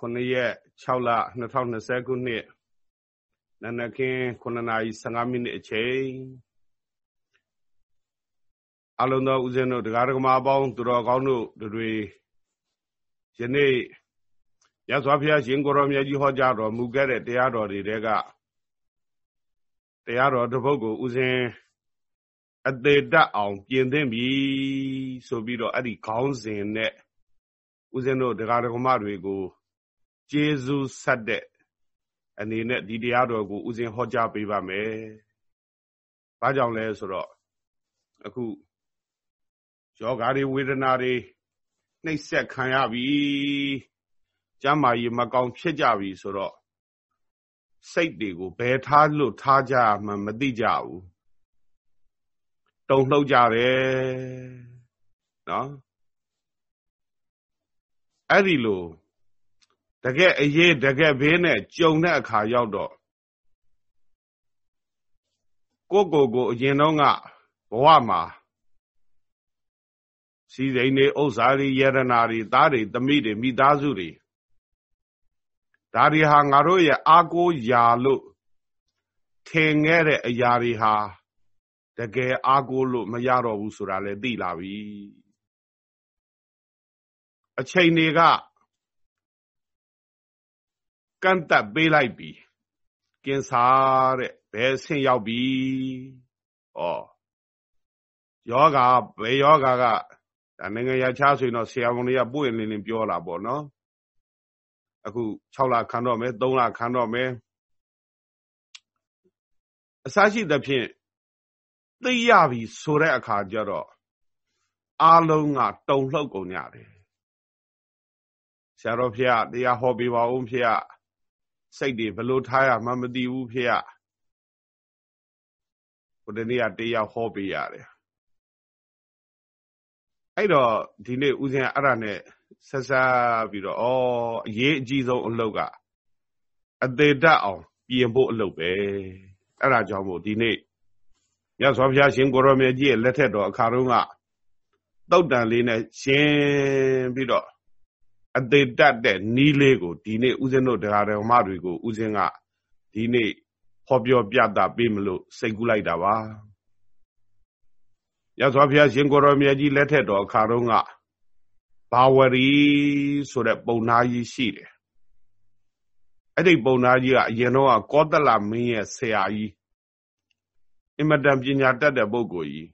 9ရက်6လ2020ခုနှစ်နနခင်း9နာရီ15မိနစ်အချိန်အလုံးသောဦးဇင်းတို့တရားဓမ္မအပေါင်းသူတော်ကောင်းတို့တွေယနေ့ရသော်ဖျားရှင်ကိုရောမြတ်ကြီးဟောကြားတော်မူခဲ့တဲ့တရားတော်တွေတဲကတရားတော်တစ်ပုဒ်ကိုဦးဇင်းအသေးတအောင် ပြင်သင့်ပြီဆိုပြီးတော့အဲ့ဒီခေါင်းစဉ်နဲ့ဦးဇင်းတို့တရားဓမ္မတွေကို ကျေးဇူးဆက်တဲ့အနေနဲ့ဒီတရားတော်ကိုဥစဉ်ဟောကြားပေးပါမယ်။ဘာကြောင့်လဲဆိုတော့အခုယောဂါတွေဝေဒနာတွေနှိပ်စက်ခံရပြီ။ကျမ်းမာရေးမကောင်းဖြစ်ကြပြီဆိုတော့စိတ်တွေကိုဘယ်ထားလို့ထားကြမှမသိကြဘူး။တုံလှုပ်ကြတယ်နော်။အဲ့ဒီလို တကယ်အရေးတကယ်ဘေးနဲ့ကြုံတဲ့အခါရောက်တော့ကိုကိုကိုအရင်တော့ကဘဝမှာစီစိန်တွေဥစ္စာတွေယရနာတွေသားတွေသမီးတွေမိသားစုတွေဒါတွေဟာငါတို့ရဲ့အာကိုရာလို့ထင်ခဲ့တဲ့အရာတွေဟာတကယ်အာကိုလို့မရတော့ဘူးဆိုတာလည်းသိလာပြီအချိန်တွေက ကန့်တက်ပေးလိုက်ပြီကင်ဆာတဲ့ဘယ်ဆင့်ရောက်ပြီဩယောဂဘယ်ယောဂကဒါနိုင်ငံရခြားဆိုရင်တော့ဆရာဝန်တွေကပွင့်လင်းလင်းပြောလာပေါ့နော်အခု6လခန်းတော့မယ်3လခန်းတော့မယ်အစရှိသဖြင့်သိရပြီဆိုတဲ့အခါကျတော့အားလုံးကတုံလှုပ်ကုန်ကြတယ်ဆရာတော်ဖေတရားဟောပေးပါဦးဖေ စိတ်တွေဘလို့ထားရမှမသိဘူးဖေရဟိုတနေ့ကတရားဟောပေးရတယ်အဲ့တော့ဒီနေ့ဦးဇင်းအဲ့ဒါနဲ့ဆက်စားပြီးတော့ဩအရေးအကြီးဆုံးအလုပ်ကအသေးတတ်အောင်ပြင်ဖို့အလုပ်ပဲအဲ့ဒါကြောင့်မို့ဒီနေ့မြတ်စွာဘုရားရှင်ကိုရောမြတ်ကြီးရဲ့လက်ထက်တော်အခါတုန်းကတုတ်တန်လေးနဲ့ရှင်းပြီးတော့ အသေးတတ်တဲ့နီးလေးကိုဒီနေ့ဦးဇင်းတို့တရားတော်မတွေကိုဦးဇင်းကဒီနေ့ဟောပြောပြတာပေးမလို့စိတ်ကူးလိုက်တာပါရသော်ဘုရားရှင်ကိုရောမြတ်ကြီးလက်ထက်တော်အခါတုန်းကဘာဝရီဆိုတဲ့ပုံနာကြီးရှိတယ်အဲ့ဒီပုံနာကြီးကအရင်တော့ကောသလမင်းရဲ့ဆရာကြီးအင်မတန်ပညာတတ်တဲ့ပုဂ္ဂိုလ်ကြီး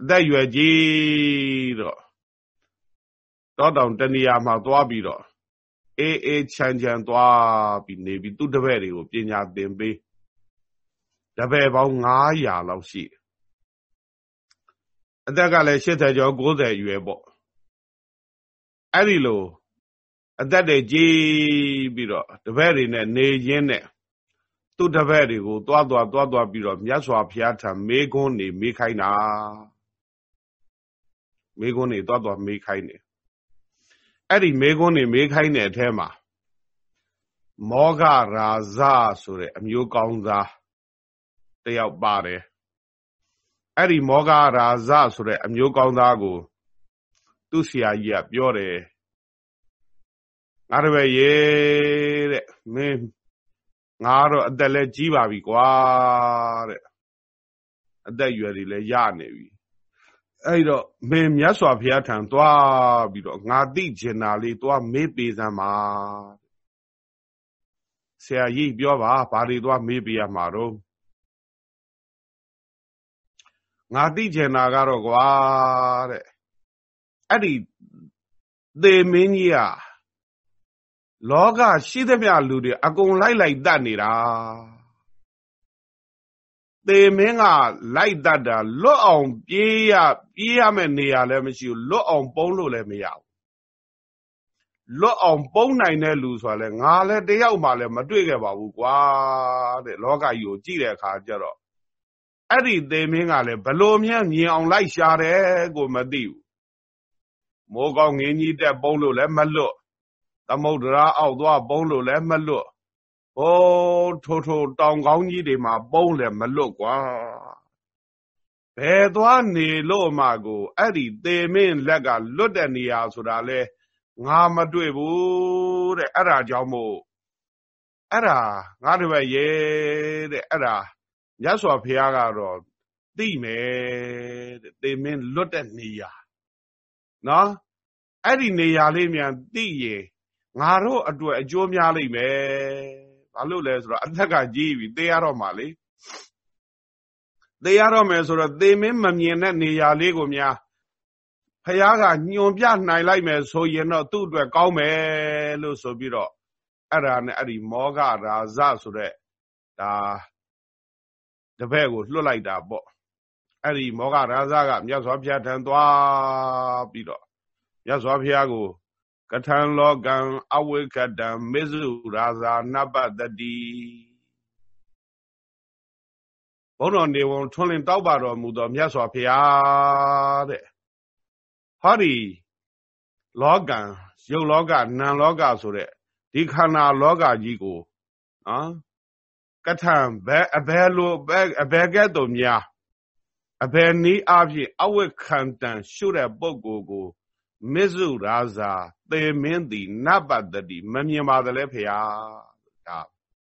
အသက်ရွယ်ကြီးတော့ တောတောင်တနေရာမှာသွားပြီးတော့အေးအေးချမ်းချမ်းသွားပြီးနေပြီးသူ့တပည့်တွေကိုပညာသင်ပေးတပည့်ပေါင်း900လောက်ရှိအသက်ကလည်း80ကျော်90အရွယ်ပေါ့အဲ့ဒီလိုအသက်တွေကြီးပြီးတော့တပည့်တွေနဲ့နေရင်းနဲ့သူ့တပည့်တွေကိုသွားသွားသွားသွားပြီးတော့မြတ်စွာဘုရားထံမေးခွန်းနေမေးခိုင်းတာမေးခွန်းနေသွားသွားမေးခိုင်းတယ် အဲ့ဒီမေခွန်းနေမေးခိုင်းတဲ့အထဲမှာမောဂရာဇဆိုတဲ့အမျိုးကောင်းသားတယောက်ပါတယ်အဲ့ဒီမောဂရာဇဆိုတဲ့အမျိုးကောင်းသားကို သူ့ဆရာကြီးကပြောတယ်ငါတပည့်ရေတဲ့မင်းငါတော့အသက်လည်းကြီးပါပြီကွာတဲ့အသက်ရွယ်တွေလည်းရနေပြီ အဲ့တော့မင်းမြတ်စွာဘုရားထံသွားပြီးတော့ငါသိကျင်တာလေးသွားမေးပေးစမ်းပါဆရာကြီးပြောပါဘာတွေသွားမေးပေးရမှာတော့ငါသိကျင်တာကတော့ကွာတဲ့အဲ့ဒီသေမင်းကြီးကလောကရှိသမျှလူတွေအကုန်လိုက်လိုက်တတ်နေတာ သေမင်းကလိုက်တတ်တာလွတ်အောင်ပြေးရပြေးရမယ့်နေရာလည်းမရှိဘူးလွတ်အောင်ပုံးလို့လည်းမရဘူးလွတ်အောင်ပုံးနိုင်တဲ့လူဆိုတာလဲငါလည်းတယောက်မှလည်းမတွေ့ခဲ့ပါဘူးကွာတဲ့လောကကြီးကိုကြည့်တဲ့အခါကျတော့အဲ့ဒီသေမင်းကလည်းဘလို့မြမြင်အောင်လိုက်ရှာတယ်ကိုမသိဘူးမိုးကောင်းငင်းကြီးတက်ပုံးလို့လည်းမလွတ်သမုဒ္ဒရာအောက်သွားပုံးလို့လည်းမလွတ် ဟိုးထိုးထိုးတောင်ကောင်းကြီးတွေမှာပုံးလည်းမလွတ်ကွာဘယ်သွားနေလို့မှကိုအဲ့ဒီသေမင်းလက်ကလွတ်တဲ့နေရာဆိုတာလဲငါမတွေ့ဘူးတဲ့အဲ့ဒါကြောင့်မို့အဲ့ဒါငါတပည့်ရဲ့တဲ့အဲ့ဒါမြတ်စွာဘုရားကတော့သိမယ်တဲ့သေမင်းလွတ်တဲ့နေရာနော်အဲ့ဒီနေရာလေးမြန်သိရင်ငါတို့အတွက်အကျိုးများလိမ့်မယ် ဘာလို့လဲဆိုတော့အသက်ကကြီးပြီသေရတော့မှလေသေရတော့မယ်ဆိုတော့သေမင်းမမြင်တဲ့နေရာလေးကိုများဖះကညွန်ပြနိုင်လိုက်မယ်ဆိုရင်တော့သူ့အတွက်ကောင်းမယ်လို့ဆိုပြီးတော့အဲ့ဒါနဲ့အဲ့ဒီမောဂရာဇဆိုတဲ့ဒါတပည့်ကိုလွတ်လိုက်တာပေါ့အဲ့ဒီမောဂရာဇကမြတ်စွာဘုရားထံသွားပြီးတော့မြတ်စွာဘုရားကို ကထံလောကံအဝိကတံမေဇုရာဇာနပတတိဘုန်းတော်နေဝန်ထွန်းလင်းတောက်ပါတော်မူသောမြတ်စွာဘုရားတဲ့ဟောဒီလောကံရုပ်လောကနာမ်လောကဆိုတဲ့ဒီခန္ဓာလောကကြီးကိုနော်ကထံဘဲအဘဲလိုဘဲအဘဲကဲ့သို့များအဘယ်နည်းအားဖြင့်အဝိခံတံရှုတဲ့ပုဂ္ဂိုလ်ကိုမစ္စုရာဇာ သေမင်းသည်နပတတိမမြင်ပါသလဲဖေဟာဒါ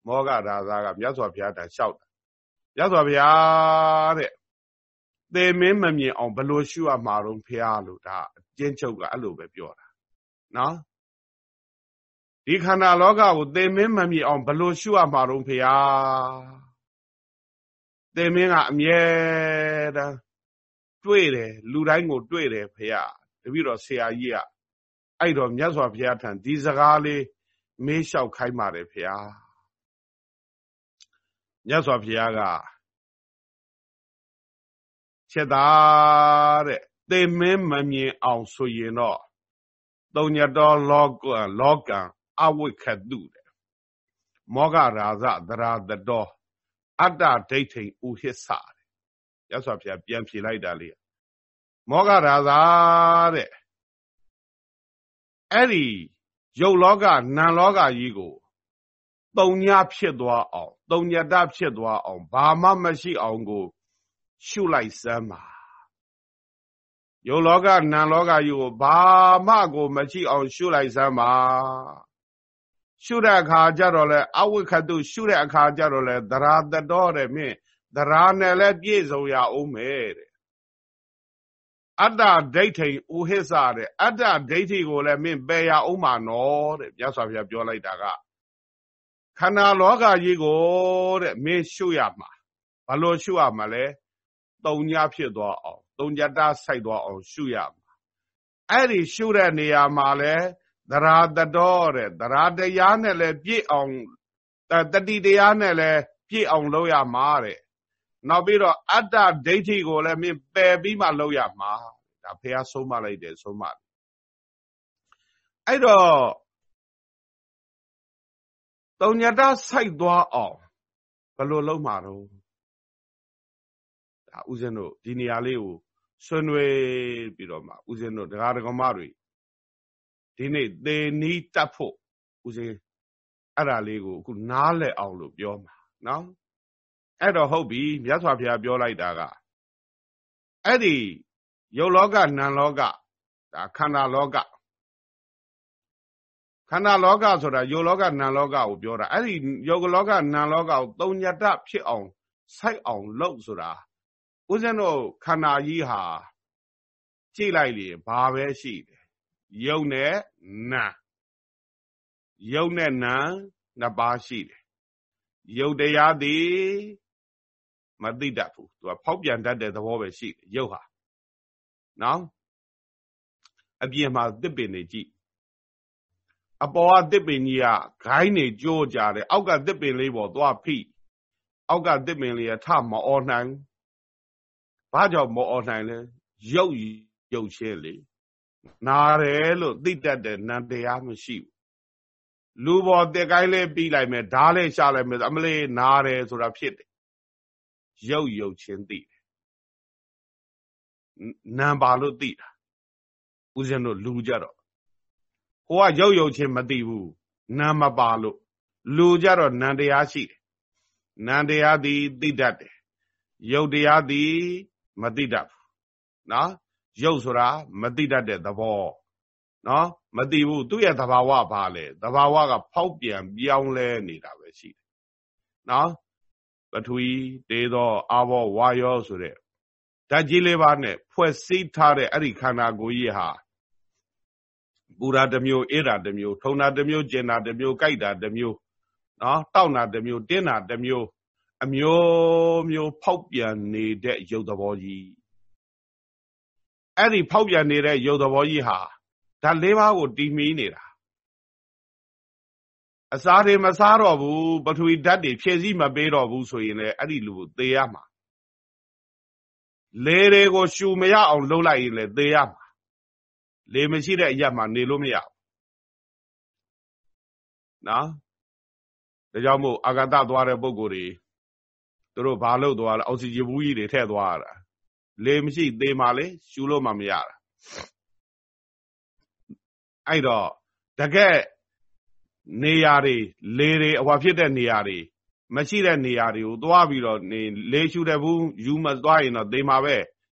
မောဂရာဇာကမြတ်စွာဘုရားတန်လျှောက်တာမြတ်စွာဘုရားတဲ့သေမင်းမမြင်အောင်ဘယ်လိုရှုရမှာတော့ဖေဟာလို့ဒါအကျဉ်းချုပ်ကအဲ့လိုပဲပြောတာနော်ဒီခန္ဓာလောကကိုသေမင်းမမြင်အောင်ဘယ်လိုရှုရမှာတော့ဖေဟာသေမင်းကအမြဲတမ်းတွေ့တယ်လူတိုင်းကိုတွေ့တယ်ဖေဟာတပည့်တော်ဆရာကြီးက အဲ့တော့မြတ်စွာဘုရားထံဒီစကားလေးမေးလျှောက်ခိုင်းပါတယ်ဖေဟာမြတ်စွာဘုရားကချက်သားတဲ့သေမင်းမမြင်အောင်ဆိုရင်တော့သုံးညတော်လောကလောကံအဝိခတုတဲ့မောဂရာဇသရာတတော်အတ္တဒိဋ္ဌိဥဟိစ္စတဲ့ရသော်ဘုရားပြန်ဖြေလိုက်တာလေမောဂရာဇတဲ့ အဲ့ဒီရုပ်လောကနာမ်လောကကြီးကိုတုံညာဖြစ်သွားအောင်တုံညတဖြစ်သွားအောင်ဘာမှမရှိအောင်ကို ရှုလိုက်စမ်းပါယုတ်လောကနံလောကကြီးကိုဘာမှကိုမရှိအောင်ရှုလိုက်စမ်းပါရှုတဲ့အခါကျတော့လေအဝိခတုရှုတဲ့အခါကျတော့လေသရာတတော်တဲ့မြင့်သရာနဲ့လည်းပြည့်စုံရအောင်မယ်တဲ့ အတ္တဒိဋ္ဌိဥဟိစ္စတဲ့အတ္တဒိဋ္ဌိကိုလည်းမင်းပယ်ရအောင်ပါနော်တဲ့မြတ်စွာဘုရားပြောလိုက်တာကခန္ဓာလောကကြီးကိုတဲ့မင်းရှုရမှာဘာလို့ရှုရမှာလဲတုံညာဖြစ်သွားအောင်တုံကြတစိုက်သွားအောင်ရှုရမှာအဲ့ဒီရှုတဲ့နေရာမှာလဲသရာတတော်တဲ့သရာတရားနဲ့လဲပြည့်အောင်တတိတရားနဲ့လဲပြည့်အောင်လုပ်ရမှာတဲ့ နောက်ပြီးတော့အတ္တဒိဋ္ဌိကိုလည်းမင်းပယ်ပြီးမှလုပ်ရမှာဒါဖះဆုံးမလိုက်တယ်ဆုံးမအဲ့တော့တုံညတစိုက်သွားအောင်ဘယ်လိုလုပ်မှာတော့ဒါဥစဉ်တို့ဒီနေရာလေးကိုဆွေးနွေးပြီးတော့မှဥစဉ်တို့ဒကာဒကမတွေဒီနေ့သေနီးတတ်ဖို့ဥစဉ်အဲ့ဒါလေးကိုအခုနားလည်အောင်လို့ပြောမှာနော် အဲ့တော့ဟုတ်ပြီမြတ်စွာဘုရားပြောလိုက်တာကအဲ့ဒီယုတ်လောကနံလောကဒါခန္ဓာလောကခန္ဓာလောကဆိုတာယုတ်လောကနံလောကကိုပြောတာအဲ့ဒီယုတ်လောကနံလောကကိုသုံးညတဖြစ်အောင်စိုက်အောင်လုပ်ဆိုတာဦးဇင်းတို့ခန္ဓာကြီးဟာကြည့်လိုက်လေဘာပဲရှိတယ်ယုတ်နဲ့နာယုတ်နဲ့နာနှစ်ပါးရှိတယ်ယုတ်တရားသည် မသိတတ်ဘူးသူကဖောက်ပြန်တတ်တဲ့သဘောပဲရှိတယ်ယုတ်ဟာနော်အပြင်မှာတစ်ပင်တွေကြည့်အပေါ်ကတစ်ပင်ကြီးကဂိုင်းနေကြိုးကြတယ်အောက်ကတစ်ပင်လေးပေါ်သွားဖိအောက်ကတစ်ပင်လေးကထမအော်နိုင်ဘာကြောင့်မအော်နိုင်လဲရုပ်ရုပ်ချင်းလေနာတယ်လို့သိတတ်တဲ့နံတရားမရှိဘူးလူပေါ်တက်ကိုင်းလေးပြီးလိုက်မယ်ဓားလေးရှာလိုက်မယ်အမလေးနာတယ်ဆိုတာဖြစ်တယ် ရုပ်ရုပ်ချင်းသိတယ်နံပါလို့သိတာဦးဇင်းတို့လူကြတော့ဟိုကရုပ်ရုပ်ချင်းမသိဘူးနံမပါလို့လူကြတော့နံတရားရှိတယ်နံတရားသည်သိတတ်တယ်ရုပ်တရားသည်မသိတတ်ဘူးနော်ရုပ်ဆိုတာမသိတတ်တဲ့သဘောနော်မသိဘူးသူ့ရဲ့သဘာဝဘာလဲသဘာဝကဖောက်ပြန်ပြောင်းလဲနေတာပဲရှိတယ်နော် ပထဝီတေသောအာဘောဝါယောဆိုတဲ့ဓာတ်ကြီးလေးပါးနဲ့ဖွဲ့စည်းထားတဲ့အဲ့ဒီခန္ဓာကိုယ်ကြီးဟာပူရာတစ်မျိုးအေးတာတစ်မျိုးထုံတာတစ်မျိုးကျင်တာတစ်မျိုးကြိုက်တာတစ်မျိုးနော်တောက်တာတစ်မျိုးတင်းတာတစ်မျိုးအမျိုးမျိုးဖောက်ပြန်နေတဲ့ရုပ်သဘောကြီးအဲ့ဒီဖောက်ပြန်နေတဲ့ရုပ်သဘောကြီးဟာဓာတ်လေးပါးကိုတည်မီနေတာ အစာတွေမစားတော့ဘူးပထဝီဓာတ်တွေဖြည့်ဆည်းမပေးတော့ဘူးဆိုရင်လည်းအဲ့ဒီလူကိုသေရမှာလေတွေကိုရှူမရအောင်လှုပ်လိုက်ရင်လည်းသေရမှာလေမရှိတဲ့အရက်မှာနေလို့မရဘူးနော်ဒါကြောင့်မို့အာဂတသွားတဲ့ပုံကိုယ်တွေသူတို့ဘာလို့သွားလဲအောက်ဆီဂျင်ဘူးကြီးတွေထည့်သွားရတာလေမရှိသေမှလေရှူလို့မှမရတာအဲ့တော့တကက် နေရာတွေလေတွေအဝါဖြစ်တဲ့နေရာတွေမရှိတဲ့နေရာတွေကိုသွားပြီးတော့နေလေရှူတဲ့ဘူးယူမသွားရင်တော့သေမှာပဲ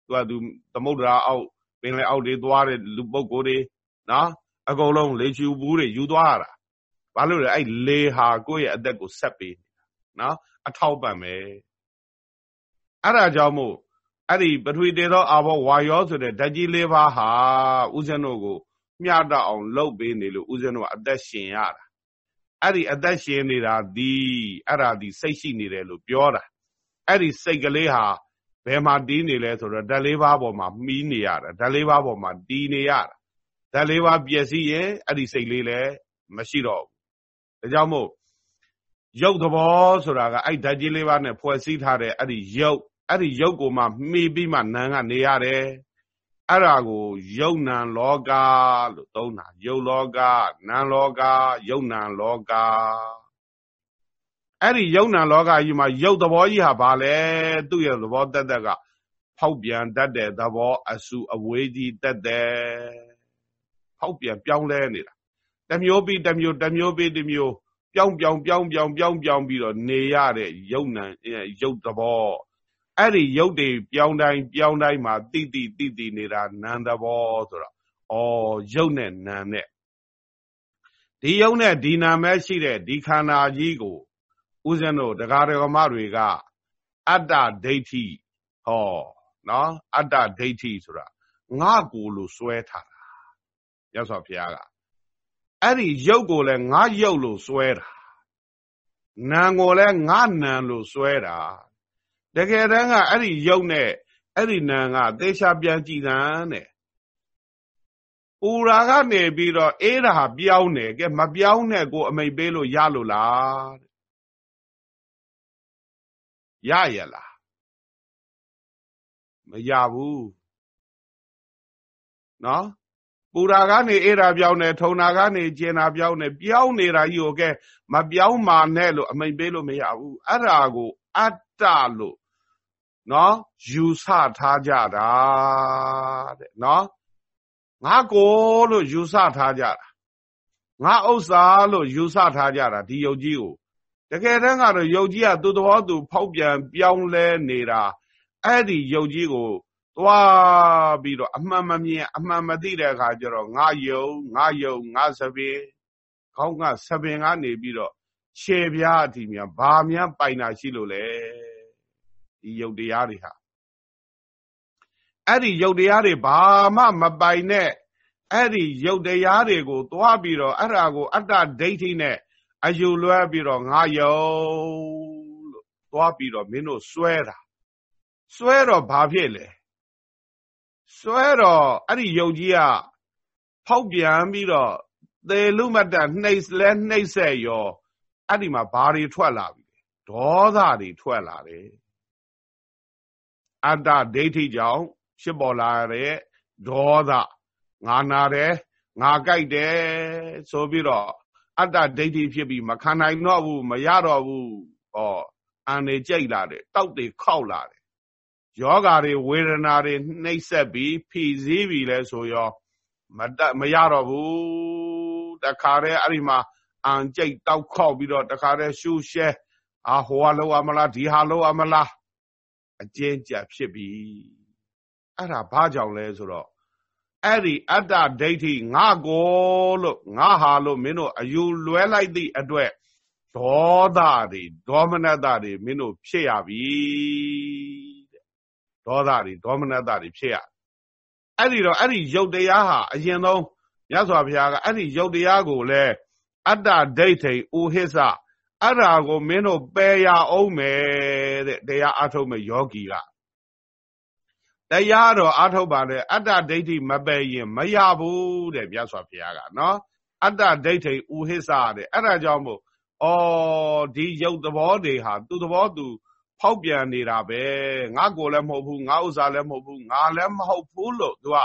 သူကသူသမုဒ္ဒရာအောက်ပင်လယ်အောက်တွေသွားတဲ့လူပုဂ္ဂိုလ်တွေနော်အကုန်လုံးလေရှူဘူးတွေယူသွားရတာဘာလို့လဲအဲ့လေဟာကိုယ့်ရဲ့အသက်ကိုဆက်ပေးနေတာနော်အထောက်ပံ့ပဲအဲ့ဒါကြောင့်မို့အဲ့ဒီပထဝီတေသောအာဘောဝါယောဆိုတဲ့ဓာတ်ကြီးလေးပါးဟာဥစဉ်တို့ကိုမျှတအောင်လှုပ်ပေးနေလို့ဥစဉ်တို့ကအသက်ရှင်ရတာ အဲ့ဒီအသက်ရှင်နေတာဒီအဲ့ဒါဒီစိတ်ရှိနေတယ်လို့ပြောတာအဲ့ဒီစိတ်ကလေးဟာဘယ်မှာတီးနေလဲဆိုတော့ဓာတ်လေးပါးပေါ်မှာမှီးနေရတာဓာတ်လေးပါးပေါ်မှာတီးနေရတာဓာတ်လေးပါးပျက်စီးရင်အဲ့ဒီစိတ်လေးလည်းမရှိတော့ဘူးဒါကြောင့်မို့ရုပ်သဘောဆိုတာကအဲ့ဓာတ်ကြီးလေးပါးနဲ့ဖွဲ့စည်းထားတဲ့အဲ့ဒီရုပ်အဲ့ဒီရုပ်ကိုမှမှီပြီးမှနာမ်ကနေရတယ် အဲ့ဒါကိုယုံနံလောကလို့သုံးတာယုတ်လောကနံလောကယုံနံလောကအဲ့ဒီယုံနံလောကကြီးမှာယုတ်သဘောကြီးဟာဘာလဲသူ့ရဲ့သဘောတက်တက်ကဖောက်ပြန်တတ်တဲ့သဘော အစုအဝေးကြီးတက်တဲ့ဖောက်ပြန်ပြောင်းလဲနေတာတမျိုးပြီးတမျိုးတမျိုးပြီးတမျိုးပြောင်းပြောင်းပြောင်းပြောင်းပြောင်းပြောင်းပြီးတော့နေရတဲ့ယုံနံယုတ်သဘော အဲ့ဒီရုပ်တွေပြောင်းတိုင်းပြောင်းတိုင်းမှာတိတိတိတိနေတာနံတဘောဆိုတော့ဩရုပ်နဲ့နံနဲ့ဒီရုပ်နဲ့ဒီနာမဲရှိတဲ့ဒီခန္ဓာကြီးကိုဥစဉ်တို့တရားတော်မတွေကအတ္တဒိဋ္ဌိဟောနော်အတ္တဒိဋ္ဌိဆိုတာငါကိုလို့စွဲထားတာရသော်ဘုရားကအဲ့ဒီရုပ်ကိုလည်းငါရုပ်လို့စွဲတာနာကိုလည်းငါနံလို့စွဲတာ တကယ်တမ်းကအဲ့ဒီယုတ်နဲ့အဲ့ဒီနံကသေချာပြန်ကြည်သန်းတဲ့ပူရာကနေပြီးတော့အေးတာပြောင်းတယ်ကဲမပြောင်းနဲ့ကိုအမိတ်ပေးလို့ရလို့လားရရလားမရဘူးနော်ပူရာကနေအေးတာပြောင်းတယ်ထုံတာကနေကျင်တာပြောင်းတယ်ပြောင်းနေတာကြီးကိုကဲမပြောင်းမာနဲ့လို့အမိတ်ပေးလို့မရဘူးအဲ့ဒါကိုအတ္တလို့ နော်ယူဆထားကြတာတဲ့နော်ငါကိုလို့ယူဆထားကြတာငါဥစ္စာလို့ယူဆထားကြတာဒီယုတ်ကြီးကိုတကယ်တမ်းကတော့ယုတ်ကြီးကသူ့သဘောသူဖောက်ပြန်ပြောင်းလဲနေတာအဲ့ဒီယုတ်ကြီးကိုသွားပြီးတော့အမှန်မမြင်အမှန်မသိတဲ့အခါကျတော့ငါယုံငါယုံငါစပင်ခေါင်းကစပင်ကနေပြီးတော့ခြေပြားအထိများဘာများပိုင်တာရှိလို့လဲ ဒီယုတ်တရားတွေဟာအဲ့ဒီယုတ်တရားတွေဘာမှမပိုင်နဲ့အဲ့ဒီယုတ်တရားတွေကိုသွားပြီးတော့အဲ့ဒါကိုအတ္တဒိဋ္ဌိနဲ့အယူလွဲပြီးတော့ငါယုံလို့သွားပြီးတော့မင်းတို့စွဲတာစွဲတော့ဘာဖြစ်လဲစွဲတော့အဲ့ဒီယုတ်ကြီးကဖောက်ပြန်ပြီးတော့သေလူမတ္တနှိပ်လဲနှိပ်ဆက်ရောအဲ့ဒီမှာဘာတွေထွက်လာပြီဒေါသတွေထွက်လာတယ် အတ္တဒိဋ္ဌိကြောင့်ဖြစ်ပေါ်လာတဲ့ဒေါသငါနာတယ်ငါကြိုက်တယ်ဆိုပြီးတော့အတ္တဒိဋ္ဌိဖြစ်ပြီးမခံနိုင်တော့ဘူးမရတော့ဘူးဟောအန်နေကြိတ်လာတယ်တောက်တွေခောက်လာတယ်ယောဂါတွေဝေဒနာတွေနှိပ်စက်ပြီးဖိစည်းပြီးလဲဆိုရောမတမရတော့ဘူးတခါတည်းအဲ့ဒီမှာအန်ကြိတ်တောက်ခောက်ပြီးတော့တခါတည်းရှူရှဲအာဟိုဟာလောက်အမလားဒီဟာလောက်အမလား အကျဉ်းကြဖြစ်ပြီအဲ့ဒါဘာကြောင့်လဲဆိုတော့အဲ့ဒီအတ္တဒိဋ္ဌိငါကိုလို့ငါဟာလို့မင်းတို့အယူလွဲလိုက်သည့်အတွက်ဒေါသတွေဒေါမနတတွေမင်းတို့ဖြစ်ရပြီတဲ့ဒေါသတွေဒေါမနတတွေဖြစ်ရအဲ့ဒီတော့အဲ့ဒီယုတ်တရားဟာအရင်ဆုံးမြတ်စွာဘုရားကအဲ့ဒီယုတ်တရားကိုလည်းအတ္တဒိဋ္ဌိဥဟိစ္စ အဲ့ဒါကိုမင်းတို့ပယ်ရအောင်မယ်တဲ့တရားအထုတ်မဲ့ယောဂီကတရားတော့အထုတ်ပါလေအတ္တဒိဋ္ဌိမပယ်ရင်မရဘူးတဲ့မြတ်စွာဘုရားကနော်အတ္တဒိဋ္ဌိဥဟိစ္စတဲ့အဲ့ဒါကြောင့်မို့အော်ဒီယုတ်သဘောတွေဟာသူ့သဘောသူဖောက်ပြန်နေတာပဲငါကိုလည်းမဟုတ်ဘူးငါဥစ္စာလည်းမဟုတ်ဘူးငါလည်းမဟုတ်ဘူးလို့သူက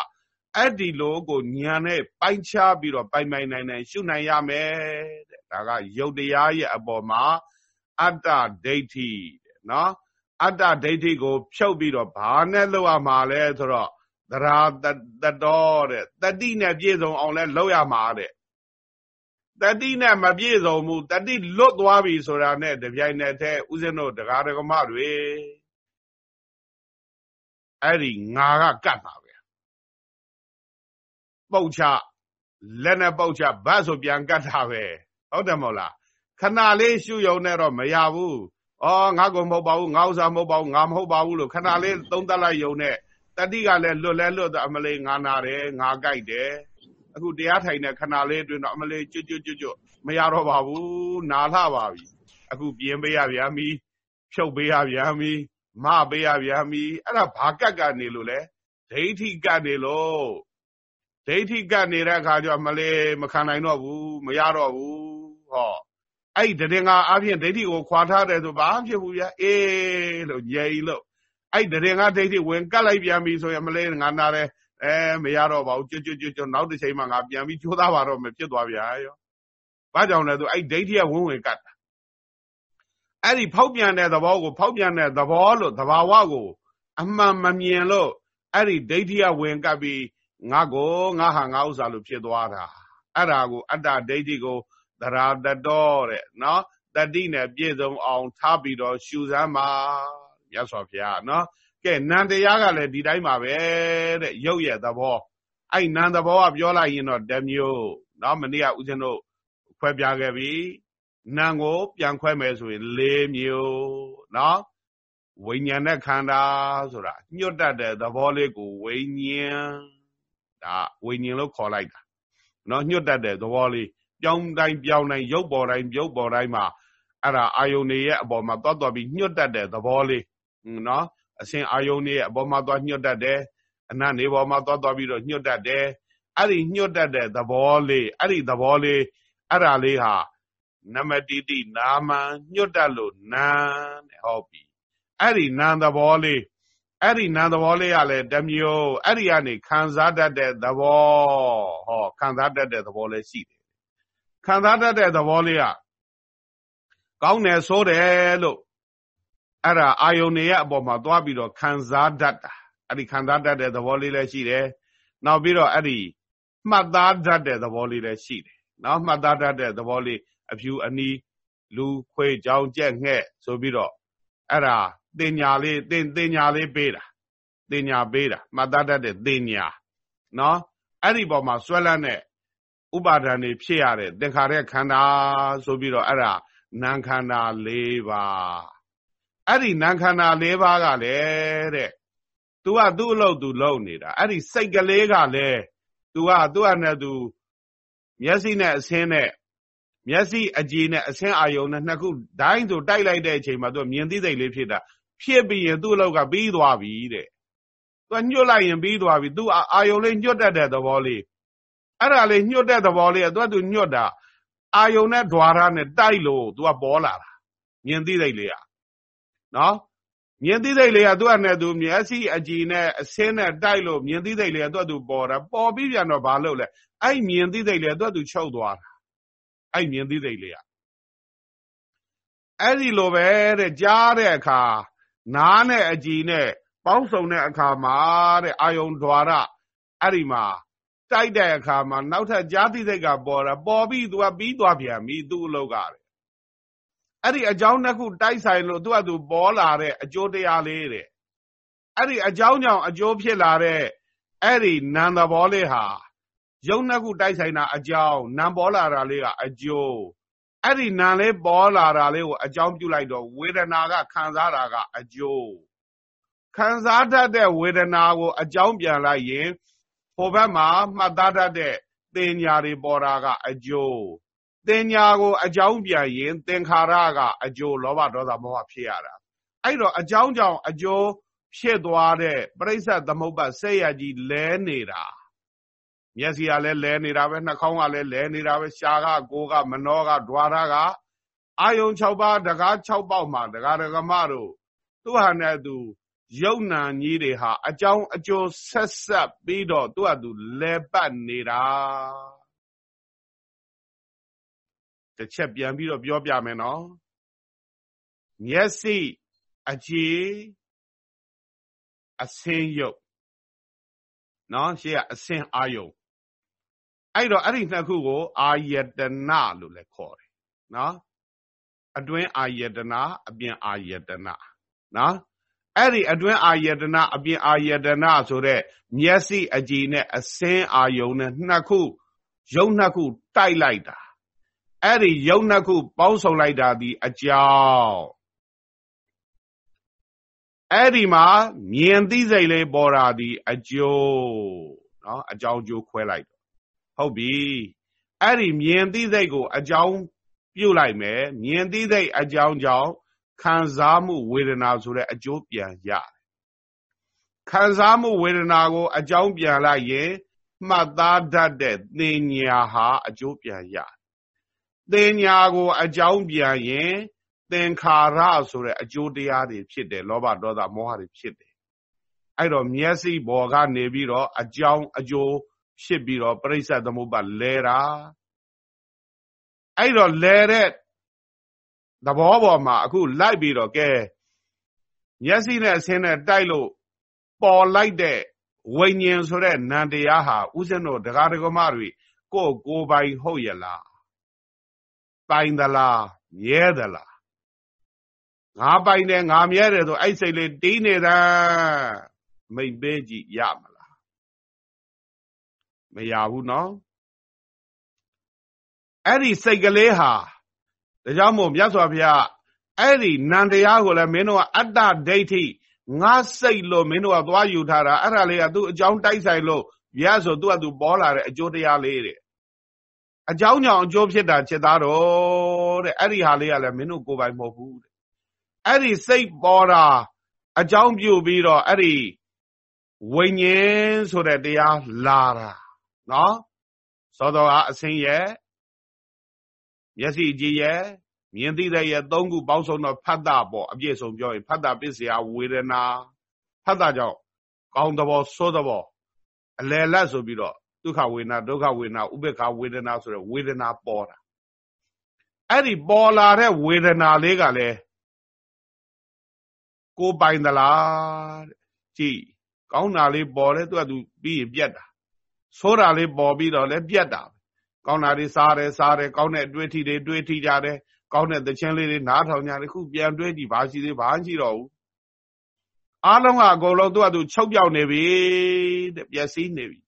အဲ့ဒီလိုကိုညာနဲ့ပိုင်းခြားပြီးတော့ပိုင်ပိုင်နိုင်နိုင်ရှုနိုင်ရမယ်တဲ့ ဒါကယုတ်တရားရဲ့အပေါ်မှာအတ္တဒိဋ္ဌိတဲ့နော်အတ္တဒိဋ္ဌိကို ဖြုတ်ပြီးတော့ဘာနဲ့လောက်ရမှာလဲဆိုတော့သရာတတော်တဲ့တတိနဲ့ပြည့်စုံအောင်လဲလောက်ရမှာတဲ့တတိနဲ့မပြည့်စုံဘူးတတိလွတ်သွားပြီဆိုတာနဲ့တပြိုင်နက်တည်းဥစဉ်တို့တရားဓမ္မတွေအဲ့ဒီငါကကတ်ပါပဲပုတ်ချလက်နဲ့ပုတ်ချဘတ်ဆိုပြန်ကတ်တာပဲ ဟုတ်တယ်မဟုတ်လားခဏလေးရှုယုံနဲ့တော့မရဘူး။အော်ငါကမဟုတ်ပါဘူးငါဥစားမဟုတ်ပါဘူးငါမဟုတ်ပါဘူးလို့ခဏလေးသုံးသပ်လိုက်ယုံနဲ့တတိကလည်းလွတ်လဲလွတ်အမလေးငါနာတယ်ငါကြိုက်တယ်အခုတရားထိုင်တဲ့ခဏလေးအတွင်းတော့အမလေးကျွတ်ကျွတ်ကျွတ်ကျွတ်မရတော့ပါဘူးနာလှပါပြီအခုပြင်းပေးရဗျာမီဖြုတ်ပေးရဗျာမီမပေးရဗျာမီအဲ့ဒါဘာကတ်ကနေလို့လဲဒိဋ္ဌိကနေလို့ဒိဋ္ဌိကနေတဲ့အခါကျမလေးမခံနိုင်တော့ဘူးမရတော့ဘူး ဟောအဲ့ဒီတရင်ကအပြင်ဒိဋ္ဌိကိုခွာထားတယ်ဆိုဘာဖြစ်ဘူးဗျာအေးလို့ညိလို့အဲ့ဒီတရင်ကဒိဋ္ဌိဝင်ကတ်လိုက်ပြန်ပြီဆိုရင်မလေးငါနာတယ်အဲမရတော့ပါဘူးကျွတ်ကျွတ်ကျွတ်ကျွတ်နောက်တစ်ချိန်မှငါပြန်ပြီးကြိုးစားပါတော့မဖြစ်သွားဗျာရောဘာကြောင့်လဲဆိုအဲ့ဒိဋ္ဌိကဝင်းဝင်ကတ်တာအဲ့ဒီဖောက်ပြန်တဲ့သဘောကိုဖောက်ပြန်တဲ့သဘောလို့သဘာဝကို အမှန်မမြင်လို့အဲ့ဒီဒိဋ္ဌိကဝင်ကပ်ပြီးငါကိုငါဟာငါဥစ္စာလို့ဖြစ်သွားတာအဲ့ဒါကိုအတ္တဒိဋ္ဌိကို သရာတတော်တဲ့နော်တတိနဲ့ပြည့်စုံအောင်ထားပြီးတော့ရှူစမ်းပါမြတ်စွာဘုရားနော်ကဲနန္တရားကလည်းဒီတိုင်းပါပဲတဲ့ရုပ်ရဲ့သဘောအဲ့နန္သဘောကပြောလိုက်ရင်တော့တမျိုးနော်မနေ့ကဦးဇင်းတို့ခွဲပြခဲ့ပြီနံကိုပြန်ခွဲမယ်ဆိုရင်၄မျိုးနော်ဝိညာဉ်နဲ့ခန္ဓာဆိုတာညွတ်တတ်တဲ့သဘောလေးကိုဝိညာဉ်ဒါဝိညာဉ်လို့ခေါ်လိုက်တာနော်ညွတ်တတ်တဲ့သဘောလေး ပြောင်းတိုင်းပြောင်းတိုင်းရုပ်ပေါ်တိုင်းပြုတ်ပေါ်တိုင်းမှာအဲ့ဒါအာယုန်တွေရဲ့အပေါ်မှာသွားသွားပြီးညွတ်တတ်တဲ့သဘောလေးနော်အစဉ်အာယုန်တွေရဲ့အပေါ်မှာသွားညွတ်တတ်တယ်အနတ်နေပေါ်မှာသွားသွားပြီးတော့ညွတ်တတ်တယ်အဲ့ဒီညွတ်တတ်တဲ့သဘောလေးအဲ့ဒီသဘောလေးအဲ့ဒါလေးဟာနမတိတိနာမညွတ်တတ်လို့နာတဲ့ဟုတ်ပြီအဲ့ဒီနာသဘောလေးအဲ့ဒီနာသဘောလေးကလည်းတမျိုးအဲ့ဒီကနေခံစားတတ်တဲ့သဘောဟောခံစားတတ်တဲ့သဘောလည်းရှိတယ် ခံစားတတ်တဲ့သဘောလေးကကောင်းတယ်ဆိုတယ်လို့အဲ့ဒါအာယုန်တွေရဲ့အပေါ်မှာသွားပြီးတော့ခံစားတတ်တာအဲ့ဒီခံစားတတ်တဲ့သဘောလေးလည်းရှိတယ်နောက်ပြီးတော့အဲ့ဒီမှတ်သားတတ်တဲ့သဘောလေးလည်းရှိတယ်နော်မှတ်သားတတ်တဲ့သဘောလေးအဖြူအနီးလူခွေကြောင်ကြက်ငှက်ဆိုပြီးတော့အဲ့ဒါတင်ညာလေးတင်တင်ညာလေးပေးတာတင်ညာပေးတာမှတ်သားတတ်တဲ့တင်ညာနော်အဲ့ဒီပေါ်မှာဆွဲလန်းတဲ့ ဥပါဒဏ်တွေဖြစ်ရတဲ့သင်္ခါရခန္ဓာဆိုပြီးတော့အဲ့ဒါနာခန္ဓာ၄ပါးအဲ့ဒီနာခန္ဓာ၄ပါးကလည်းတဲ့ तू ကသူ့အလုပ် तू လုပ်နေတာအဲ့ဒီစိတ်ကလေးကလည်း तू ကသူ့အနဲ့ तू မျက်စိနဲ့အဆင်းနဲ့မျက်စိအကြည်နဲ့အဆင်းအာယုံနဲ့နှစ်ခုဒိုင်းဆိုတိုက်လိုက်တဲ့အချိန်မှာ तू မြင်သိစိတ်လေးဖြစ်တာဖြစ်ပြီးရင်သူ့အလုပ်ကပြီးသွားပြီတဲ့ तू ညှို့လိုက်ရင်ပြီးသွားပြီ तू အာယုံလေးညှို့တတ်တဲ့သဘောလေး အဲ့ဒါလေးညှို့တဲ့သဘောလေးကသူကသူညှို့တာအာယုံနဲ့ဓွာရနဲ့တိုက်လို့သူကပေါ်လာတာမြင်သိစိတ်လေးကနော်မြင်သိစိတ်လေးကသူ့အနေသူမျက်စိအကြည်နဲ့အဆင်းနဲ့တိုက်လို့မြင်သိစိတ်လေးကသူ့သူပေါ်တာပေါ်ပြီးပြန်တော့ဘာလုပ်လဲအဲ့မြင်သိစိတ်လေးကသူ့သူချုပ်သွားတာအဲ့မြင်သိစိတ်လေးကအဲ့ဒီလိုပဲတဲ့ကြားတဲ့အခါနားနဲ့အကြည်နဲ့ပေါင်းစုံတဲ့အခါမှာတဲ့အာယုံဓွာရအဲ့ဒီမှာ တိုက်တဲ့အခါမှာနောက်ထပ်ကြားသိစိတ်ကပေါ်တာပေါ်ပြီးသူကပြီးသွားပြန်ပြီသူ့အလုပ်ကတဲ့အဲ့ဒီအကြောင်းနှစ်ခုတိုက်ဆိုင်လို့သူ့အတူပေါ်လာတဲ့အကျိုးတရားလေးတဲ့အဲ့ဒီအကြောင်းကြောင့်အကျိုးဖြစ်လာတဲ့အဲ့ဒီနာမ်သဘောလေးဟာယုံနှစ်ခုတိုက်ဆိုင်တာအကြောင်းနာမ်ပေါ်လာတာလေးကအကျိုးအဲ့ဒီနာမ်လေးပေါ်လာတာလေးကိုအကြောင်းပြုလိုက်တော့ဝေဒနာကခံစားတာကအကျိုးခံစားတတ်တဲ့ဝေဒနာကိုအကြောင်းပြန်လိုက်ရင် ဟိုဘက်မှာမှတ်သားတတ်တဲ့သင်ညာတွေပေါ်တာကအကျိုးသင်ညာကိုအကြောင်းပြန်ရင်သင်္ခါရကအကျိုးလောဘဒေါသမောဟဖြစ်ရတာအဲ့တော့အကြောင်းကြောင့်အကျိုးဖြစ်သွားတဲ့ပြိဿသမုပ္ပါဆက်ရကြီးလဲနေတာမျက်စိကလည်းလဲနေတာပဲနှာခေါင်းကလည်းလဲနေတာပဲရှားကကိုယ်ကမနှောကဓွာရကအာယုံ6ပါးတကား6ပေါက်မှာတကားဒကမတို့သူဟာနဲ့သူ ယုံနာကြီးတွေဟာအကြောင်းအကျိုးဆက်ဆက်ပြီးတော့သူ့ဟာသူလဲပတ်နေတာတစ်ချက်ပြန်ပြီးတော့ပြောပြမယ်နော်မျက်စိအခြေအစင်းယုတ်နော်ရှေ့ကအစင်းအာယုံအဲ့တော့အဲ့ဒီနှစ်ခုကို အာယတနာလို့လည်းခေါ်တယ်နော်အတွင်းအာယတနာအပြင်အာယတနာနော် အဲ့ဒီအတွင်းအာယတနာအပြင်အာယတနာဆိုတဲ့မျက်စိအကြည်နဲ့အစင်းအာယုံနဲ့နှစ်ခုယုံနှစ်ခုတိုက်လိုက်တာအဲ့ဒီယုံနှစ်ခုပေါင်းစုံလိုက်တာဒီအကြောင်းအဲ့ဒီမှာမြင်သိစိတ်လေးပေါ်တာဒီအကျိုးเนาะအကြောင်းကျိုးခွဲလိုက်တော့ဟုတ်ပြီအဲ့ဒီမြင်သိစိတ်ကို အကြောင်းပြုတ်လိုက်မယ်မြင်သိစိတ်အကြောင်းကြောင့် ခံစားမှုဝေဒနာဆိုတဲ့အကျိုးပြန်ရတယ်ခံစားမှုဝေဒနာကို အကြောင်းပြန်လိုက်ရင်မှတ်သားတတ်တဲ့သင်ညာဟာအကျိုးပြန်ရတယ်သင်ညာကို အကြောင်းပြန်ရင်သင်္ခါရဆိုတဲ့အကျိုးတရားတွေဖြစ်တယ်လောဘဒေါသမောဟတွေဖြစ်တယ်အဲ့တော့မျက်စိဘော်ကနေပြီးတော့အကြောင်းအကျိုးဖြစ်ပြီးတော့ပြိဿသမုပ္ပါလဲတာအဲ့တော့လဲတဲ့ သဘောပေါ်မှာအခုလိုက်ပြီးတော့ကဲမျက်စိနဲ့အဆင်းနဲ့တိုက်လို့ပေါ်လိုက်တဲ့ဝိညာဉ်ဆိုတဲ့နံတရားဟာဥစဉ်တို့ဒကာဒကမတွေကိုယ်ကိုယ်ပိုင်ဟုတ်ရလားပိုင်သလားမြဲသလားငါပိုင်တယ်ငါမြဲတယ်ဆိုအဲ့စိတ်လေးတီးနေတာမိတ်ပေးကြည့်ရမလားမရဘူးနော်အဲ့ဒီစိတ်ကလေးဟာ ဒါကြောင့်မို့မြတ်စွာဘုရားအဲ့ဒီနန္တရားကိုလည်းမင်းတို့ကအတ္တဒိဋ္ဌိငါစိတ်လို့မင်းတို့ကသွားယူထားတာအဲ့ဒါလေးကသူ့အကြောင်းတိုက်ဆိုင်လို့ရဆိုသူ့ကသူပေါ်လာတဲ့အကျိုးတရားလေးတဲ့အကြောင်းကြောင့်အကျိုးဖြစ်တာချက်သားတော့တဲ့အဲ့ဒီဟာလေးကလည်းမင်းတို့ကိုယ်ပိုင်မဟုတ်ဘူးတဲ့အဲ့ဒီစိတ်ပေါ်တာအကြောင်းပြုပြီးတော့အဲ့ဒီဝိညာဉ်ဆိုတဲ့တရားလာတာနော်သောတော်ကအစင်းရဲ့ မျက်စိကြည့်ရဲ့မြင်သိတဲ့ရဲ့သုံးခုပေါင်းစုံတော့ဖတ်တာပေါ့အပြည့်စုံပြောရင်ဖတ်တာပစ္စယဝေဒနာဖတ်တာကြောင့်ကောင်းသဘောဆိုးသဘောအလယ်လတ်ဆိုပြီးတော့ဒုက္ခဝေဒနာဒုက္ခဝေဒနာဥပေက္ခဝေဒနာဆိုတဲ့ဝေဒနာပေါ်တာအဲ့ဒီပေါ်လာတဲ့ဝေဒနာလေးကလည်းကိုပိုင်သလားကြည်ကောင်းတာလေးပေါ်တယ်သူကသူပြီးရင်ပြက်တာဆိုးတာလေးပေါ်ပြီးတော့လည်းပြက်တာ ကောင်းတာတွေစားတယ်စားတယ်ကောင်းတဲ့အတွေ့အထိတွေတွေ့ထိကြတယ်ကောင်းတဲ့သချင်းလေးတွေနားထောင်ကြတယ်ခုပြန်တွေးကြည့်ဘာရှိသေးဘာရှိတော့ဘူးအားလုံးကအကုန်လုံးသူကသူချုပ်ပြောက်နေပြီတဲ့ပျက်စီးနေပြီ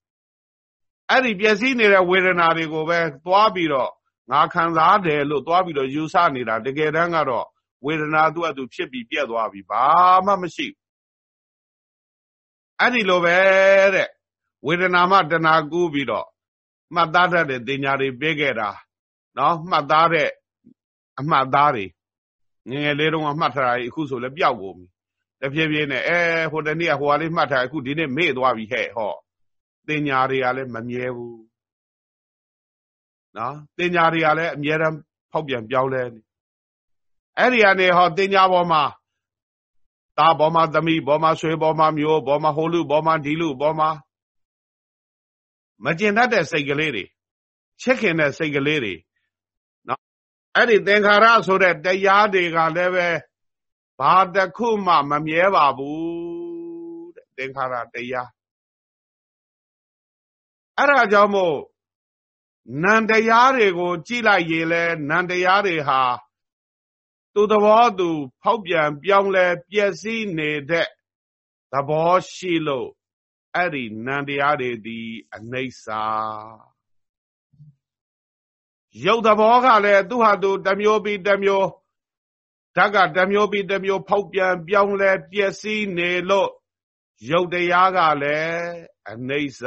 အဲ့ဒီပျက်စီးနေတဲ့ဝေဒနာတွေကိုပဲသွားပြီးတော့ငါခံစားတယ်လို့သွားပြီးတော့ယူဆနေတာတကယ်တမ်းကတော့ဝေဒနာသူ့အတူဖြစ်ပြီးပြက်သွားပြီဘာမှမရှိအဲ့ဒီလိုပဲတဲ့ဝေဒနာမှတဏှာကူးပြီးတော့ မှတ်သားတတ်တဲ့တင်ညာတွေပေးခဲ့တာနော်မှတ်သားတဲ့အမှတ်သားတွေငငယ်လေးတုန်းကမှတ်ထားတာအခုဆိုလည်းပျောက်ကုန်ပြီတဖြည်းဖြည်းနဲ့အဲဟိုတနေ့ကဟိုကလေးမှတ်ထားအခုဒီနေ့မေ့သွားပြီဟဲ့ဟောတင်ညာတွေကလည်းမမြဲဘူးနော်တင်ညာတွေကလည်းအမြဲတမ်းဖောက်ပြန်ပြောင်းလဲနေအဲ့ဒီကနေဟောတင်ညာပေါ်မှာသားပေါ်မှာသမီးပေါ်မှာဆွေပေါ်မှာမျိုးပေါ်မှာဟိုလူပေါ်မှာဒီလူပေါ်မှာ မကျင်တတ်တဲ့စိတ်ကလေးတွေချစ်ခင်တဲ့စိတ်ကလေးတွေနော်အဲ့ဒီသင်္ခါရဆိုတဲ့တရားတွေကလည်းပဲဘာတခုမှမမြဲပါဘူးတဲ့သင်္ခါရတရားအဲ့ဒါကြောင့်မို့နန္တရားတွေကို ကြည့်လိုက်ရင်လဲနန္တရားတွေဟာသူသဘောသူ ဖောက်ပြန်ပြောင်းလဲပျက်စီးနေတဲ့သဘောရှိလို့ အဲ့ဒီနံတရားတွေသည်အနိစ္စရုပ်သဘောကလည်းသူဟာသူတမျိုးပြီးတမျိုးဓာတ်ကတမျိုးပြီးတမျိုးဖောက်ပြန်ပြောင်းလဲပျက်စီးနေလို့ရုပ်တရားကလည်းအနိစ္စ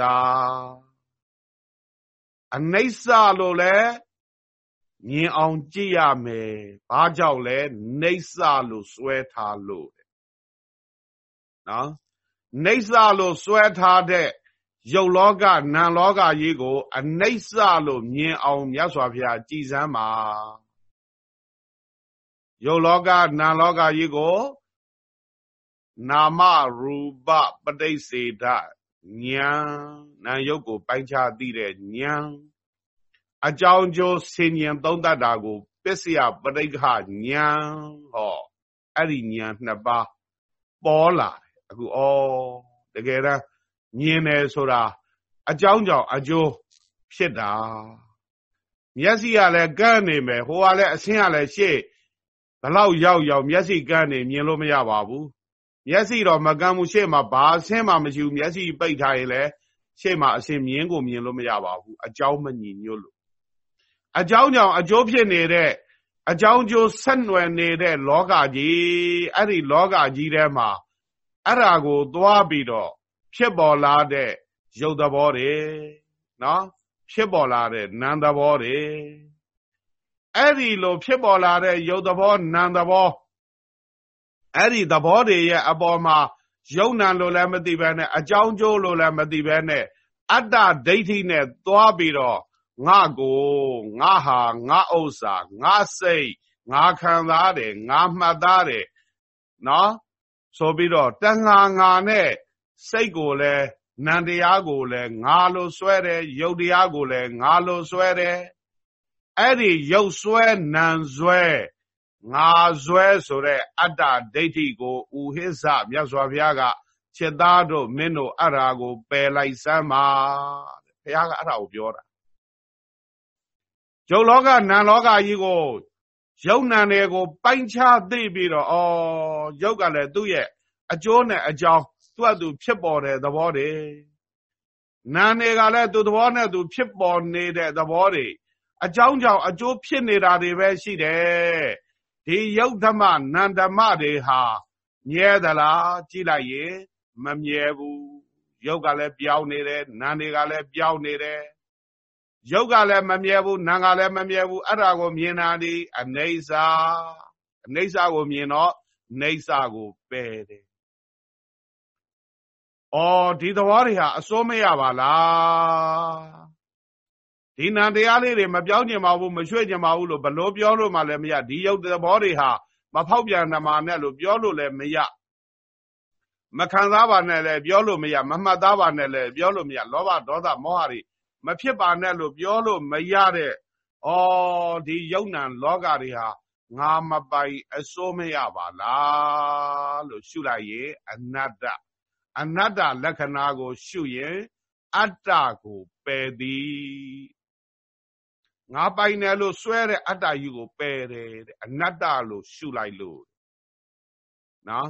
အနိစ္စလို့လည်းမြင်အောင်ကြည့်ရမယ်ဘာကြောင့်လဲနေဆလို့စွဲထားလို့နော် နေဆလို့စွဲထားတဲ့ရုပ်လောကနာမ်လောကကြီးကို အနိစ္စလို့မြင်အောင်မြတ်စွာဘုရားကြည်စမ်းပါရုပ်လောကနာမ်လောကကြီးကို နာမရူပပဋိစေဒဉာဏ်နာယုတ်ကိုပိုင်းခြားသိတဲ့ဉာဏ်အကြောင်းကျိုးဆင်ញံသုံးတတ်တာကိုပစ္စယပဋိက္ခဉာဏ်ဟောအဲ့ဒီဉာဏ်နှစ်ပါးပေါ်လာတယ် အခုဩတကယ်တမ်းမြင်တယ်ဆိုတာအကြောင်းကြောင့်အကျိုးဖြစ်တာမျက်စိကလည်းကန်းနေမယ်ဟိုကလည်းအဆင်းကလည်းရှေ့ဘလောက်ရောက်ရောက်မျက်စိကန်းနေမြင်လို့မရပါဘူးမျက်စိတော့မကန်းဘူးရှေ့မှာဘာအဆင်းမှမရှိဘူးမျက်စိပိတ်ထားရင်လည်းရှေ့မှာအဆင်းမြင်ကိုမြင်လို့မရပါဘူးအကြောင်းမညီညွတ်လို့အကြောင်းကြောင့်အကျိုးဖြစ်နေတဲ့အကြောင်းကျိုးဆက်နွယ်နေတဲ့လောကကြီးအဲ့ဒီလောကကြီးထဲမှာ အဲ့ဒါကို သွားပြီးတော့ဖြစ်ပေါ်လာတဲ့ရုပ်သဘောတွေနော်ဖြစ်ပေါ်လာတဲ့နာမ်သဘောတွေအဲ့ဒီလိုဖြစ်ပေါ်လာတဲ့ရုပ်သဘောနာမ်သဘောအဲ့ဒီသဘောတွေရဲ့အပေါ်မှာယုံနာလို့လည်းမသိဘဲနဲ့အကြောင်းကျိုးလို့လည်းမသိဘဲနဲ့အတ္တဒိဋ္ဌိနဲ့သွားပြီးတော့ငါကိုငါဟာငါဥစ္စာငါစိတ်ငါခံစားတယ်ငါမှတ်သားတယ်နော် ဆိုပြီးတော့တဏှာငါနဲ့စိတ်ကိုလည်းနံတရားကိုလည်းငါလိုဆွဲတယ်ယုတ်တရားကိုလည်းငါလိုဆွဲတယ်အဲ့ဒီယုတ်ဆွဲနံဆွဲငါဆွဲဆိုတဲ့အတ္တဒိဋ္ဌိကိုဥဟိစ္စမြတ်စွာဘုရားကခြေသားတို့မင်းတို့အဲ့ဒါကိုပယ်လိုက်စမ်းပါဘုရားကအဲ့ဒါကိုပြောတာရုပ်လောကနာမ်လောကကြီးကို ရုပ်နာမ်တွေကိုပိုင်းခြားသိပြီးတော့ဩရုပ်ကလည်းသူ့ရဲ့အကျိုးနဲ့အကြောင်းသူ့အတူဖြစ်ပေါ်တဲ့သဘောတွေနာမ်တွေကလည်းသူ့သဘောနဲ့သူဖြစ်ပေါ်နေတဲ့သဘောတွေအကြောင်းကြောင့်အကျိုးဖြစ်နေတာတွေပဲရှိတယ်ဒီယုတ်ဓမ္မနန္ဓမ္မတွေဟာမြဲသလားကြည့်လိုက်ရင်မမြဲဘူးယုတ်ကလည်းပြောင်းနေတယ်နာမ်တွေကလည်းပြောင်းနေတယ် ရုပ်ကလည်းမမြဲဘူးနာမ်ကလည်းမမြဲဘူးအဲ့ဒါကိုမြင်တာဒီအနေစာအနေစာကိုမြင်တော့နေစာကိုပယ်တယ်။အော်ဒီသဘောတွေဟာအစိုးမရပါလား။ဒီနံတရားလေးတွေမပြောင်းကျင်ပါဘူးမရွှေ့ကျင်ပါဘူးလို့ဘလို့ပြောလို့မှလည်းမရဒီယုတ်သဘောတွေဟာမဖောက်ပြန်နှမာနဲ့လို့ပြောလို့လည်းမရမခံစားပါနဲ့လည်းပြောလို့မရမမှတ်သားပါနဲ့လည်းပြောလို့မရလောဘဒေါသမောဟတွေ မဖြစ်ပါနဲ့လို့ပြောလို့မရတဲ့ဩဒီယုံ nant လောကတွေဟာငါမပိုင်အစိုးမရပါလားလို့ရှုလိုက်ရင်အနတ္တအနတ္တလက္ခဏာကို ရှုရင်အတ္တကိုပယ်သည်ငါပိုင်တယ်လို့စွဲတဲ့အတ္တကြီးကိုပယ်တယ်တဲ့အနတ္တလို့ရှုလိုက်လို့နော်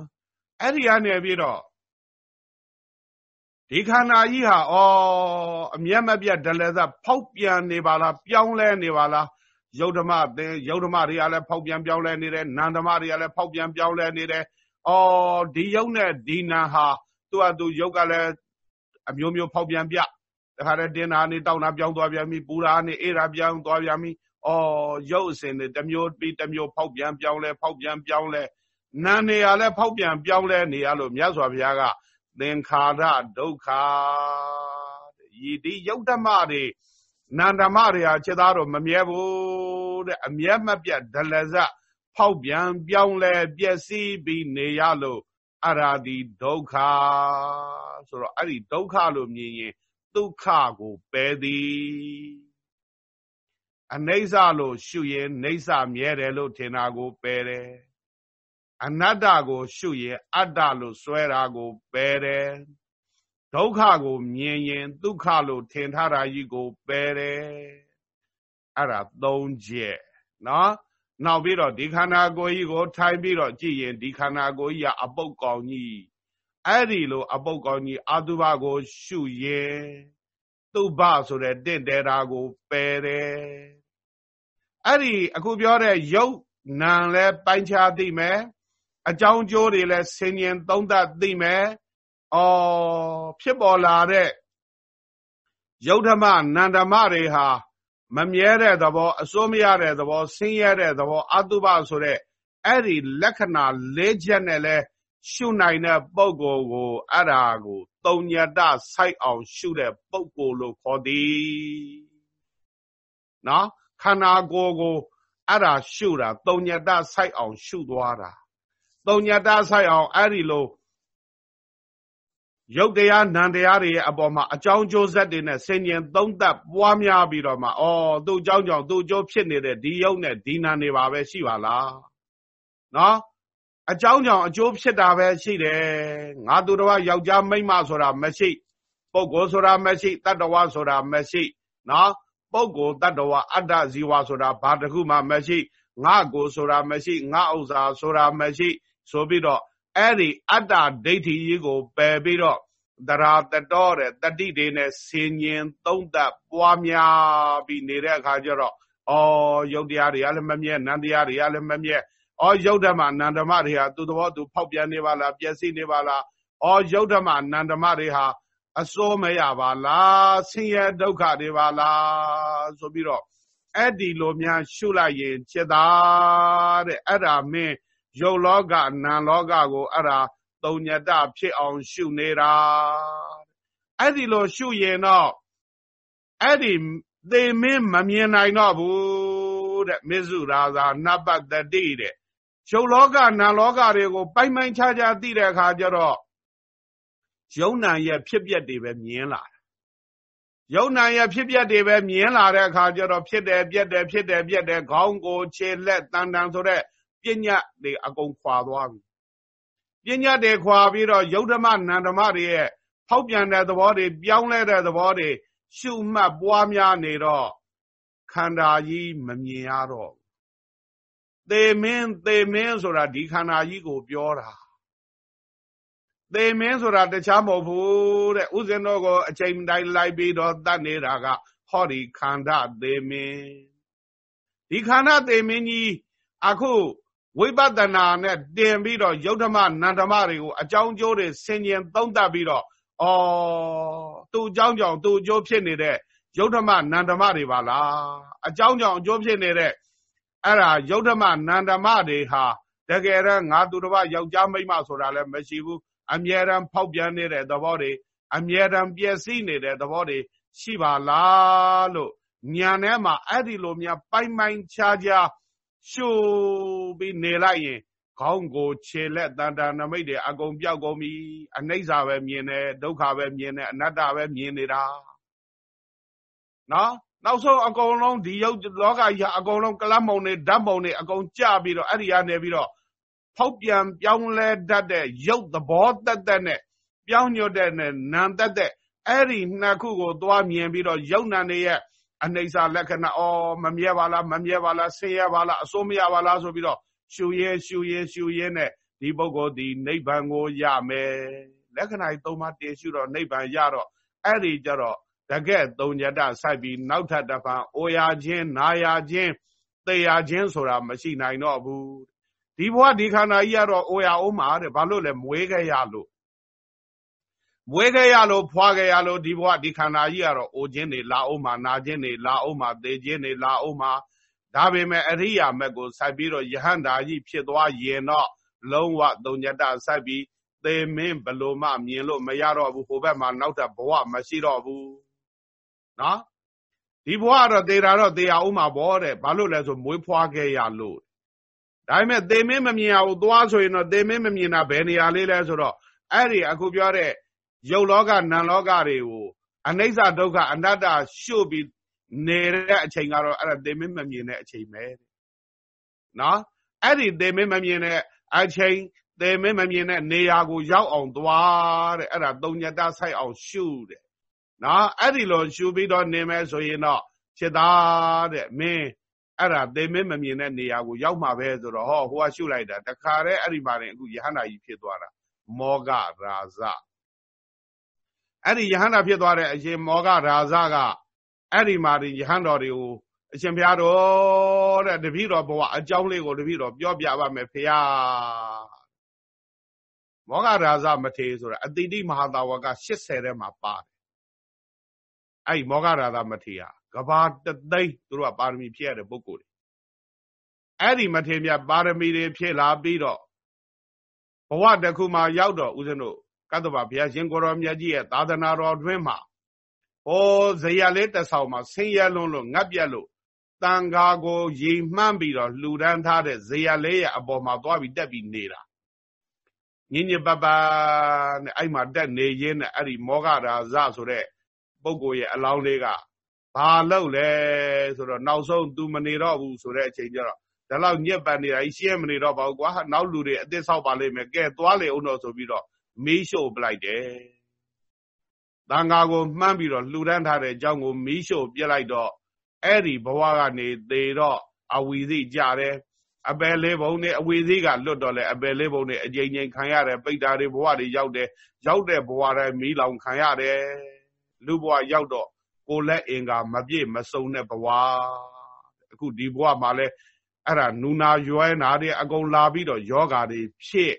အဲ့ဒီကနေပြီးတော့ ဒီခန္ဓာကြီးဟာဩအမျက်မပြတ်ဒလဇဖောက်ပြန်နေပါလားပြောင်းလဲနေပါလားယုတ်ဓမ္မသင်ယုတ်ဓမ္မတွေကလည်းဖောက်ပြန်ပြောင်းလဲနေတယ်နန္ဓမ္မတွေကလည်းဖောက်ပြန်ပြောင်းလဲနေတယ်ဩဒီယုတ်နဲ့ဒီနံဟာသူ့အတူယုတ်ကလည်းအမျိုးမျိုးဖောက်ပြန်ပြတခါတည်းတင်းတာနေတောက်တာပြောင်းသွားပြန်ပြီပူတာနေအေးတာပြောင်းသွားပြန်ပြီဩရုပ်အစဉ်တွေတစ်မျိုးပြီးတစ်မျိုးဖောက်ပြန်ပြောင်းလဲဖောက်ပြန်ပြောင်းလဲနာနေရလဲဖောက်ပြန်ပြောင်းလဲနေရလို့မြတ်စွာဘုရားက သင်္ခါရဒုက္ခဤဒီယုတ်ဓမ္မတွေနန္ဓမ္မတွေဟာခြေသားတော့မမြဲဘူးတဲ့အမြဲမပြတ်ဒလဇဖောက်ပြန်ပြောင်းလဲပျက်စီးပြီးနေရလို့အရာဒီဒုက္ခဆိုတော့အဲ့ဒီဒုက္ခလို့မြင်ရင်ဒုက္ခကိုပယ်သည်အနိစ္စလို့ရှုရင်နေစ္စမြဲတယ်လို့ထင်တာကိုပယ်တယ် အနတ္တကို ရှုရင်အတ္တလို့စွဲတာကိုပယ်တယ်ဒုက္ခကိုမြင်ရင်ဒုက္ခလို့ထင်ထားတာကြီးကိုပယ်တယ်အဲ့ဒါသုံးချက်နော်နောက်ပြီးတော့ဒီခန္ဓာကိုယ်ကြီးကို ထိုင်ပြီးတော့ကြည့်ရင်ဒီခန္ဓာကိုယ်ကြီးကအပုတ်ကောင်ကြီးအဲ့ဒီလို အပုတ်ကောင်းကြီးအာတုဘကို ရှုရင်သူဘဆိုတဲ့တင့်တယ်တာကိုပယ်တယ်အဲ့ဒီအခုပြောတဲ့ယုတ်နံလဲပိုင်းခြားသိမယ် အကြောင်းကျိုးတွေလဲဆင်ញင်သုံးသပ်သိမယ်အော်ဖြစ်ပေါ်လာတဲ့ယုတ်ဓမ္မနန္ဓမတွေဟာမမြဲတဲ့သဘောအစိုးမရတဲ့သဘောဆင်းရဲတဲ့သဘောအတုပဆိုတဲ့အဲ့ဒီလက္ခဏာ၄ချက်နဲ့လဲရှုနိုင်တဲ့ပုံကိုကိုအဲ့ဒါကိုတုံညတစိုက်အောင်ရှုတဲ့ပုံကိုလို့ခေါ်သည်နော်ခန္ဓာကိုယ်ကိုအဲ့ဒါရှုတာတုံညတစိုက်အောင်ရှုသွားတာ တုံညတစိုက်အောင်အဲ့ဒီလိုရုပ်တရားနံတရားတွေရဲ့အပေါ်မှာအကြောင်းကျိုးဆက်တွေနဲ့ဆင်ញင်သုံးသပ်ပွားများပြီးတော့မှအော်သူ့အကြောင်းကြောင့်သူ့အကျိုးဖြစ်နေတဲ့ဒီရုပ်နဲ့ဒီနံတွေပါပဲရှိပါလားနော်အကြောင်းကြောင့်အကျိုးဖြစ်တာပဲရှိတယ်ငါသူတော်ယောက်ျားမိန်းမဆိုတာမရှိပုဂ္ဂိုလ်ဆိုတာမရှိတတ္တဝါဆိုတာမရှိနော်ပုဂ္ဂိုလ်တတ္တဝါအတ္တဇီဝဆိုတာဘာတစ်ခုမှမရှိငါကိုဆိုတာမရှိငါဥစ္စာဆိုတာမရှိ ဆိုပြီးတော့အဲ့ဒီအတ္တဒိဋ္ဌိကြီးကိုပယ်ပြီးတော့တရာတတော်တဲ့တတိတွေနဲ့ဆင်ញင်သုံးသပ်ပွားများပြီးနေတဲ့အခါကျတော့အော်ယုတ်တရားတွေကလည်းမမြဲနန္တရားတွေကလည်းမမြဲအော်ယုတ်ဓမ္မနန္ဓမတွေဟာသူ့သဘောသူဖောက်ပြန်နေပါလားပျက်စီးနေပါလားအော်ယုတ်ဓမ္မနန္ဓမတွေဟာအစိုးမရပါလားဆင်းရဲဒုက္ခတွေပါလားဆိုပြီးတော့အဲ့ဒီလိုများရှုလိုက်ရင်จิตသာတဲ့အဲ့ဒါမင်း ယုတ်လောကနံလောကကိုအဲ့ဒါသုံးညတဖြစ်အောင်ရှုနေတာအဲ့ဒီလိုရှုရင်တော့အဲ့ဒီသေမင်းမမြင်နိုင်တော့ဘူးတဲ့မေဇုရာဇာနပတတိတဲ့ရုပ်လောကနာလောကတွေကို ပိုင်ပိုင်ခြားခြားသိတဲ့အခါကျတော့ယုံနာရဲ့ဖြစ်ပျက်တွေပဲမြင်လာတာယုံနာရဲ့ဖြစ်ပျက်တွေပဲမြင်လာတဲ့အခါကျတော့ဖြစ်တယ်ပြက်တယ်ဖြစ်တယ်ပြက်တယ်ခေါင်းကိုခြေလက်တန်တန်ဆိုတဲ့ ပညာတွေအကုန်ခွာသွားပြီပညာတွေခွာပြီးတော့ယုတ်ဓမ္မနန္ဓမတွေရဲ့ဖောက်ပြန်တဲ့သဘောတွေပြောင်းလဲတဲ့သဘောတွေရှုမှတ်ပွားများနေတော့ခန္ဓာကြီးမမြင်ရတော့သေမင်းသေမင်းဆိုတာဒီခန္ဓာကြီးကိုပြောတာသေမင်းဆိုတာတခြားမဟုတ်ဘူးတဲ့ဥစဉ်တော်ကိုအချိန်တိုင်းလိုက်ပြီးတော့တတ်နေတာကဟောဒီခန္ဓာသေမင်းဒီခန္ဓာသေမင်းကြီးအခု ဝိပဿနာနဲ့တင်ပြီးတော့ယုတ်ဓမ္မနန္ဓမတွေကိုအကြောင်းကျိုးတွေဆင်ញင်သုံးသပ်ပြီးတော့ဩသူ့အကြောင်းကြောင့်သူ့အကျိုးဖြစ်နေတဲ့ယုတ်ဓမ္မနန္ဓမတွေပါလားအကြောင်းကြောင့်အကျိုးဖြစ်နေတဲ့အဲ့ဒါယုတ်ဓမ္မနန္ဓမတွေဟာတကယ်တော့ငါသူတစ်ပါးယောက်ျားမိန်းမဆိုတာလည်းမရှိဘူးအမြဲတမ်းဖောက်ပြန်နေတဲ့သဘောတွေအမြဲတမ်းပျက်စီးနေတဲ့သဘောတွေရှိပါလားလို့ညာထဲမှာအဲ့ဒီလိုများပိုင်ပိုင်ခြားခြား ရှုပြီးနေလိုက်ရင်ခေါင်းကိုခြေလက်တန်တာနမိတ်တွေအကုန်ပြောက်ကုန်ပြီအနိစ္စပဲမြင်တယ်ဒုက္ခပဲမြင်တယ်အနတ္တပဲမြင်နေတာနော်နောက်ဆုံးအကုန်လုံးဒီရုပ်လောကကြီးအကုန်လုံးကလပ်မုံတွေဓာတ်မုံတွေအကုန်ကြပြီးတော့အဲ့ဒီကနေပြီးတော့ဖောက်ပြန်ပြောင်းလဲတတ်တဲ့ရုပ်သဘောတက်တက်နဲ့ပြောင်းညွတ်တဲ့နဲ့နာမ်တက်တဲ့အဲ့ဒီနှစ်ခုကိုသွားမြင်ပြီးတော့ရုပ်နာနေရဲ့ အနိစ္စလက္ခဏာအော်မမြဲပါလားမမြဲပါလားဆင်းရဲပါလားအစိုးမရပါလားဆိုပြီးတော့ရှူရဲရှူရဲရှူရဲနဲ့ဒီပုဂ္ဂိုလ်ဒီနိဗ္ဗာန်ကိုရမယ်လက္ခဏာကြီးသုံးပါးတင်ရှုတော့နိဗ္ဗာန်ရတော့အဲ့ဒီကြတော့တကက်သုံးညတစိုက်ပြီးနောက်ထပ်တစ်ဖန်အိုရခြင်းနာရခြင်းသေရခြင်းဆိုတာမရှိနိုင်တော့ဘူးဒီဘဝဒီခန္ဓာကြီးကတော့အိုရအောင်မှာတဲ့ဘာလို့လဲမွေးခဲ့ရလို့ မွေးခဲ့ရလို့ဖွာခဲ့ရလို့ဒီဘဝဒီခန္ဓာကြီးကတော့အိုခြင်းတွေလာအောင်မှာနာခြင်းတွေလာအောင်မှာသေခြင်းတွေလာအောင်မှာဒါပေမဲ့အရိယာမက်ကိုစိုက်ပြီးတော့ယဟန္တာကြီးဖြစ်သွားရင်တော့လုံးဝသုံးညတစိုက်ပြီးသေမင်းဘလို့မှမြင်လို့မရတော့ဘူးဟိုဘက်မှာနောက်ထပ်ဘဝမရှိတော့ဘူးနော်ဒီဘဝကတော့သေတာတော့သေရအောင်မှာပေါ့တဲ့ဘာလို့လဲဆိုမွေးဖွားခဲ့ရလို့ဒါပေမဲ့သေမင်းမမြင်အောင်သွားဆိုရင်တော့သေမင်းမမြင်တာဘယ်နေရာလေးလဲဆိုတော့အဲ့ဒီအခုပြောတဲ့ ရုပ်လောကနံလောကတွေကိုအနိစ္စဒုက္ခအနတ္တရှုပ်ပြီးနေတဲ့အချိန်ကတော့အဲ့ဒါသေမင်းမမြင်တဲ့အချိန်ပဲနော်အဲ့ဒီသေမင်းမမြင်တဲ့အချိန်သေမင်းမမြင်တဲ့နေရာကိုရောက်အောင်သွားတဲ့အဲ့ဒါသုံးညတဆိုင်အောင်ရှုတဲ့နော်အဲ့ဒီလိုရှုပြီးတော့နေမယ်ဆိုရင်တော့ဖြစ်သားတဲ့မင်းအဲ့ဒါသေမင်းမမြင်တဲ့နေရာကိုရောက်မှာပဲဆိုတော့ဟောဟိုကရှုလိုက်တာတခါတည်းအဲ့ဒီမှာနေအခုယဟန္တာကြီးဖြစ်သွားတာမောဂရာဇ အဲ့ဒီယဟန္တာဖြစ်သွားတဲ့အရှင်မောဂရာဇကအဲ့ဒီမှာဒီယဟန်တော်တွေကိုအရှင်ဘုရားတော်တဲ့တပည့်တော်ဘဝအကြောင်းလေးကိုတပည့်တော်ပြောပြပါမယ်ဖေယမောဂရာဇမထေဆိုတာအတိတိမဟာတာဝက80ထဲမှာပါတယ်အဲ့မောဂရာဇမထေဟာကဘာတသိန်းသူတို့ကပါရမီဖြည့်ရတဲ့ပုဂ္ဂိုလ်တွေအဲ့ဒီမထေမြတ်ပါရမီတွေဖြည့်လာပြီးတော့ဘဝတစ်ခုမှာရောက်တော့ဦးဇင်းတို့ ကတ္တဗဘုရားရှင်ကိုရောမြတ်ကြီးရဲ့သာသနာတော်တွင်မှာဟောဇေယလေးတဆောက်မှာဆင်းရဲလွန်းလို့ငတ်ပြက်လို့တန်ဃာကိုရေမှန်းပြီးတော့လှူဒန်းထားတဲ့ဇေယလေးရဲ့အပေါ်မှာသွားပြီးတက်ပြီးနေတာညင်ညပပနဲ့အဲ့မှာတက်နေရင်းနဲ့အဲ့ဒီမောဂရာဇဆိုတဲ့ပုဂ္ဂိုလ်ရဲ့အလောင်းလေးကဘာလုပ်လဲဆိုတော့နောက်ဆုံး तू မနေတော့ဘူးဆိုတဲ့အချိန်ကျတော့ဒါလောက်ညက်ပန်နေတာကြီးရှင်းမနေတော့ပါဘူးကွာနောက်လူတွေအသစ်ဆောက်ပါလိမ့်မယ်ကဲသွားလေအောင်တော့ဆိုပြီးတော့ မေးရှို့ပလိုက်တယ်တန်ဃာကိုမှန်းပြီးတော့လှူဒန်းထားတဲ့အကြောင်းကိုမီးရှို့ပြလိုက်တော့အဲ့ဒီဘဝကနေသေတော့အဝီစိကြတယ်အပယ်လေးဘုံနဲ့အဝီစိကလွတ်တော့လေအပယ်လေးဘုံနဲ့အကြိမ်ကြိမ်ခံရတယ်ပိတ္တာတွေဘဝတွေရောက်တယ်ရောက်တဲ့ဘဝတိုင်းမီးလောင်ခံရတယ်လူဘဝရောက်တော့ကိုလက်အင်္ဂါမပြည့်မစုံတဲ့ဘဝအခုဒီဘဝမှာလဲအဲ့ဒါနူနာရွဲနာတွေအကုန်လာပြီးတော့ယောဂါတွေဖြစ်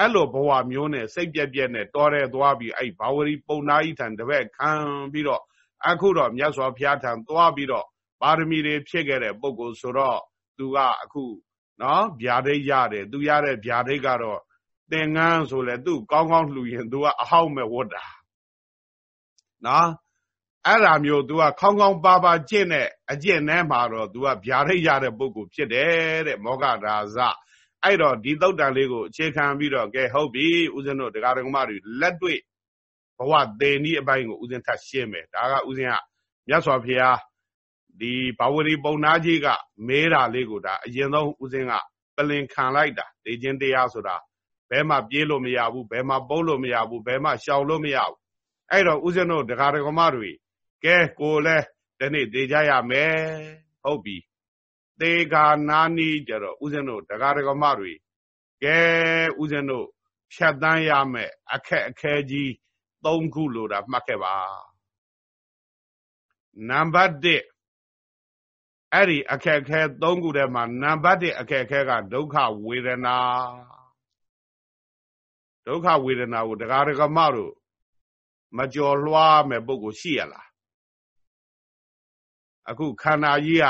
အဲ့လိုဘဝမျိုးနဲ့စိတ်ပြက်ပြက်နဲ့တော်ရဲသွားပြီးအဲ့ဘာဝရီပုံနာဤထံတပည့်ခံပြီးတော့အခုတော့မြတ်စွာဘုရားထံသွားပြီးတော့ပါရမီတွေဖြစ်ခဲ့တဲ့ပုဂ္ဂိုလ်ဆိုတော့သူကအခုနော်ဗျာဒိတ်ရတယ်သူရတဲ့ဗျာဒိတ်ကတော့သင်္ကန်းဆိုလဲသူကောင်းကောင်းလှူရင်သူကအဟောက်မဲ့ဝတ်တာနော်အဲ့ဒါမျိုး तू ကခေါင်းခေါင်းပါပါကျင့်တဲ့အကျင့်ထဲမှာတော့ तू ကဗျာဒိတ်ရတဲ့ပုဂ္ဂိုလ်ဖြစ်တယ်တဲ့မောဂရာဇ အဲ့တော့ဒီသုတ်တန်လေးကိုအခြေခံပြီးတော့ကဲဟုတ်ပြီဦးဇင်းတို့တရားတော်မတွေလက်တွေ့ဘဝသေနည်းအပိုင်းကိုဦးဇင်းထပ်ရှင်းမယ်ဒါကဦးဇင်းကမြတ်စွာဘုရားဒီဘာဝရီပုံနာကြီးကမဲတာလေးကိုဒါအရင်ဆုံးဦးဇင်းကပလင်ခံလိုက်တာဒေခြင်းတရားဆိုတာဘဲမှပြေးလို့မရဘူးဘဲမှပုတ်လို့မရဘူးဘဲမှရှောင်လို့မရဘူးအဲ့တော့ဦးဇင်းတို့တရားတော်မတွေကဲကိုလည်းဒီနေ့သေကြရမယ်ဟုတ်ပြီ သေခါနာနီးကြတော့ဦးဇင်းတို့ဒကာဒကမတွေကဲဦးဇင်းတို့ဖြတ်တန်းရမယ်အခက်အခဲကြီး၃ခုလို့တာမှတ်ခဲ့ပါနံပါတ်1အဲ့ဒီအခက်အခဲ၃ခုထဲမှာနံပါတ်1အခက်အခဲကဒုက္ခဝေဒနာဒုက္ခဝေဒနာကိုဒကာဒကမတို့မကြော်လွှားမဲ့ပုဂ္ဂိုလ်ရှိရလားအခုခန္ဓာကြီးက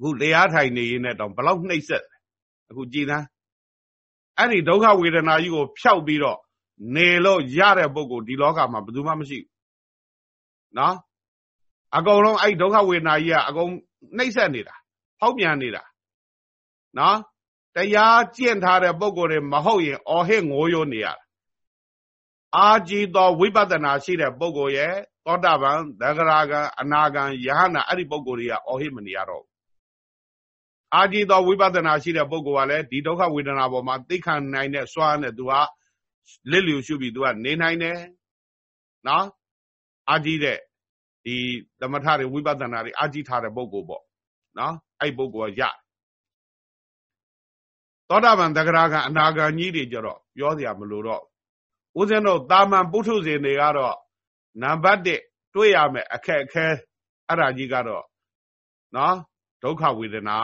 အခုတရားထိုင်နေရင်လည်းတော့ဘလောက်နှိမ့်ဆက်အခုကြည်သန်းအဲ့ဒီဒုက္ခဝေဒနာကြီးကိုဖျောက်ပြီးတော့နေလို့ရတဲ့ပုဂ္ဂိုလ်ဒီလောကမှာဘယ်သူမှမရှိဘူးနော်အကုန်လုံးအဲ့ဒုက္ခဝေဒနာကြီးကအကုန်နှိမ့်ဆက်နေတာဖောက်ပြန်နေတာနော်တရားကျင့်ထားတဲ့ပုဂ္ဂိုလ်တွေမဟုတ်ရင်အော်ဟစ်ငိုးရိုးနေရတာအာကြည်သောဝိပဿနာရှိတဲ့ပုဂ္ဂိုလ်ရဲ့သောတာပန်သဂရာဂံအနာဂံယဟနာအဲ့ဒီပုဂ္ဂိုလ်တွေကအော်ဟစ်မနေရတော့ အာကြည်သောဝိပဿနာရှိတဲ့ပုဂ္ဂိုလ်ကလည်းဒီဒုက္ခဝေဒနာပေါ်မှာသိခံနိုင်တဲ့စွမ်းနဲ့သူကလစ်လျူရှုပြီးသူကနေနိုင်တယ်နော်အာကြည်တဲ့ဒီသမထတွေဝိပဿနာတွေအာကြည်ထားတဲ့ပုဂ္ဂိုလ်ပေါ့နော်အဲ့ပုဂ္ဂိုလ်ကရသောတာပန်တဂရကအနာဂံကြီးတွေကြတော့ပြောစရာမလိုတော့ဦးဇင်းတို့တာမန်ပုထုဇဉ်တွေကတော့နံပါတ်1တွေ့ရမယ်အခက်အခဲအဲ့ဒါကြီးကတော့နော် ဒုက္ခဝေဒနာ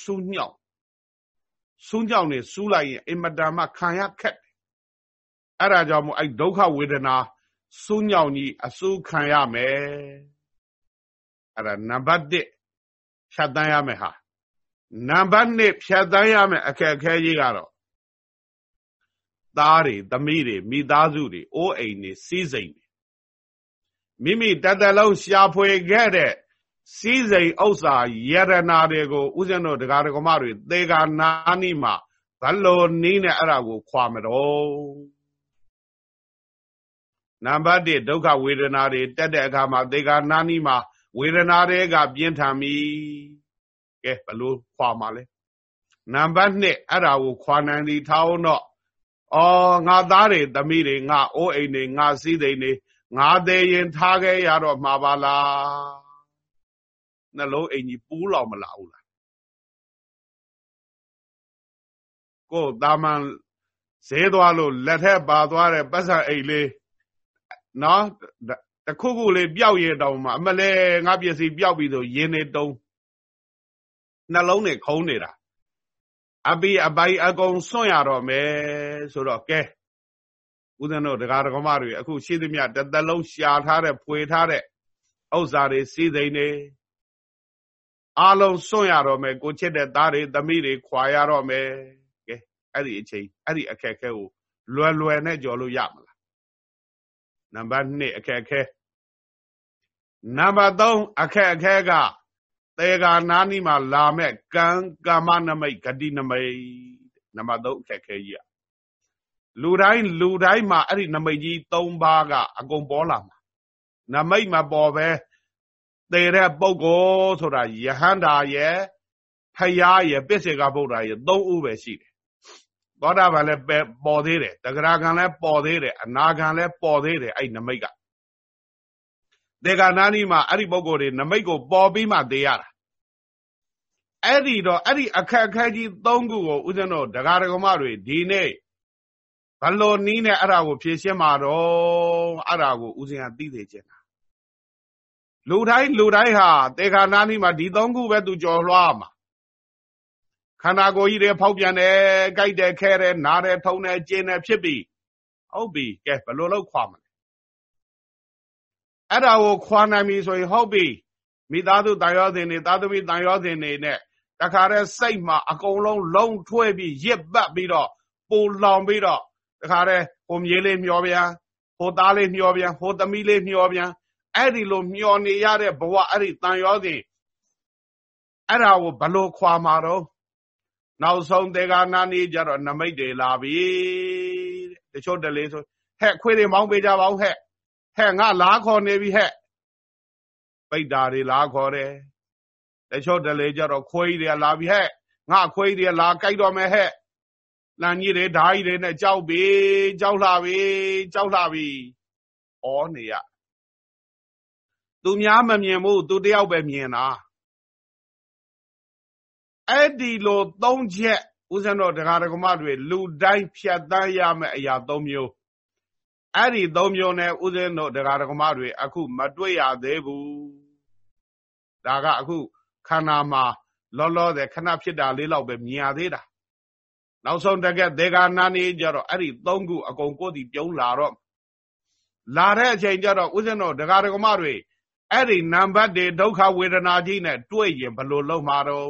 စူးညောက်စူးညောက်နေစူးလိုက်ရင်အင်မတန်မှခံရခက်တယ်အဲ့ဒါကြောင့်မို့အဲ့ဒုက္ခဝေဒနာစူးညောက်ကြီးအစူးခံရမယ်အဲ့ဒါနံပါတ်1ဖြတ်တန်းရမယ်ဟာနံပါတ်2ဖြတ်တန်းရမယ်အခက်အခဲကြီးကတော့သားတွေသမီးတွေမိသားစုတွေအိုးအိမ်တွေစီးစိမ်တွေမိမိတတလုံးရှာဖွေခဲ့တဲ့ စီးစိမ်ဥစ္စာယရနာတွေကိုဥစဉ်တို့ဒကာဒကမတွေသေကာနာနီမှာဘလို့နီးနဲ့အဲ့ဒါကိုခွာမတော့နံပါတ်1ဒုက္ခဝေဒနာတွေတက်တဲ့အခါမှာသေကာနာနီမှာဝေဒနာတွေကပြင်းထန်ပြီကဲဘလို့ခွာမှာလဲနံပါတ်2အဲ့ဒါကိုခွာနိုင်သည်ထားအောင်တော့အော်ငါသားတွေသမီးတွေငါအိုးအိမ်တွေငါစည်းစိမ်တွေငါသေးရင်ထားခဲ့ရတော့မှာပါလား နှလုံးအိမ်ကြီးပူးလောင်မလာဘူးလားကိုယ်တာမန်ဈေးသွားလို့လက်ထက်ပါသွားတဲ့ပတ်စံအိတ်လေးနော်တခုခုလေးပျောက်ရင်တောင်မှအမလဲငါပစ္စည်းပျောက်ပြီဆိုရင်းနေတုံးနှလုံးနဲ့ခုံးနေတာအပိအပိုင်အကုန်စွန့်ရတော့မယ်ဆိုတော့ကဲဦးဇင်းတို့ဒကာဒကမတွေအခုရှိသမျှတစ်သက်လုံးရှာထားတဲ့ဖွေထားတဲ့ဥစ္စာတွေစီးစိမ်တွေ အားလုံးစွန့်ရတော့မယ်ကိုချစ်တဲ့သားတွေသမီးတွေခွာရတော့မယ်ကဲအဲ့ဒီအချိန်အဲ့ဒီအခက်ခဲကိုလွယ်လွယ်နဲ့ကြော်လို့ရမလားနံပါတ်2အခက်ခဲနံပါတ်3အခက်အခဲကတေဂာနာနီမှာလာမဲ့ကံကာမနမိတ်ဂတိနမိတ်နံပါတ်3အခက်ခဲကြီးอ่ะလူတိုင်းလူတိုင်းမှာအဲ့ဒီနမိတ်ကြီး၃ပါးကအကုန်ပေါ်လာမှာနမိတ်မပေါ်ပဲ သေတဲ့ပုဂ္ဂိုလ်ဆိုတာယဟန္တာရဲ့ဖယားရဲ့ပစ္စေကဗုဒ္ဓရဲ့၃ဥပဲရှိတယ်သောတာပန်လည်းပေါ်သေးတယ်တဂရကံလည်းပေါ်သေးတယ်အနာကံလည်းပေါ်သေးတယ်အဲ့နမိတ်ကတေဂာနာနီမှာအဲ့ဒီပုဂ္ဂိုလ်တွေနမိတ်ကိုပေါ်ပြီးမှသိရတာအဲ့ဒီတော့အဲ့ဒီအခက်အခဲကြီး၃ခုကိုဦးဇင်းတို့ဒကာဒကမတွေဒီနေ့ဘလို့နီးနဲ့အဲ့ဒါကိုဖြည့်ရှင်းမှာတော့အဲ့ဒါကိုဦးဇင်းကသိသေးချင်တာ လူတိုင်းလူတိုင်းဟာတေခါနာနီမှာဒီ၃ခုပဲသူကြော်လွှားမှာခန္ဓာကိုယ်ကြီးတွေဖောက်ပြန်တယ်ကြိုက်တယ်ခဲတယ်နားတယ်ထုံတယ်ကျင်းတယ်ဖြစ်ပြီဟုတ်ပြီကဲဘလို့လောက်ခွာမလဲအဲ့ဒါကိုခွာနိုင်ပြီဆိုရင်ဟုတ်ပြီမိသားစုတန်ရောစင်တွေသာသမီတန်ရောစင်တွေနဲ့တခါတည်းစိတ်မှာအကုန်လုံးလုံးထွဲပြီးရစ်ပတ်ပြီးတော့ပူလောင်ပြီးတော့တခါတည်းဟိုမြေးလေးမျောပြန်ဟိုသားလေးမျောပြန်ဟိုသမီးလေးမျောပြန် အဲ့ဒီလိုမျောနေရတဲ့ဘဝအဲ့ဒီတန်ရောစဉ်အဲ့ဒါကိုဘလို့ခွာမှာတော့နောက်ဆုံးတေဂာနာနေကြတော့နမိတ်တွေလာပြီတချို့တလေဆိုဟဲ့ခွေးတွေမောင်းပေးကြပါဦးဟဲ့ဟဲ့ငါလားခေါ်နေပြီဟဲ့ပိတ်တာတွေလားခေါ်တယ်တချို့တလေကြတော့ခွေးတွေလာပြီဟဲ့ငါခွေးတွေလာကြိုက်တော့မယ်ဟဲ့လန်ကြီးတွေဓာကြီးတွေနဲ့ကြောက်ပြီကြောက်လှပြီကြောက်လှပြီဩနေရ သူများမမြင်ဘူးသူတယောက်ပဲမြင်တာအဲ့ဒီလိုသုံးချက်ဦးဇင်းတော်တရားဓမ္မတွေလူတိုင်းဖြတ်တန်းရမယ့်အရာ၃မျိုးအဲ့ဒီ၃မျိုးနဲ့ဦးဇင်းတို့တရားဓမ္မတွေအခုမတွေ့ရသေးဘူးဒါကအခုခန္ဓာမှာလောလောဆယ်ခဏဖြစ်တာလေးလောက်ပဲမြင်ရသေးတာနောက်ဆုံးတကက်ဒေဂာနာနေကြတော့အဲ့ဒီ၃ခုအကုန်ကိုယ်စီပြုံးလာတော့လာတဲ့အချိန်ကျတော့ဦးဇင်းတော်ဒကာဒကမတွေ အဲ့ဒီနံပါတ်တွေဒုက္ခဝေဒနာကြီးနဲ့တွေ့ရင်ဘယ်လိုလုပ်မှာတော့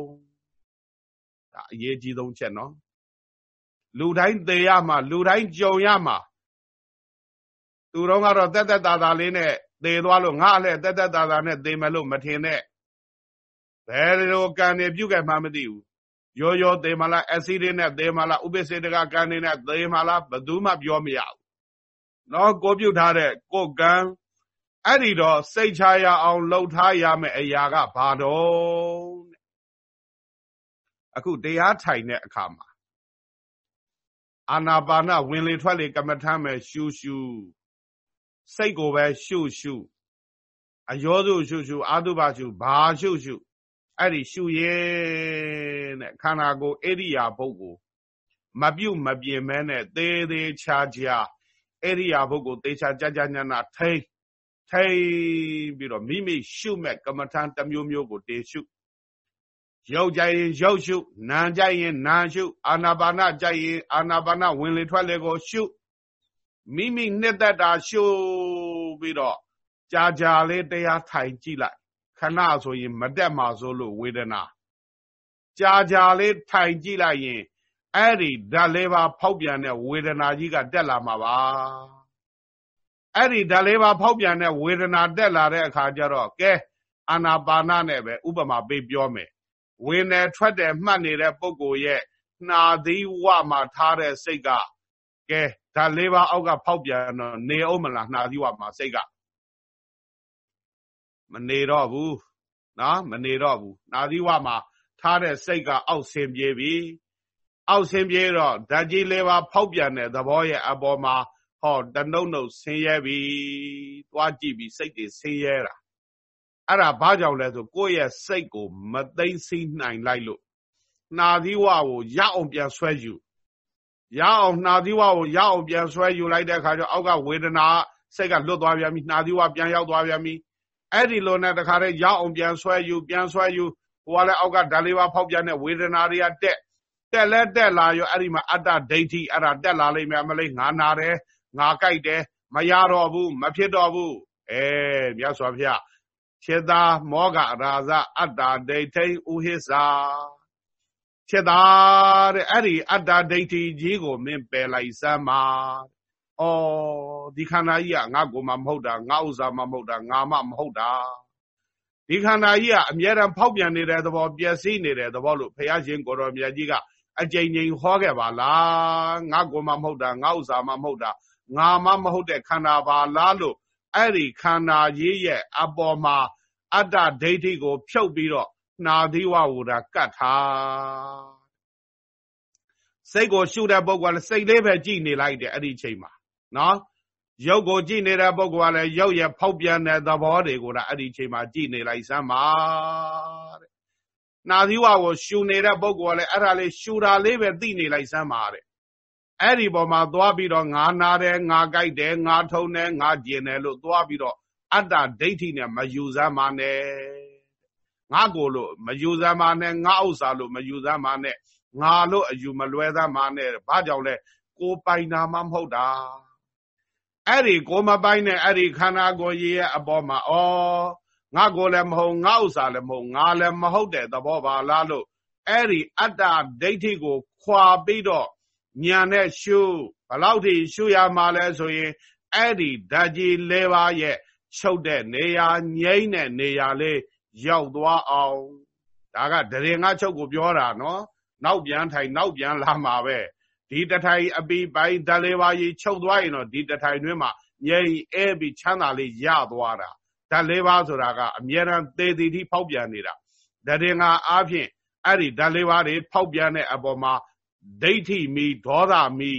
ဒါအရေးကြီးဆုံးချက်နော်လူတိုင်းသေရမှာလူတိုင်းကြုံရမှာသူတော်ကတော့တက်တက်တာတာလေးနဲ့သေသွားလို့ငါလည်းတက်တက်တာတာနဲ့သေမယ်လို့မထင်နဲ့ဘယ်လိုကံနေပြုတ်ခဲ့မှမသိဘူးရောရောသေမလားအက်ဆီဒင့်နဲ့သေမလားဥပ္ပစေတကကံနေနဲ့သေမလားဘယ်သူမှပြောမရဘူးနော်ကိုပြုတ်ထားတဲ့ကိုကံ အဲ့ဒီတော့စိတ်ချရအောင်လှုပ်ထားရမယ့်အရာကဘာတော့အခုတရားထိုင်တဲ့အခါမှာအာနာပါနဝင်လေထွက်လေကမ္မထမ်းမဲ့ရှူရှူစိတ်ကိုပဲရှုရှုအယောစုရှုရှုအာတုဘရှုဘာရှုရှုအဲ့ဒီရှုရင်တဲ့ခန္ဓာကိုယ်ဣရိယာပုတ်ကိုမပြုတ်မပြင်းမဲနဲ့သေးသေးချာချာဣရိယာပုတ်ကိုသေချာကြကြညနာထိန် ထိန်ပြီးတော့မိမိရှုမဲ့ကမ္မထံတစ်မျိုးမျိုးကိုတေရှုရုပ်ကြိုက်ရင်ရုပ်ရှုနာကြိုက်ရင်နာရှုအာနာပါနကြိုက်ရင်အာနာပါနဝင်လေထွက်လေကိုရှုမိမိနှစ်သက်တာရှုပြီးတော့ကြာကြာလေးတရားထိုင်ကြည့်လိုက်ခဏဆိုရင်မတက်မှာဆိုလို့ဝေဒနာကြာကြာလေးထိုင်ကြည့်လိုက်ရင်အဲ့ဒီဓာတ်လေးပါဖောက်ပြန်တဲ့ဝေဒနာကြီးကတက်လာမှာပါ အဲ့ဒီဓာတ်လေးပါဖောက်ပြန်တဲ့ဝေဒနာတက်လာတဲ့အခါကျတော့ကဲအာနာပါနနဲ့ပဲဥပမာပေးပြောမယ်ဝင်တယ်ထွက်တယ်မှတ်နေတဲ့ပုဂ္ဂိုလ်ရဲ့နှာသီးဝမှာထားတဲ့စိတ်ကကဲဓာတ်လေးပါအောက်ကဖောက်ပြန်တော့နေအောင်မလားနှာသီးဝမှာစိတ်ကမနေတော့ဘူးနော်မနေတော့ဘူးနာသီဝမှာထားတဲ့စိတ်ကအောက်ဆင်းပြေးပြီအောက်ဆင်းပြေးတော့ဓာတ်ကြီးလေးပါဖောက်ပြန်တဲ့သဘောရဲ့အပေါ်မှာ ဟောတနှုတ်နှုတ်ဆင်းရဲပြီသွားကြည့်ပြီးစိတ်တွေဆင်းရဲတာအဲ့ဒါဘာကြောင့်လဲဆိုကိုယ့်ရဲ့စိတ်ကို မသိသိနိုင်လိုက်လို့နာသီဝကိုရအောင်ပြန်ဆွဲယူရအောင်နှာသီးဝကိုရအောင်ပြန်ဆွဲယူလိုက်တဲ့အခါကျအောက်ကဝေဒနာစိတ်ကလွတ်သွားပြန်ပြီနှာသီးဝပြန်ရောက်သွားပြန်ပြီအဲ့ဒီလိုနဲ့တခါတည်းရအောင်ပြန်ဆွဲယူပြန်ဆွဲယူဟိုကလည်းအောက်ကဓာလေးပါဖောက်ပြန်တဲ့ဝေဒနာတွေကတက်တက်လဲတက်လာရောအဲ့ဒီမှာအတ္တဒိဋ္ဌိအဲ့ဒါတက်လာလိမ့်မယ်မလေးငါနာတယ် ငါကြိုက်တယ်မရတော့ဘူးမဖြစ်တော့ဘူးအဲမြတ်စွာဘုရားခြေသာမောဂရာဇအတ္တဒိဋ္ဌိဥဟိစာခြေသာတဲ့အဲ့ဒီအတ္တဒိဋ္ဌိကြီးကိုမင်းပယ်လိုက်စမ်းပါဩဒီခန္ဓာကြီးကငါကိုမှမဟုတ်တာငါဥစ္စာမှမဟုတ်တာငါမှမဟုတ်တာဒီခန္ဓာကြီးကအမြဲတမ်းဖောက်ပြန်နေတဲ့သဘောပျက်စီးနေတဲ့သဘောလို့ဘုရားရှင်ကိုတော်မြတ်ကြီးကအကြိမ်ကြိမ်ဟောခဲ့ပါလားငါကိုမှမဟုတ်တာငါဥစ္စာမှမဟုတ်တာ ငါမှမဟုတ်တဲ့ခန္ဓာပါလားလို့အဲ့ဒီခန္ဓာကြီးရဲ့အပေါ်မှာအတ္တဒိဋ္ဌိကို ဖြုတ်ပြီးတော့နှာသီဝဝူတာကတ်ထားစိတ်ကိုရှုတဲ့ပုဂ္ဂိုလ်ကစိတ်လေးပဲကြည်နေလိုက်တယ်အဲ့ဒီချိန်မှာနော်ရုပ်ကိုကြည်နေတဲ့ပုဂ္ဂိုလ်ကလည်းရုပ်ရဲ့ဖောက်ပြန်တဲ့သဘောတွေကိုဒါအဲ့ဒီချိန်မှာကြည်နေလိုက်စမ်းပါတဲ့နာသီဝကိုရှူနေတဲ့ပုဂ္ဂိုလ်ကလည်းအဲ့ဒါလေးရှူတာလေးပဲသိနေလိုက်စမ်းပါတဲ့ အဲ့ဒီပေါ်မှာသွားပြီးတော့ငါနာတယ်ငါကြိုက်တယ်ငါထုံတယ်ငါကျင်တယ်လို့သွားပြီးတော့အတ္တဒိဋ္ဌိနဲ့မယူစမ်းပါနဲ့ငါကိုလို့မယူစမ်းပါနဲ့ငါဥစ္စာလို့မယူစမ်းပါနဲ့ငါလို့အယူမလွဲစမ်းပါနဲ့ဘာကြောင့်လဲကိုပိုင်တာမှမဟုတ်တာအဲ့ဒီကိုမပိုင်နဲ့အဲ့ဒီခန္ဓာကိုယ်ရဲ့အပေါ်မှာဩငါကိုလည်းမဟုတ်ငါဥစ္စာလည်းမဟုတ်ငါလည်းမဟုတ်တဲ့သဘောပါလားလို့အဲ့ဒီအတ္တဒိဋ္ဌိကိုခွာပြီးတော့ ညာနဲ့ရှုဘလောက်ထိရှုရမှာလဲဆိုရင်အဲ့ဒီဓာကြီး၄ပါးရဲ့ချုပ်တဲ့နေရာငြိမ့်တဲ့နေရာလေးရောက်သွားအောင်ဒါကဒရင်ငါချုပ်ကိုပြောတာနော်နောက်ပြန်ထိုင်နောက်ပြန်လာမှာပဲဒီတထိုင်အပီပိုင်းဓာလေးပါးကြီးချုပ်သွားရင်တော့ဒီတထိုင်တွင်းမှာငြိမ့်အဲပြီးချမ်းသာလေးရသွားတာဓာလေးပါးဆိုတာကအမြဲတမ်းသေတည်တိဖောက်ပြန်နေတာဒရင်ငါအားဖြင့်အဲ့ဒီဓာလေးပါးတွေဖောက်ပြန်တဲ့အပေါ်မှာ ဒိဋ္ဌိမီဒေါသမီ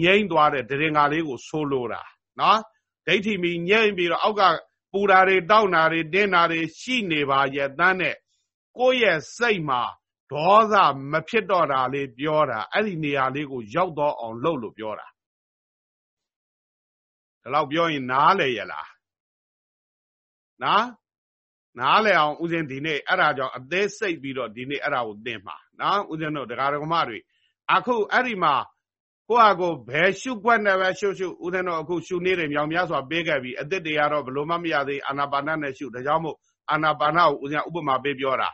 ငြိမ့်သွားတဲ့ဒရင်္ဂါလေးကိုဆိုလိုတာနော်ဒိဋ္ဌိမီငြိမ့်ပြီးတော့အောက်ကပူတာတွေတောက်တာတွေတင်းတာတွေရှိနေပါရဲ့တန်းနဲ့ကိုယ့်ရဲ့စိတ်မှာဒေါသမဖြစ်တော့တာလေးပြောတာအဲ့ဒီနေရာလေးကိုရောက်တော့အောင်လုပ်လို့ပြောတာဒါတော့ပြောရင်နားလေရလားနားနားလေအောင်ဥစဉ်ဒီနေ့အဲ့ဒါကြောင့်အသေးစိတ်ပြီးတော့ဒီနေ့အဲ့ဒါကိုသင်မှာနော်ဥစဉ်တို့ဒကာဒကမတွေ အခုအဲ့ဒီမှာကိုယ့်ဟာကိုဘယ်ရှုွက်နဲ့ပဲရှုရှုဦးဇင်းတော်အခုရှုနေတယ်မြောင်များစွာပေးခဲ့ပြီအသစ်တွေကတော့ဘလို့မှမရသေးအာနာပါနနဲ့ရှုဒါကြောင့်မို့အာနာပါနကိုဦးဇင်းဥပမာပေးပြောတာ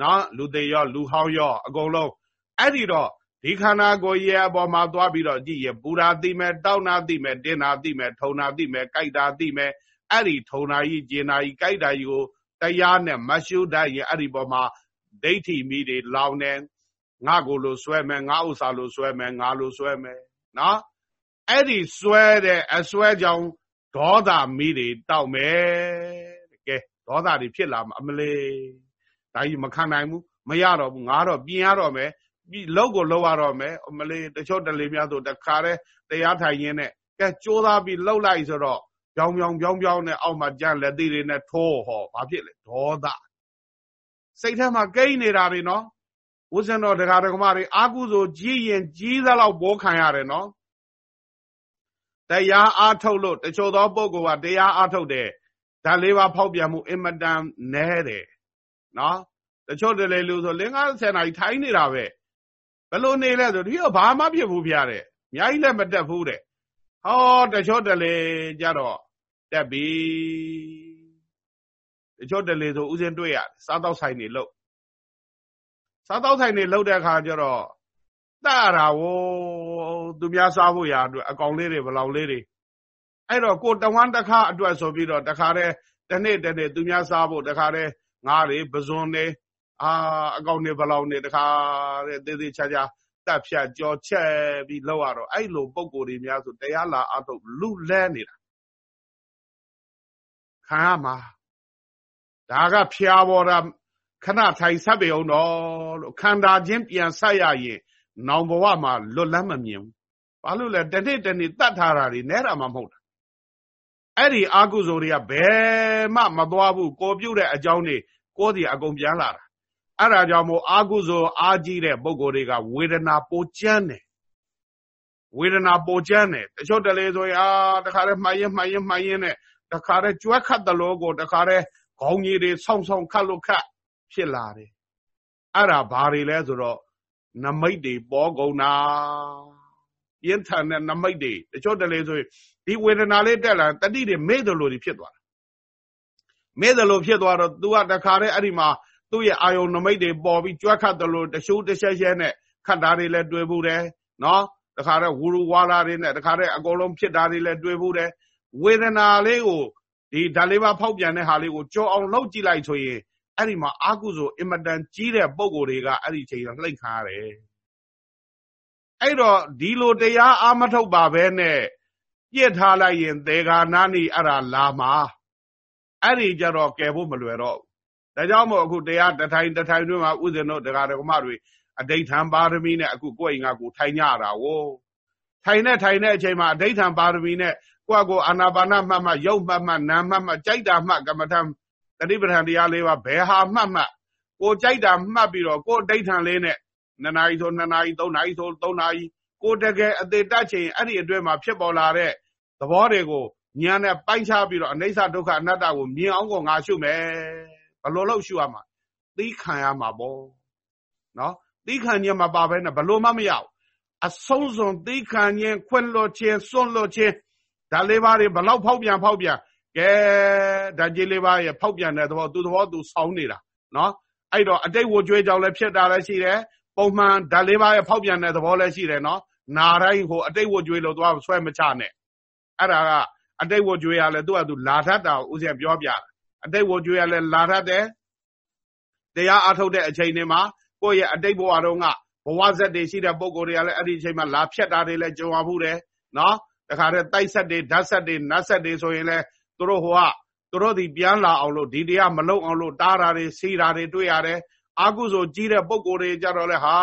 နော်လူသေးရောလူဟောင်းရောအကုန်လုံးအဲ့ဒီတော့ဒီခန္ဓာကိုယ်ရဲ့အပေါ်မှာသွားပြီးတော့ကြည့်ရပူရာသိမယ်တောက်နာသိမယ်တင်းနာသိမယ်ထုံနာသိမယ်ကြိုက်တာသိမယ်အဲ့ဒီထုံနာကြီးကျင်နာကြီးကြိုက်တာကြီးကိုတရားနဲ့မရှုတတ်ရင်အဲ့ဒီပေါ်မှာဒိဋ္ဌိမိတွေလောင်နေ ငါကိုလိုဆွဲမယ်ငါဥစ္စာလိုဆွဲမယ်ငါလိုဆွဲမယ်နော်အဲ့ဒီဆွဲတဲ့အဆွဲကြောင့်ဒေါသမီးတွေတောက်မယ်တကယ်ဒေါသတွေဖြစ်လာမှာအမလေးဒါကြီးမခံနိုင်ဘူးမရတော့ဘူးငါတော့ပြင်ရတော့မယ်ပြီးလောက်ကိုလောက်ရတော့မယ်အမလေးတချို့တလေများဆိုတခါတည်းတရားထိုင်ရင်းနဲ့ကဲကြိုးစားပြီးလှုပ်လိုက်ဆိုတော့ပြောင်ပြောင်ပြောင်ပြောင်နဲ့အောက်မှာကြံလက်သေးတွေနဲ့ထိုးဟောဘာဖြစ်လဲဒေါသစိတ်ထဲမှာကိန်းနေတာတွေနော် ဝဇ္ဇန်တော်တရားဓမ္မတွေအာကုသိုလ်ကြီးရင်ကြီးသလောက်ဘောခံရတယ်နော်တရားအားထုတ်လို့တချို့သောပုဂ္ဂိုလ်ကတရားအားထုတ်တယ်ဓာလေးပါဖောက်ပြန်မှုအင်မတန်နဲတယ်နော်တချို့တလေလူဆိုလင်းကား10နာရီထိုင်းနေတာပဲဘယ်လိုနေလဲဆိုဒီတော့ဘာမှဖြစ်ဘူးဖျားတယ်အများကြီးလည်းမတက်ဘူးတဲ့ဟောတချို့တလေကြတော့တက်ပြီတချို့တလေဆိုဥစဉ်တွေ့ရစားတော့ဆိုင်နေလို့ စားတောက်ဆိုင်တွေလှုပ်တဲ့အခါကျတော့တရတာဝသူများစားဖို့ရာအတွက်အကောင်လေးတွေဘလောင်လေးတွေအဲ့တော့ကိုတဝမ်းတစ်ခါအတွက်ဆိုပြီးတော့တခါတည်းတနေ့တနေ့သူများစားဖို့တခါတည်းငါးတွေပဇွန်တွေအာအကောင်တွေဘလောင်တွေတခါတည်းသေးသေးချာချာတက်ဖြတ်ကြောချက်ပြီးလောက်ရတော့အဲ့လိုပုံကိုယ်တွေများဆိုတရားလာအထုတ်လူလဲနေတာခံရမှာဒါကဖျားပေါ်တာ ခဏထိုင်ဆက်ပေအောင်တော့လို့ခန္ဓာချင်းပြန်ဆက်ရရင်နောင်ဘဝမှာလွတ်လန်းမမြင်ဘူးဘာလို့လဲတနေ့တနေ့တတ်ထားတာတွေနဲတာမှမဟုတ်တာအဲ့ဒီအာကုဇိုလ်တွေကဘယ်မှမသွားဘူးကိုပြုတ်တဲ့အကြောင်းတွေကိုစီအကုန်ပြန်လာတာအဲ့ဒါကြောင့်မို့အာကုဇိုလ်အာကြီးတဲ့ပုံကိုယ်တွေကဝေဒနာပိုကြမ်းတယ်ဝေဒနာပေါ်ကျန်းတယ်တချို့တလေဆိုရင်အာတခါတည်းမှိုင်းရင်မှိုင်းရင်မှိုင်းရင်နဲ့တခါတည်းကြွက်ခတ်တလို့ကိုတခါတည်းခေါင်းကြီးတွေဆောင်းဆောင်းခတ်လို့ခတ် ဖြစ်လာတယ်အဲ့ဒါဘာတွေလဲဆိုတော့နမိတ်တွေပေါ်ကုန်တာပြင်းထန်တဲ့နမိတ်တွေတချို့တလေဆိုရင်ဒီဝေဒနာလေးတက်လာတတိတွေမေ့တယ်လို့ဖြစ်သွားတာမေ့တယ်လို့ဖြစ်သွားတော့ तू ကတခါတည်းအဲ့ဒီမှာသူ့ရဲ့အာယုံနမိတ်တွေပေါ်ပြီးကြွက်ခတ်တယ်လို့တရှုတရှက်ရှက်နဲ့ခတ်တာတွေလည်းတွေ့ဘူးတယ်နော်တခါတည်းဝူရူဝါလာတွေနဲ့တခါတည်းအကုန်လုံးဖြစ်တာတွေလည်းတွေ့ဘူးတယ်ဝေဒနာလေးကိုဒီဓာလေးပါဖောက်ပြန်တဲ့ဟာလေးကိုကြောအောင်လှုပ်ကြည့်လိုက်ဆိုရင် အဲ့ဒီမှာအာကုဆိုအင်မတန်ကြီးတဲ့ပုံကိုယ်တွေကအဲ့ဒီချိန်ကလှိတ်ခါရတယ်အဲ့တော့ဒီလိုတရားအာမထုတ်ပါပဲနဲ့ပြစ်ထားလိုက်ရင်သေဃာနာနီအဲ့ဒါလာမှာအဲ့ဒီကြတော့ကယ်ဖို့မလွယ်တော့ဒါကြောင့်မို့အခုတရားတထိုင်တထိုင်တွင်းမှာဥစဉ်တို့တရားဓမ္မတွေအဋိဌံပါရမီနဲ့အခုကိုယ့်အိမ်ကကိုထိုင်ကြရတာဝို့ထိုင်နဲ့ထိုင်တဲ့အချိန်မှာအဋိဌံပါရမီနဲ့ကိုယ့်ကိုအာနာပါနမှတ်မှရုပ်မှတ်မှနာမှတ်မှကြိုက်တာမှကမ္မထံ တတိပဋ္ဌာန်တရားလေးပါဘယ်ဟာမှတ်မှကိုကြိုက်တာမှတ်ပြီးတော့ကိုအဋိဌံလေးနဲ့နှစ်နာရီဆိုနှစ်နာရီသုံးနာရီဆိုသုံးနာရီကိုတကယ်အသေးတက်ချိန်အဲ့ဒီအတွင်းမှာဖြစ်ပေါ်လာတဲ့သဘောတွေကိုညာနဲ့ပိုင်းခြားပြီးတော့အနိစ္စဒုက္ခအနတ္တကိုမြင်အောင်ကိုငါရှုမယ်ဘယ်လိုလုပ်ရှုရမှာသီးခံရမှာပေါ့နော်သီးခံခြင်းမပါဘဲနဲ့ဘလို့မှမရဘူးအဆုံးစွန်သီးခံခြင်းခွင့်လွတ်ခြင်းစွန့်လွတ်ခြင်းဒါလေးပါးတွေဘလောက်ဖောက်ပြန်ဖောက်ပြန် ကဲဓာကြီးလေးပါးရဲ့ဖောက်ပြန်တဲ့သဘောသူသဘောသူဆောင်းနေတာနော်အဲ့တော့အတိတ်ဝကြွေးကြောင့်လည်းဖြစ်တာလည်းရှိတယ်ပုံမှန်ဓာလေးပါးရဲ့ဖောက်ပြန်တဲ့သဘောလည်းရှိတယ်နော်နာတိုင်းဟိုအတိတ်ဝကြွေးလို့သွားဆွဲမချနဲ့အဲ့ဒါကအတိတ်ဝကြွေးရလဲသူကသူလာထတာဥစဉ်ပြောပြတာအတိတ်ဝကြွေးရလဲလာထတယ်တရားအထုတ်တဲ့အချိန်တွေမှာကိုယ့်ရဲ့အတိတ်ဘဝတုန်းကဘဝဇက်တွေရှိတဲ့ပုံကိုယ်တွေကလည်းအဲ့ဒီအချိန်မှာလာဖြတ်တာတွေလည်းကြုံရဘူးတယ်နော်တခါတည်းတိုက်ဆက်တွေဓာတ်ဆက်တွေနတ်ဆက်တွေဆိုရင်လည်း သူတို့ဟိုကသူတို့ဒီပြန်လာအောင်လို့ဒီတရားမလုံအောင်လို့တားတာတွေစီးတာတွေတွေ့ရတယ်အာကုဆိုကြီးတဲ့ပုံကိုယ်တွေကြတော့လဲဟာ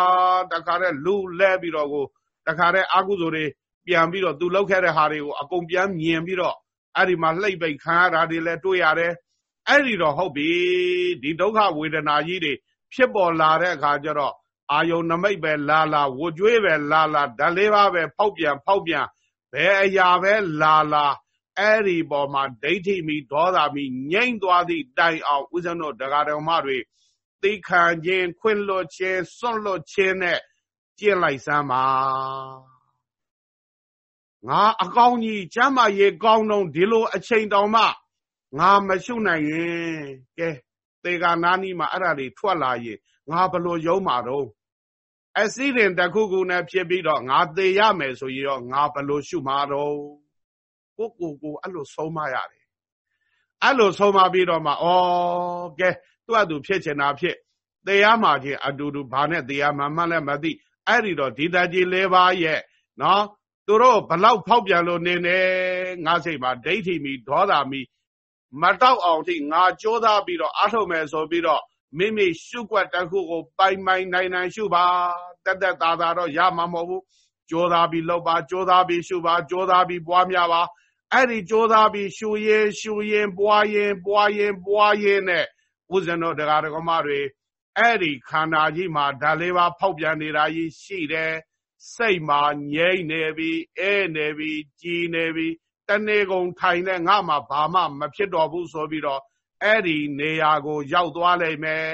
တခါတည်းလူလဲပြီးတော့ကိုတခါတည်းအာကုဆိုတွေပြန်ပြီးတော့သူလောက်ခဲ့တဲ့ဟာတွေကိုအကုန်ပြန်မြင်ပြီးတော့အဲ့ဒီမှာလှိမ့်ပိတ်ခံရတာတွေလည်းတွေ့ရတယ်အဲ့ဒီတော့ဟုတ်ပြီဒီဒုက္ခဝေဒနာကြီးတွေဖြစ်ပေါ်လာတဲ့အခါကျတော့အာယုံနမိတ်ပဲလာလာဝကြွေးပဲလာလာဓာလေးပါးပဲဖောက်ပြန်ဖောက်ပြန်ဘယ်အရာပဲလာလာ အဲ့ဒီပေါ်မှာဒိဋ္ဌိမီဒေါသမီငြိမ့်သွားသည့်တိုင်အောင်ဥစ္စံတို့ဒကာတော်မတွေသိခံခြင်းခွင့်လွတ်ခြင်းစွန့်လွတ်ခြင်းနဲ့ကျင့်လိုက်စမ်းပါငါအကောင်းကြီးကျမ်းမာရေးကောင်းတော့ဒီလိုအချိန်တောင်မှငါမရှုနိုင်ရင်ကဲသေကနာနီမှာအဲ့ဒါတွေထွက်လာရင်ငါဘလို့ယုံမှာတော့အစီရင်တစ်ခုခုနဲ့ဖြစ်ပြီးတော့ငါသေရမယ်ဆိုရင်တော့ငါဘလို့ရှုမှာတော့ ကိုကိုကိုအဲ့လိုဆုံးမရတယ်အဲ့လိုဆုံးမပြီးတော့မှဩကဲသူ့အတူဖြစ်ချင်တာဖြစ်သေရမှာချင်းအတူတူဘာနဲ့သေရမှာမှလည်းမသိအဲ့ဒီတော့ဒီတကြီးလေးပါးရဲ့နော်သူတို့ဘလောက်ဖောက်ပြန်လို့နေနေငါစိတ်မှာဒိဋ္ဌိမီဒေါသမီမတောက်အောင်ထိငါကြိုးစားပြီးတော့အားထုတ်မယ်ဆိုပြီးတော့မိမိရှုွက်တစ်ခုကိုပိုင်ပိုင်နိုင်နိုင်ရှုပါတက်တက်သားသားတော့ရမှာမဟုတ်ဘူးကြိုးစားပြီးလုပ်ပါကြိုးစားပြီးရှုပါကြိုးစားပြီးပွားများပါ အဲ့ဒီကြိုးစားပြီးရှုရင်ရှုရင်ပွားရင်ပွားရင်ပွားရင်နဲ့ဥဇဏတော်တရားတော်မတွေအဲ့ဒီခန္ဓာကြီးမှာဓာလေးပါဖောက်ပြန်နေတာကြီးရှိတယ်စိတ်မှာငြိမ့်နေပြီအဲနေပြီကြည်နေပြီတနေ့ကုန်ထိုင်တဲ့ငါမှဘာမှမဖြစ်တော့ဘူးဆိုပြီးတော့အဲ့ဒီနေရာကို ရောက်သွားလိမ့်မယ်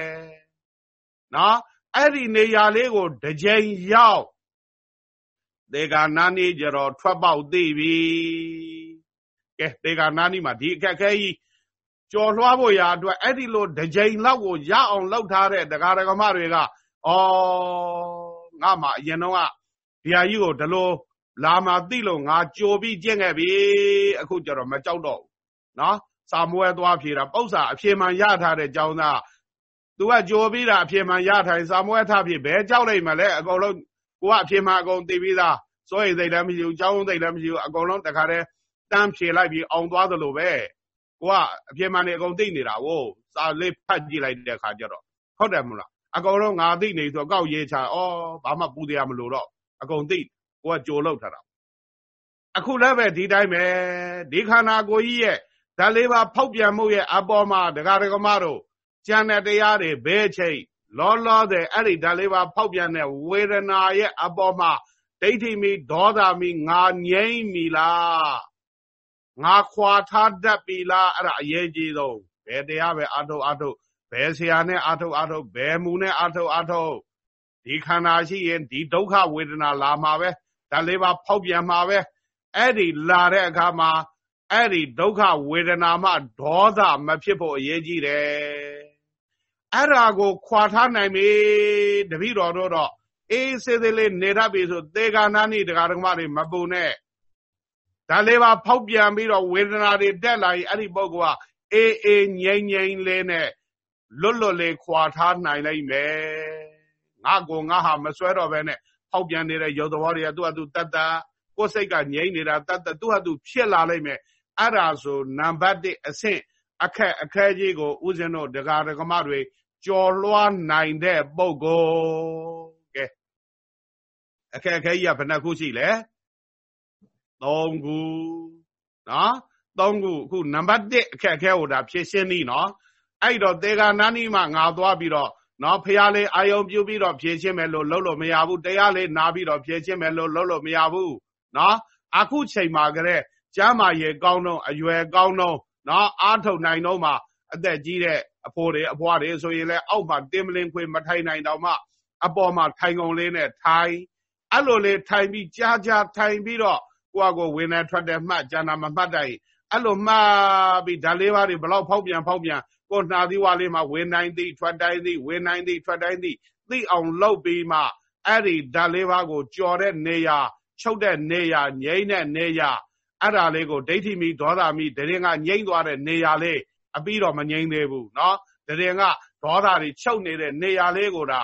နော်အဲ့ဒီနေရာလေးကိုတစ်ချိန်ရောက်ဒေဂာနာနီကြတော့ထွက်ပေါက်သိပြီ ကဲဒေဂာနာနီမှာဒီအခက်ခဲကြီးကြော်လွှားဖို့ရာအတွက်အဲ့ဒီလိုတစ်ချိန်လောက်ကိုရအောင်လောက်ထားတဲ့ဒကာဒကမတွေကဩငါမှအရင်တော့ကဒီဟာကြီးကိုဒီလိုလာမှသိလို့ငါကြိုပြီးကျင့်ခဲ့ပြီအခုကျတော့မကြောက်တော့ဘူးနော်စာမွဲသွားဖြေတာပု္ပ္ပာအဖြေမှန်ရထားတဲ့ကြောင်းသားသူကကြိုပြီးတာအဖြေမှန်ရထားရင်စာမွဲထားဖြေဘဲကြောက်လိုက်မှလဲအကုန်လုံးကိုကအဖြေမှန်အကုန်သိပြီးသားစိုးရိမ်စိတ်လည်းမရှိဘူးကြောင်းစိတ်လည်းမရှိဘူးအကုန်လုံးတခါတည်း တန်းဖြေလိုက်ပြီးအောင်သွားသလိုပဲကိုကအဖြေမှန်နေအကုန်သိနေတာဝို့စာလေးဖတ်ကြည့်လိုက်တဲ့အခါကျတော့ဟုတ်တယ်မလားအကုန်လုံးငါသိနေဆိုကောက်ရေးချဩဘာမှပူတရားမလို့တော့အကုန်သိကိုကကြိုလောက်ထားတာအခုလည်းပဲဒီတိုင်းပဲဒီခန္ဓာကိုယ်ကြီးရဲ့ဓာလေးပါဖောက်ပြန်မှုရဲ့အပေါ်မှာဒကာဒကမတို့ကျန်တဲ့တရားတွေဘဲချိတ်လောလောတဲ့အဲ့ဒီဓာလေးပါဖောက်ပြန်တဲ့ဝေဒနာရဲ့အပေါ်မှာဒိဋ္ဌိမိဒေါသမိငါငြိမ့်မိလား ငါခွာထားတတ်ပြီလားအဲ့ဒါအရေးကြီးဆုံးဘယ်တရားပဲအာထုတ်အာထုတ်ဘယ်ဆရာနဲ့အာထုတ်အာထုတ်ဘယ်မူနဲ့အာထုတ်အာထုတ်ဒီခန္ဓာရှိရင်ဒီဒုက္ခဝေဒနာလာမှာပဲဒါလေးပါဖောက်ပြန်မှာပဲအဲ့ဒီလာတဲ့အခါမှာအဲ့ဒီဒုက္ခဝေဒနာမှဒေါသမဖြစ်ဖို့အရေးကြီးတယ်အဲ့ဒါကိုခွာထားနိုင်ပြီတပည့်တော်တို့တော့အေးစေးသေးလေးနေတတ်ပြီဆိုသေကာနာနိတရားဓမ္မတွေမပူနဲ့ ဒါလေးပါဖောက်ပြန်ပြီးတော့ဝေဒနာတွေတက်လာရင်အဲ့ဒီပုဂ္ဂိုလ်ကအေးအေးငြိမ်ငြိမ်လေးနဲ့လွတ်လွတ်လေးခွာထားနိုင်လိမ့်မယ်ငါကိုငါဟာမစွဲတော့ဘဲနဲ့ဖောက်ပြန်နေတဲ့ရုပ်သဘောတွေကသူ့အတူတတ်တတ်ကိုယ်စိတ်ကငြိမ်နေတာတတ်တတ်သူ့အတူဖြစ်လာလိမ့်မယ်အဲ့ဒါဆိုနံပါတ်1အဆင့်အခက်အခဲကြီးကိုဥစဉ်တို့ဒကာဒကမတွေကြော်လွှားနိုင်တဲ့ပုဂ္ဂိုလ်ကဲအခက်အခဲကြီးကဘယ်နှခုရှိလဲ 3ခုနော်3ခုအခုနံပါတ်1အခက်အခဲကိုဒါဖြည့်ရှင်းပြီနော်အဲ့တော့တေဂာနာနီမှာငါသွားပြီးတော့နော်ဖះလေးအာယုံပြုပြီးတော့ဖြည့်ရှင်းမယ်လို့လုပ်လို့မရဘူးတရားလေးနာပြီးတော့ဖြည့်ရှင်းမယ်လို့လုပ်လို့မရဘူးနော်အခုချိန်မှာကြတဲ့ကျမ်းမာရေကောင်းတော့အရွယ်ကောင်းတော့နော်အားထုတ်နိုင်တော့မှအသက်ကြီးတဲ့အဖိုးတွေအဖွားတွေဆိုရင်လည်းအောက်မှာတင်းမလင်းခွေမထိုင်နိုင်တော့မှအပေါ်မှာထိုင်ကုန်လေးနဲ့ထိုင်အဲ့လိုလေးထိုင်ပြီးကြားကြားထိုင်ပြီးတော့ ကိုယ့်အကိုဝင်နေထွက်တယ်မှတ်ကျန်တာမမှတ်တိုင်အဲ့လိုမှတ်ပြီးဓာလေးပါးတွေဘလောက်ဖောက်ပြန်ဖောက်ပြန်ကိုနှာသီးဝါလေးမှာဝင်နိုင်သည်ထွက်တိုင်းသည်ဝင်နိုင်သည်ထွက်တိုင်းသည်သိအောင်လုပ်ပြီးမှအဲ့ဒီဓာလေးပါးကိုကြော်တဲ့နေရာချုပ်တဲ့နေရာငြိမ့်တဲ့နေရာအဲ့ဒါလေးကိုဒိဋ္ဌိမိဒေါသမိတရင်ကငြိမ့်သွားတဲ့နေရာလေးအပြီးတော့မငြိမ့်သေးဘူးเนาะတရင်ကဒေါသတွေချုပ်နေတဲ့နေရာလေးကိုဒါ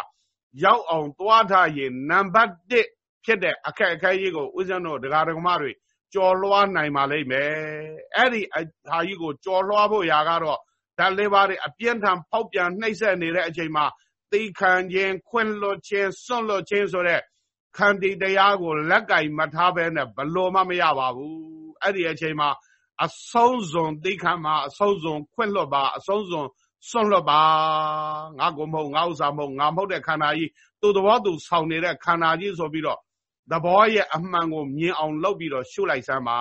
ရောက်အောင်သွားထားရင်နံပါတ်1 ဖြစ်တဲ့အခက်အခဲကြီးကိုဦးဇင်းတို့ဒကာဒကမတွေကြော်လွှားနိုင်ပါလိမ့်မယ်အဲ့ဒီဟာကြီးကိုကြော်လွှားဖို့ရာကတော့ဓာတ်လေးပါးတွေအပြင်းထန်ဖောက်ပြန်နှိမ့်ဆက်နေတဲ့အချိန်မှာသိခံခြင်းခွင့်လွတ်ခြင်းစွန့်လွတ်ခြင်းဆိုတဲ့ခန္တီတရားကိုလက်ကင်မထားဘဲနဲ့ဘလို့မှမရပါဘူးအဲ့ဒီအချိန်မှာအဆုံးစွန်သိခံမှာအဆုံးစွန်ခွင့်လွတ်ပါအဆုံးစွန်စွန့်လွတ်ပါငါကိုမဟုတ်ငါဥစ္စာမဟုတ်ငါမဟုတ်တဲ့ခန္ဓာကြီးသူ့သဘောသူဆောင်နေတဲ့ခန္ဓာကြီးဆိုပြီးတော့ သဘောရဲ့အမှန်ကိုမြင်အောင်လုပ်ပြီးတော့ရှုလိုက်စမ်းပါ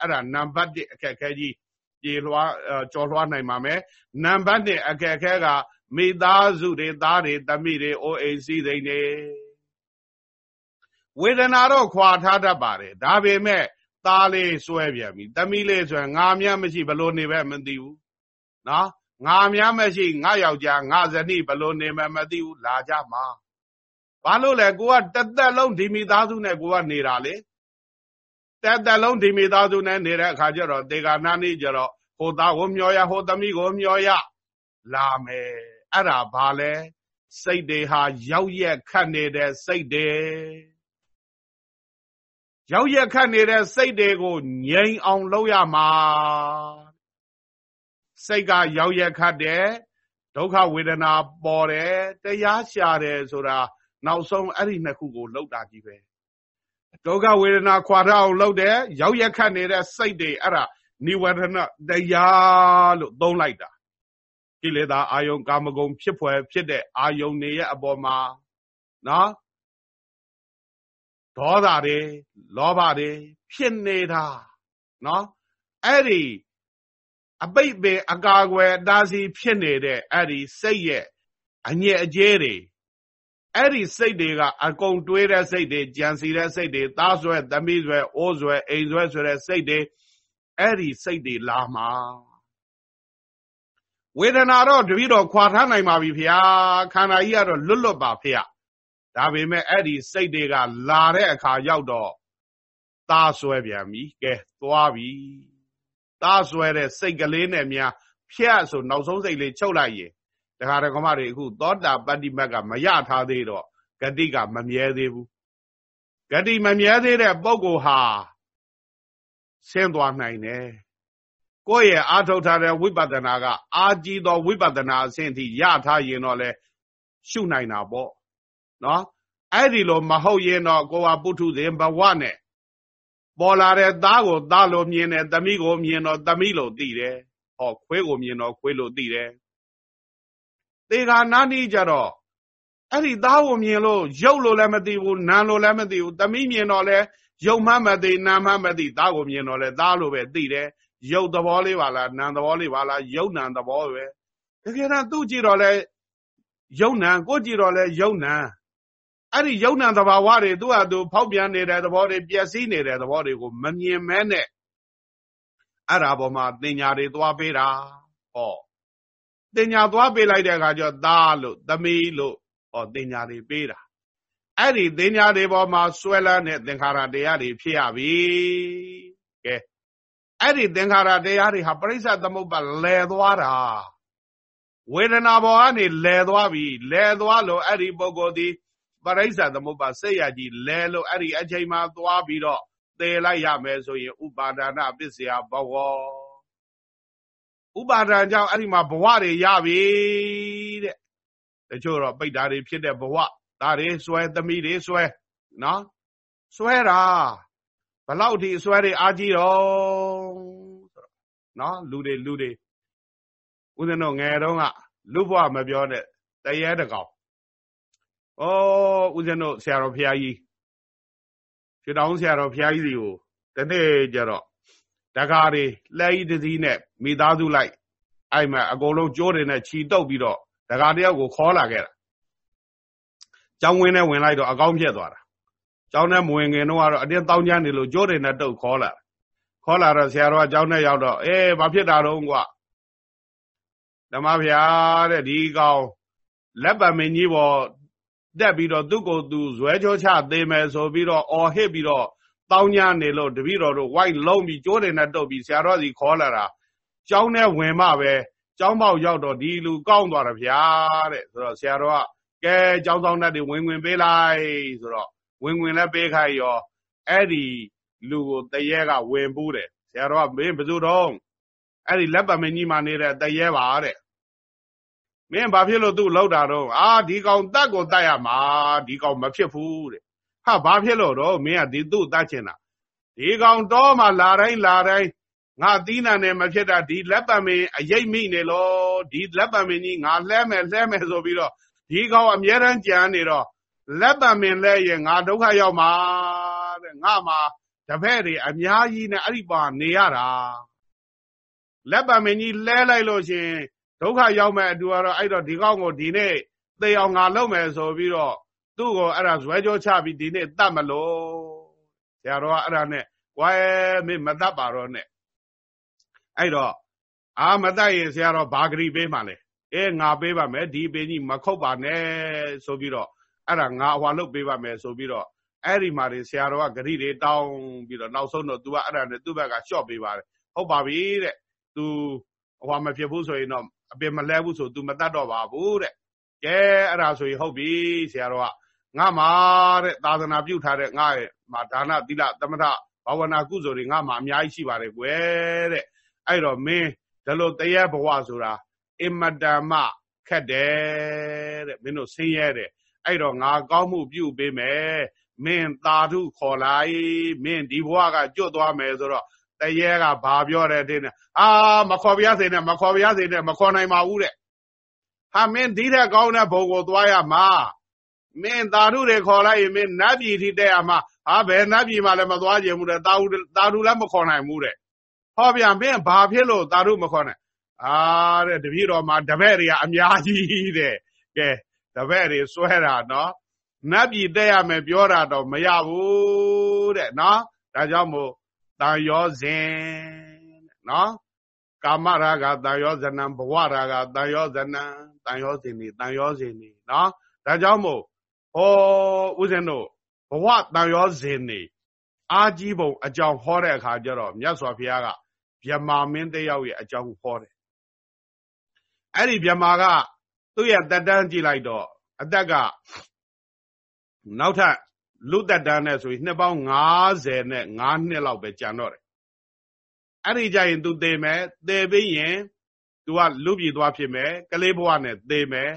အဲ့ဒါနံပါတ်1အခက်အခဲကြီးပြေလွှားကြော်လွှားနိုင်ပါမယ်နံပါတ်2အခက်အခဲကမိသားစုတွေသားတွေတမိတွေအိုအိမ်စည်းစိမ်တွေဝေဒနာတော့ခွာထားတတ်ပါတယ်ဒါပေမဲ့သားလေးစွဲပြန်ပြီတမိလေးဆိုရင်ငါမြမရှိဘလို့နေပဲမသိဘူးနော်ငါများမရှိငါယောက်ျားငါဇနီးဘလို့နေမှမသိဘူးလာကြမှာ ဘာလို့လဲကိုကတသက်လုံးဒီမိသားစုနဲ့ကိုကနေတာလေတသက်လုံးဒီမိသားစုနဲ့နေတဲ့အခါကျတော့ဒေဂာနာနေကြတော့ဟိုသားကိုမျောရဟိုသမီးကိုမျောရလာမယ်အဲ့ဒါဘာလဲစိတ်တွေဟာရောက်ရက်ခတ်နေတဲ့စိတ်တွေရောက်ရက်ခတ်နေတဲ့စိတ်တွေကိုငြိမ်အောင်လုပ်ရမှာစိတ်ကရောက်ရက်ခတ်တယ်ဒုက္ခဝေဒနာပေါ်တယ်တရားရှာတယ်ဆိုတာ နောက်ဆုံးအဲ့ဒီနှစ်ခုကိုလှုပ်တာကြီးပဲဒုက္ခဝေဒနာခွာထအောင်လှုပ်တယ်ရောက်ရက်ခတ်နေတဲ့စိတ်တွေအဲ့ဒါနိဝရဏတရားလို့သုံးလိုက်တာကိလေသာအာယုံကာမဂုဏ်ဖြစ်ဖွယ်ဖြစ်တဲ့အာယုံတွေရဲ့အပေါ်မှာနော်ဒေါသတွေလောဘတွေဖြစ်နေတာနော်အဲ့ဒီအပိတ်ပင်အကာအကွယ်အတားစီဖြစ်နေတဲ့အဲ့ဒီစိတ်ရဲ့အညစ်အကြေးတွေ အဲ့ဒီစိတ်တွေကအကုန်တွေးတဲ့စိတ်တွေကြံစီတဲ့စိတ်တွေသားဆွဲသမီးဆွဲအိုးဆွဲအိမ်ဆွဲဆိုတဲ့စိတ်တွေအဲ့ဒီစိတ်တွေလာမှာဝေဒနာတော့တပည့်တော်ခွာထားနိုင်ပါပြီဖေ။ခန္ဓာကြီးကတော့လွတ်လွတ်ပါဖေ။ဒါပေမဲ့အဲ့ဒီစိတ်တွေကလာတဲ့အခါရောက်တော့သားဆွဲပြန်ပြီ။ကဲသွားပြီ။သားဆွဲတဲ့စိတ်ကလေးနဲ့များဖြတ်ဆိုနောက်ဆုံးစိတ်လေးချုပ်လိုက်ရင် တခါတခါမတွေအခုသောတာပတ္တိမတ်ကမရထားသေးတော့ဂတိကမမြဲသေးဘူးဂတိမမြဲသေးတဲ့ပုဂ္ဂိုလ်ဟာဆင်းသွားနိုင်တယ်ကိုယ့်ရဲ့အာထုတ်ထားတဲ့ဝိပဿနာကအာကြည့်သောဝိပဿနာအဆင့်ထိရထားရင်တော့လေရှုနိုင်တာပေါ့နော်အဲ့ဒီလိုမဟုတ်ရင်တော့ကိုယ်ဟာပုထုဇဉ်ဘဝနဲ့ပေါ်လာတဲ့သားကိုသားလိုမြင်တယ်သမီးကိုမြင်တော့သမီးလိုသိတယ်ဟောခွေးကိုမြင်တော့ခွေးလိုသိတယ် သေဃာနာနီးကြတော့အဲ့ဒီသားကိုမြင်လို့ရုပ်လို့လည်းမသိဘူးနာလို့လည်းမသိဘူးသမီးမြင်တော့လဲရုပ်မှမသိနာမှမသိသားကိုမြင်တော့လဲသားလို့ပဲသိတယ်ရုပ်သဘောလေးပါလားနာမ်သဘောလေးပါလားရုပ်နာမ်သဘောပဲတကယ်တော့သူ့ကြည့်တော့လဲရုပ်နာမ်ကိုကြည့်တော့လဲရုပ်နာမ်အဲ့ဒီယုံနာသဘာဝတွေသူ့ဟာသူဖောက်ပြန်နေတဲ့သဘောတွေပျက်စီးနေတဲ့သဘောတွေကိုမမြင်မဲနဲ့အဲ့ဒါပေါ်မှာတင်ညာတွေသွားပေးတာဟော တင်ညာသွားပေးလိုက်တဲ့အခါကျတော့သားလို့သမီးလို့ဟောတင်ညာတွေပေးတာအဲ့ဒီတင်ညာတွေပေါ်မှာဆွဲလန်းတဲ့သင်္ခါရတရားတွေဖြစ်ရပြီကဲအဲ့ဒီသင်္ခါရတရားတွေဟာပရိစ္ဆသမုပ္ပါလဲသွားတာဝေဒနာဘောကနေလဲသွားပြီလဲသွားလို့အဲ့ဒီပုဂ္ဂိုလ်ဒီပရိစ္ဆသမုပ္ပါစိတ်ရကြီးလဲလို့အဲ့ဒီအချိန်မှာသွားပြီးတော့သေလိုက်ရမယ်ဆိုရင်ဥပါဒနာပစ္စယဘဝ ဥပါဒံကြောင့်အဲ့ဒီမှာဘဝတွေရပြီတဲ့တချို့တော့ပိတ်တာတွေဖြစ်တဲ့ဘဝဒါတွေစွဲသမီးတွေစွဲနော်စွဲတာဘလောက်ထိစွဲတွေအာကြီးတော့နော်လူတွေလူတွေဦးဇင်းတို့ငယ်တုန်းကလူဘဝမပြောနဲ့တရေတကောင်ဩဦးဇင်းတို့ဆရာတော်ဘုရားကြီးရွှေတောင်ဆရာတော်ဘုရားကြီးစီကိုတနေ့ကျတော့ တကားတွေလဲကြီးတစည်းနဲ့မိသားစုလိုက်အဲ့မှာအကုန်လုံးကြိုးတွေနဲ့ခြီတုပ်ပြီးတော့တကားတယောက်ကိုခေါ်လာခဲ့တာကျောင်းဝင်းနဲ့ဝင်လိုက်တော့အကောင်းပြက်သွားတာကျောင်းထဲမဝင်ခင်တော့ကတော့အတင်းတောင်းကြနေလို့ကြိုးတွေနဲ့တုပ်ခေါ်လာခေါ်လာတော့ဆရာတော်ကကျောင်းထဲရောက်တော့အေးဘာဖြစ်တာတော့ကွာဓမ္မဗျာတဲ့ဒီကောင်လက်ပံမင်းကြီးပေါ်တက်ပြီးတော့သူ့ကိုယ်သူဇွဲကြောချသေးမယ်ဆိုပြီးတော့အော်ဟစ်ပြီးတော့ တောင်းညနေလို့တပည့်တော်တို့ဝိုက်လုံးပြီးကြိုးတွေနဲ့တုပ်ပြီးဆရာတော်စီခေါ်လာတာကျောင်းထဲဝင်မှပဲကျောင်းပေါက်ရောက်တော့ဒီလူကောင်းသွားတယ်ဗျာတဲ့ဆိုတော့ဆရာတော်ကကဲကျောင်းဆောင်တတ်တွေဝင်ဝင်ပေးလိုက်ဆိုတော့ဝင်ဝင်လည်းပေးခိုင်းရောအဲ့ဒီလူကိုတရေကဝင်ပူးတယ်ဆရာတော်ကမင်းဘယ်သူတော့အဲ့ဒီလက်ပမင်းကြီးမှနေတဲ့တရေပါတဲ့မင်းဘာဖြစ်လို့သူ့လောက်တာတော့အာဒီကောင်တတ်ကိုတတ်ရမှာဒီကောင်မဖြစ်ဘူးတဲ့ ဟာဘာဖြစ်လို့တော့မင်းကဒီသူ့တတ်ချင်တာဒီကောင်တော့မှလာတိုင်းလာတိုင်းငါသီးနှံနဲ့မဖြစ်တာဒီလက်ပံမင်းအရိပ်မိနေလို့ဒီလက်ပံမင်းကြီးငါလှဲမယ်လှဲမယ်ဆိုပြီးတော့ဒီကောင်အမြဲတမ်းကြံနေတော့လက်ပံမင်းလဲရင်ငါဒုက္ခရောက်မှာတဲ့ငါမှာတပည့်တွေအများကြီးနဲ့အဲ့ဒီပါနေရတာလက်ပံမင်းကြီးလဲလိုက်လို့ရှင်ဒုက္ခရောက်မဲ့အတူကတော့အဲ့တော့ဒီကောင်းကိုဒီနေ့သေအောင်ငါလုပ်မယ်ဆိုပြီးတော့ သူ့ကိုအဲ့ဒါဇွဲကြောချပြီးဒီနေ့တတ်မလို့ဆရာတော်ကအဲ့ဒါနဲ့ဝိုင်းမင်းမတတ်ပါတော့နဲ့အဲ့တော့အာမတတ်ရင်ဆရာတော်ဘာဂရီပေးမှလဲအဲငါပေးပါမယ်ဒီပင်ကြီးမခုတ်ပါနဲ့ဆိုပြီးတော့အဲ့ဒါငါဟွာလုပ်ပေးပါမယ်ဆိုပြီးတော့အဲ့ဒီမှာတွေဆရာတော်ကဂရီတွေတောင်းပြီးတော့နောက်ဆုံးတော့ तू ကအဲ့ဒါနဲ့သူ့ဘက်ကရှော့ပေးပါတယ်ဟုတ်ပါပြီတဲ့ तू ဟွာမဖြစ်ဘူးဆိုရင်တော့အပင်မလဲဘူးဆို तू မတတ်တော့ပါဘူးတဲ့ကဲအဲ့ဒါဆိုရင်ဟုတ်ပြီဆရာတော်က ငါမှာတဲ့သာသနာပြုထားတဲ့ငါရဲ့မှာဒါနသီလသမထဘာဝနာကုသိုလ်တွေငါမှာအများကြီးရှိပါတယ်ကွယ်တဲ့အဲ့တော့မင်းဒါလို့တရားဘဝဆိုတာအင်မတန်မှခက်တယ်တဲ့မင်းတို့ဆင်းရဲတယ်အဲ့တော့ငါကောင်းမှုပြုပေးမယ်မင်းသာဓုခေါ်လိုက်မင်းဒီဘဝကကျွတ်သွားမယ်ဆိုတော့တရေကဘာပြောတယ်တဲ့အာမခေါ်ပြရစေနဲ့မခေါ်ပြရစေနဲ့မခေါ်နိုင်ပါဘူးတဲ့ဟာမင်းဒီတဲ့ကောင်းတဲ့ဘုံကိုသွားရမှာ မင်းသာဓုတွေခေါ်လိုက်ရင်မင်းနတ်ပြည်ထိတက်ရမှာဟာဘယ်နတ်ပြည်မှလည်းမသွားကြဘူးတဲ့သာဓုသာဓုလည်းမခေါ်နိုင်ဘူးတဲ့ဟောဗျာမင်းဘာဖြစ်လို့သာဓုမခေါ်နိုင်အာတဲ့တပည့်တော်မှာတပည့်တွေကအများကြီးတဲ့ကဲတပည့်တွေစွဲတာနော်နတ်ပြည်တက်ရမယ်ပြောတာတော့မရဘူးတဲ့နော်ဒါကြောင့်မို့တန်ရောစဉ်နော်ကာမရာဂတန်ရောဇနံဘဝရာဂတန်ရောဇနံတန်ရောစဉ်နေတန်ရောစဉ်နေနော်ဒါကြောင့်မို့ ဟောဦးဇင်းတို့ဘဝတန်ရောစဉ်နေအာကြီးပုံအကြောင်းဟောတဲ့အခါကျတော့မြတ်စွာဘုရားကဗျမာမင်းတယောက်ရဲ့အကြောင်းဟောတယ်အဲ့ဒီဗျမာကသူ့ရဲ့တက်တန်းကြည့်လိုက်တော့အသက်ကနောက်ထပ်လူတက်တန်းနဲ့ဆိုရင်နှစ်ပေါင်း90နဲ့9နှစ်လောက်ပဲကြံတော့တယ်အဲ့ဒီကြရင် तू သေမယ်သေပြီးရင် तू ကလူပြည်သွားဖြစ်မယ်ကလေးဘဝနဲ့သေမယ်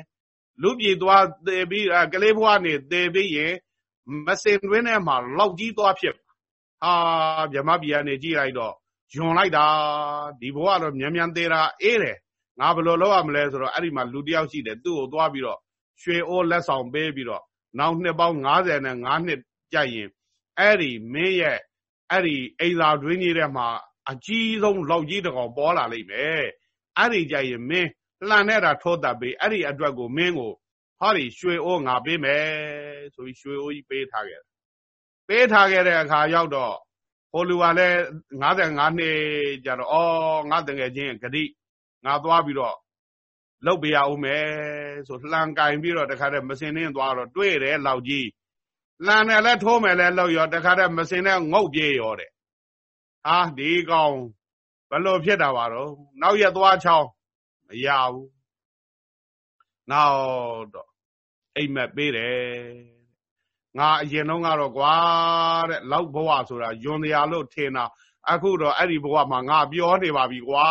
လူပြည်သွားသေပြီးကလေးဘဝနဲ့သေပြီးရင်မစင်တွင်းထဲမှာလောက်ကြီးသွားဖြစ်ဟာဗြဟ္မပြည်ကနေကြည့်လိုက်တော့ယွန်လိုက်တာဒီဘဝတော့မြန်မြန်သေးတာအေးတယ်ငါဘယ်လိုလုပ်ရမလဲဆိုတော့အဲ့ဒီမှာလူတယောက်ရှိတယ်သူ့ကိုသွားပြီးတော့ရွှေအိုးလက်ဆောင်ပေးပြီးတော့နောက်နှစ်ပေါင်း95နှစ်ကြာရင်အဲ့ဒီမင်းရဲ့အဲ့ဒီအိမ်သာတွင်းကြီးထဲမှာအကြီးဆုံးလောက်ကြီးတကောင်ပေါ်လာလိမ့်မယ်အဲ့ဒီကြရင်မင်း လှန်နဲ့တာထိုးတတ်ပေးအဲ့ဒီအတွက်ကိုမင်းကိုဟောဒီရွှေအိုးငါပေးမယ်ဆိုပြီးရွှေအိုးကြီးပေးထားခဲ့ပေးထားခဲ့တဲ့အခါရောက်တော့ဟိုလူကလည်း55နှစ်ကျတော့အော်ငါတငယ်ချင်းဂတိငါသွားပြီးတော့လုတ်ပေးရအောင်မယ်ဆိုလှန်ကင်ပြီးတော့တခါတည်းမစင်နှင်းသွားတော့တွေ့တယ်လောက်ကြီးလှန်တယ်လဲထိုးမယ်လဲလောက်ရောတခါတည်းမစင်နဲ့ငုတ်ပြေးရောတဲ့ဟာဒီကောင်ဘလို့ဖြစ်တာပါတော့နောက်ရက်သွားချောင်း မရဘူးနောက်တော့အိမ်မက်ပေးတယ်ငါအရင်တော့ကတော့ကွာတဲ့လောက်ဘဝဆိုတာယွန်တရားလို့ထင်တာအခုတော့အဲ့ဒီဘဝမှာငါပြောနေပါပြီကွာ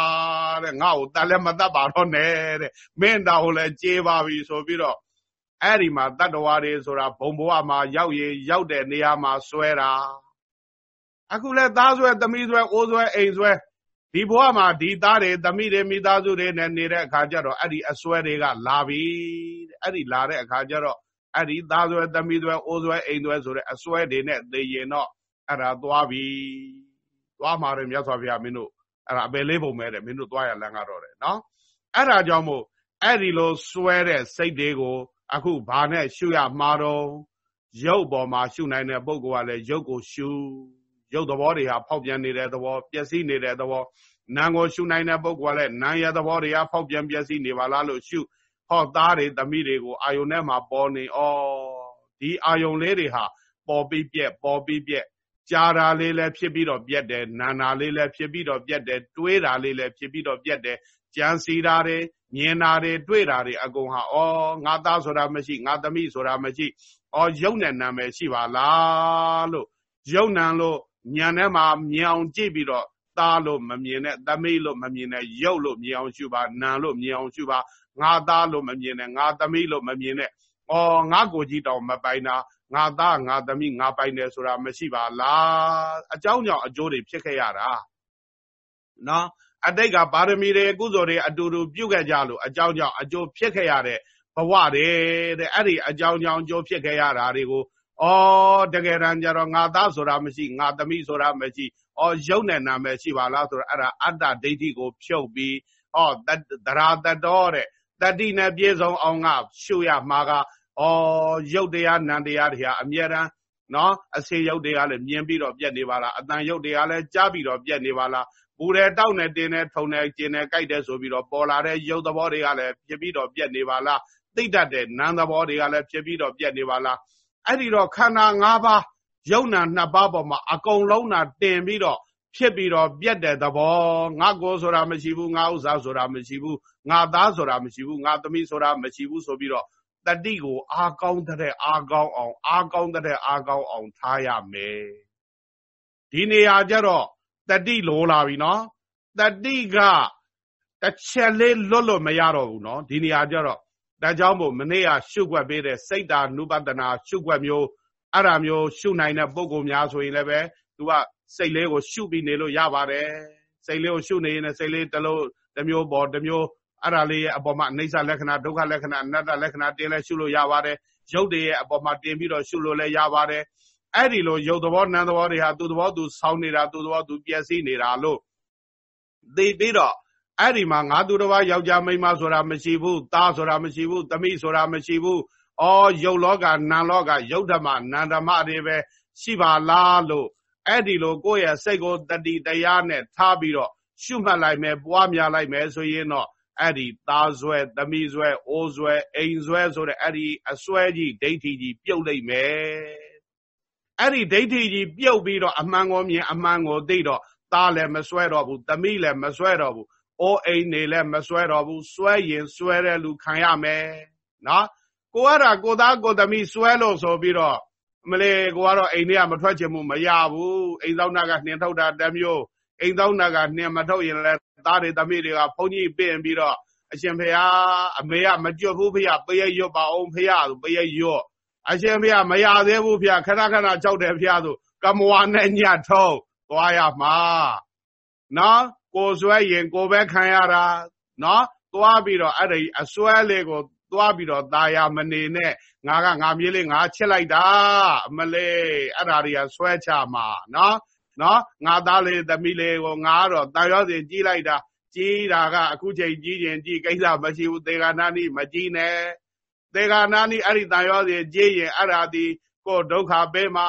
တဲ့ငါ့ကိုတတ်လည်းမတတ်ပါတော့နဲ့တဲ့မင်းတော်ကိုလည်းကြေးပါပြီဆိုပြီးတော့အဲ့ဒီမှာတတ္တဝါတွေဆိုတာဘုံဘဝမှာရောက်ရင်ရောက်တဲ့နေရာမှာစွဲတာအခုလဲသားဆွဲသမီးဆွဲအိုးဆွဲအိမ်ဆွဲ ဒီဘဝမှာဒီသားတွေသမီးတွေမိသားစုတွေနဲ့နေတဲ့အခါကျတော့အဲ့ဒီအစွဲတွေကလာပြီအဲ့ဒီလာတဲ့အခါကျတော့အဲ့ဒီသားဆွဲသမီးဆွဲအိုးဆွဲအိမ်ဆွဲဆိုတဲ့အစွဲတွေနဲ့သိရင်တော့အဲ့ဒါသွားပြီသွားမှာတယ်မြတ်စွာဘုရားမင်းတို့အဲ့ဒါအပယ်လေးပုံမဲ့တယ်မင်းတို့သွားရလမ်းကတော့တယ်နော်အဲ့ဒါကြောင့်မို့အဲ့ဒီလိုစွဲတဲ့စိတ်တွေကို အခုဘာနဲ့ရှုရမှာတော့ရုပ်ပေါ်မှာရှုနိုင်တဲ့ပုဂ္ဂိုလ်ကလည်းရုပ်ကိုရှု ရုပ်သဘောတွေဟာဖောက်ပြန်နေတဲ့သဘောပျက်စီးနေတဲ့သဘောနာမ်ကိုရှုနိုင်တဲ့ပုဂ္ဂိုလ်ကလည်းနာမ်ရသဘောတွေကဖောက်ပြန်ပျက်စီးနေပါလားလို့ရှုဟောသားတွေသမီးတွေကိုအာယုန်ထဲမှာပေါ်နေဩဒီအာယုန်လေးတွေဟာပေါ်ပြီးပြက်ပေါ်ပြီးပြက်ကြားတာလေးလည်းဖြစ်ပြီးတော့ပြက်တယ်နာနာလေးလည်းဖြစ်ပြီးတော့ပြက်တယ်တွေးတာလေးလည်းဖြစ်ပြီးတော့ပြက်တယ်ကြံစီတာတွေမြင်တာတွေတွေ့တာတွေအကုန်ဟာဩငါသားဆိုတာမရှိငါသမီးဆိုတာမရှိဩရုပ်နဲ့နာမည်ရှိပါလားလို့ရုပ်နံလို့ ညံထဲမှာမြင်အောင်ကြည့်ပြီးတော့သားလို့မမြင်နဲ့သမီးလို့မမြင်နဲ့ရုပ်လို့မြင်အောင်ရှုပါနာလို့မြင်အောင်ရှုပါငါသားလို့မမြင်နဲ့ငါသမီးလို့မမြင်နဲ့ဩငါကိုကြီးတောင်မပိုင်တာငါသားငါသမီးငါပိုင်တယ်ဆိုတာမရှိပါလားအကြောင်းကြောင့်အကျိုးတွေဖြစ်ခဲ့ရတာနော်အတိတ်ကပါရမီတွေကုသိုလ်တွေအတူတူပြုခဲ့ကြလို့အကြောင်းကြောင့်အကျိုးဖြစ်ခဲ့ရတဲ့ဘဝတွေတဲ့အဲ့ဒီအကြောင်းကြောင့်အကျိုးဖြစ်ခဲ့ရတာတွေကို ဩတကယ်တမ်းကျတော့ငါသားဆိုတာမရှိငါသမီးဆိုတာမရှိဩရုပ်နဲ့နာမည်ရှိပါလားဆိုတော့အဲ့ဒါအတ္တဒိဋ္ဌိကို ဖြုတ်ပြီးဩသရာတတော်တဲ့တတိနဲ့ပြေဆုံးအောင်ကရှုရမှာကဩရုပ်တရားနံတရားတွေဟာအမြဲတမ်းနော်အစေရုပ်တွေကလည်းမြင်ပြီးတော့ပြက်နေပါလားအတန်ရုပ်တွေကလည်းကြားပြီးတော့ပြက်နေပါလားပူတယ်တောက်နေတင်းနေထုံနေကျင်နေကြိုက်တယ်ဆိုပြီးတော့ပေါ်လာတဲ့ရုပ်သဘောတွေကလည်းဖြစ်ပြီးတော့ပြက်နေပါလားသိတတ်တဲ့နာမ်သဘောတွေကလည်းဖြစ်ပြီးတော့ပြက်နေပါလား အဲ့ဒီတော့ခန္ဓာ၅ပါးယုံနာနှစ်ပါးပေါ်မှာအကုန်လုံးနာတင်ပြီးတော့ဖြစ်ပြီးတော့ပြက်တဲ့သဘောငါကိုဆိုတာမရှိဘူးငါဥစ္စာဆိုတာမရှိဘူးငါသားဆိုတာမရှိဘူးငါသမီးဆိုတာမရှိဘူးဆိုပြီးတော့တတိကိုအာကောင်းတဲ့အာကောင်းအောင်အာကောင်းတဲ့အာကောင်းအောင်ထားရမယ်ဒီနေရာကျတော့တတိလိုလာပြီနော်တတိကတစ်ချက်လေးလွတ်လွတ်မရတော့ဘူးနော်ဒီနေရာကျတော့ ဒါကြောင့်မို့မနေ့ကရှုွက်ပေးတဲ့စိတ်တာနုပဒနာရှုွက်မျိုးအဲ့ဒါမျိုးရှုနိုင်တဲ့ပုံကုများဆိုရင်လည်းပဲ तू ကစိတ်လေးကိုရှုပြီးနေလို့ရပါတယ်စိတ်လေးကိုရှုနေရင်စိတ်လေးတစ်လုံးတစ်မျိုးပေါ်တစ်မျိုးအဲ့ဒါလေးရဲ့အပေါ်မှာအိဋ္ဌလက္ခဏာဒုက္ခလက္ခဏာအနတ္တလက္ခဏာတင်လဲရှုလို့ရပါတယ်ရုပ်တွေရဲ့အပေါ်မှာတင်ပြီးတော့ရှုလို့လည်းရပါတယ်အဲ့ဒီလိုရုပ်သဘောနာမ်သဘောတွေဟာသူ့သဘောသူဆောင်းနေတာသူ့သဘောသူပျက်စီးနေတာလို့သိပြီးတော့ အဲ့ဒီမှာငါသူတစ်ပါးယောက်ျားမိန်းမဆိုတာမရှိဘူးသားဆိုတာမရှိဘူးသမီးဆိုတာမရှိဘူးအော်ရုပ်လောကနာမ်လောကရုပ်ဓမ္မနာမ်ဓမ္မတွေပဲရှိပါလားလို့အဲ့ဒီလိုကိုယ့်ရဲ့စိတ်ကိုတတိတရားနဲ့ထားပြီးတော့ရှုမှတ်လိုက်မယ်ပွားများလိုက်မယ်ဆိုရင်တော့အဲ့ဒီသားဆွဲသမီးဆွဲအိုးဆွဲအိမ်ဆွဲဆိုတဲ့အဲ့ဒီအစွဲကြီးဒိဋ္ဌိကြီးပြုတ်လိုက်မယ်အဲ့ဒီဒိဋ္ဌိကြီးပြုတ်ပြီးတော့အမှန်ကိုမြင်အမှန်ကိုသိတော့သားလည်းမဆွဲတော့ဘူးသမီးလည်းမဆွဲတော့ဘူး အိုးအိမ်နေလည်းမဆွဲတော့ဘူးဆွဲရင်ဆွဲတဲ့လူခံရမယ်နော်ကိုကတာကိုသားကိုသမီးဆွဲလို့ဆိုပြီးတော့မလေးကိုကတော့အိမ်ထဲကမထွက်ချင်မှုမရဘူးအိမ်သောနာကနှင်ထုတ်တာတမျိုးအိမ်သောနာကနှင်မထုတ်ရင်လည်းသားတွေသမီးတွေကဘုန်းကြီးပြင်ပြီးတော့အရှင်ဖေဟာအမေကမကြွဘူးဖေဟာပရဲ့ရွတ်ပါအောင်ဖေဟာဆိုပရဲ့ရွတ်အရှင်ဖေဟာမရသေးဘူးဖေဟာခဏခဏကြောက်တယ်ဖေဟာဆိုကမဝါနဲ့ညတ်ထုံးသွားရမှာနော် ကိုဆွဲရင်ကိုပဲခံရတာနော်သွားပြီးတော့အဲ့ဒီအစွဲလေးကိုသွားပြီးတော့ตาရမနေနဲ့ငါကငါမြေးလေးငါချစ်လိုက်တာအမလေးအဲ့ဒါတွေကဆွဲချမှာနော်နော်ငါသားလေးသမီးလေးကိုငါတော့တန်ရောစဉ်ကြီးလိုက်တာကြီးတာကအခုချိန်ကြီးရင်ကြီးကိစ္စမရှိဘူးသေဂာနာနိမကြီးနဲ့သေဂာနာနိအဲ့ဒီတန်ရောစဉ်ကြီးရင်အဲ့ဒါဒီကိုဒုက္ခပေးမှာ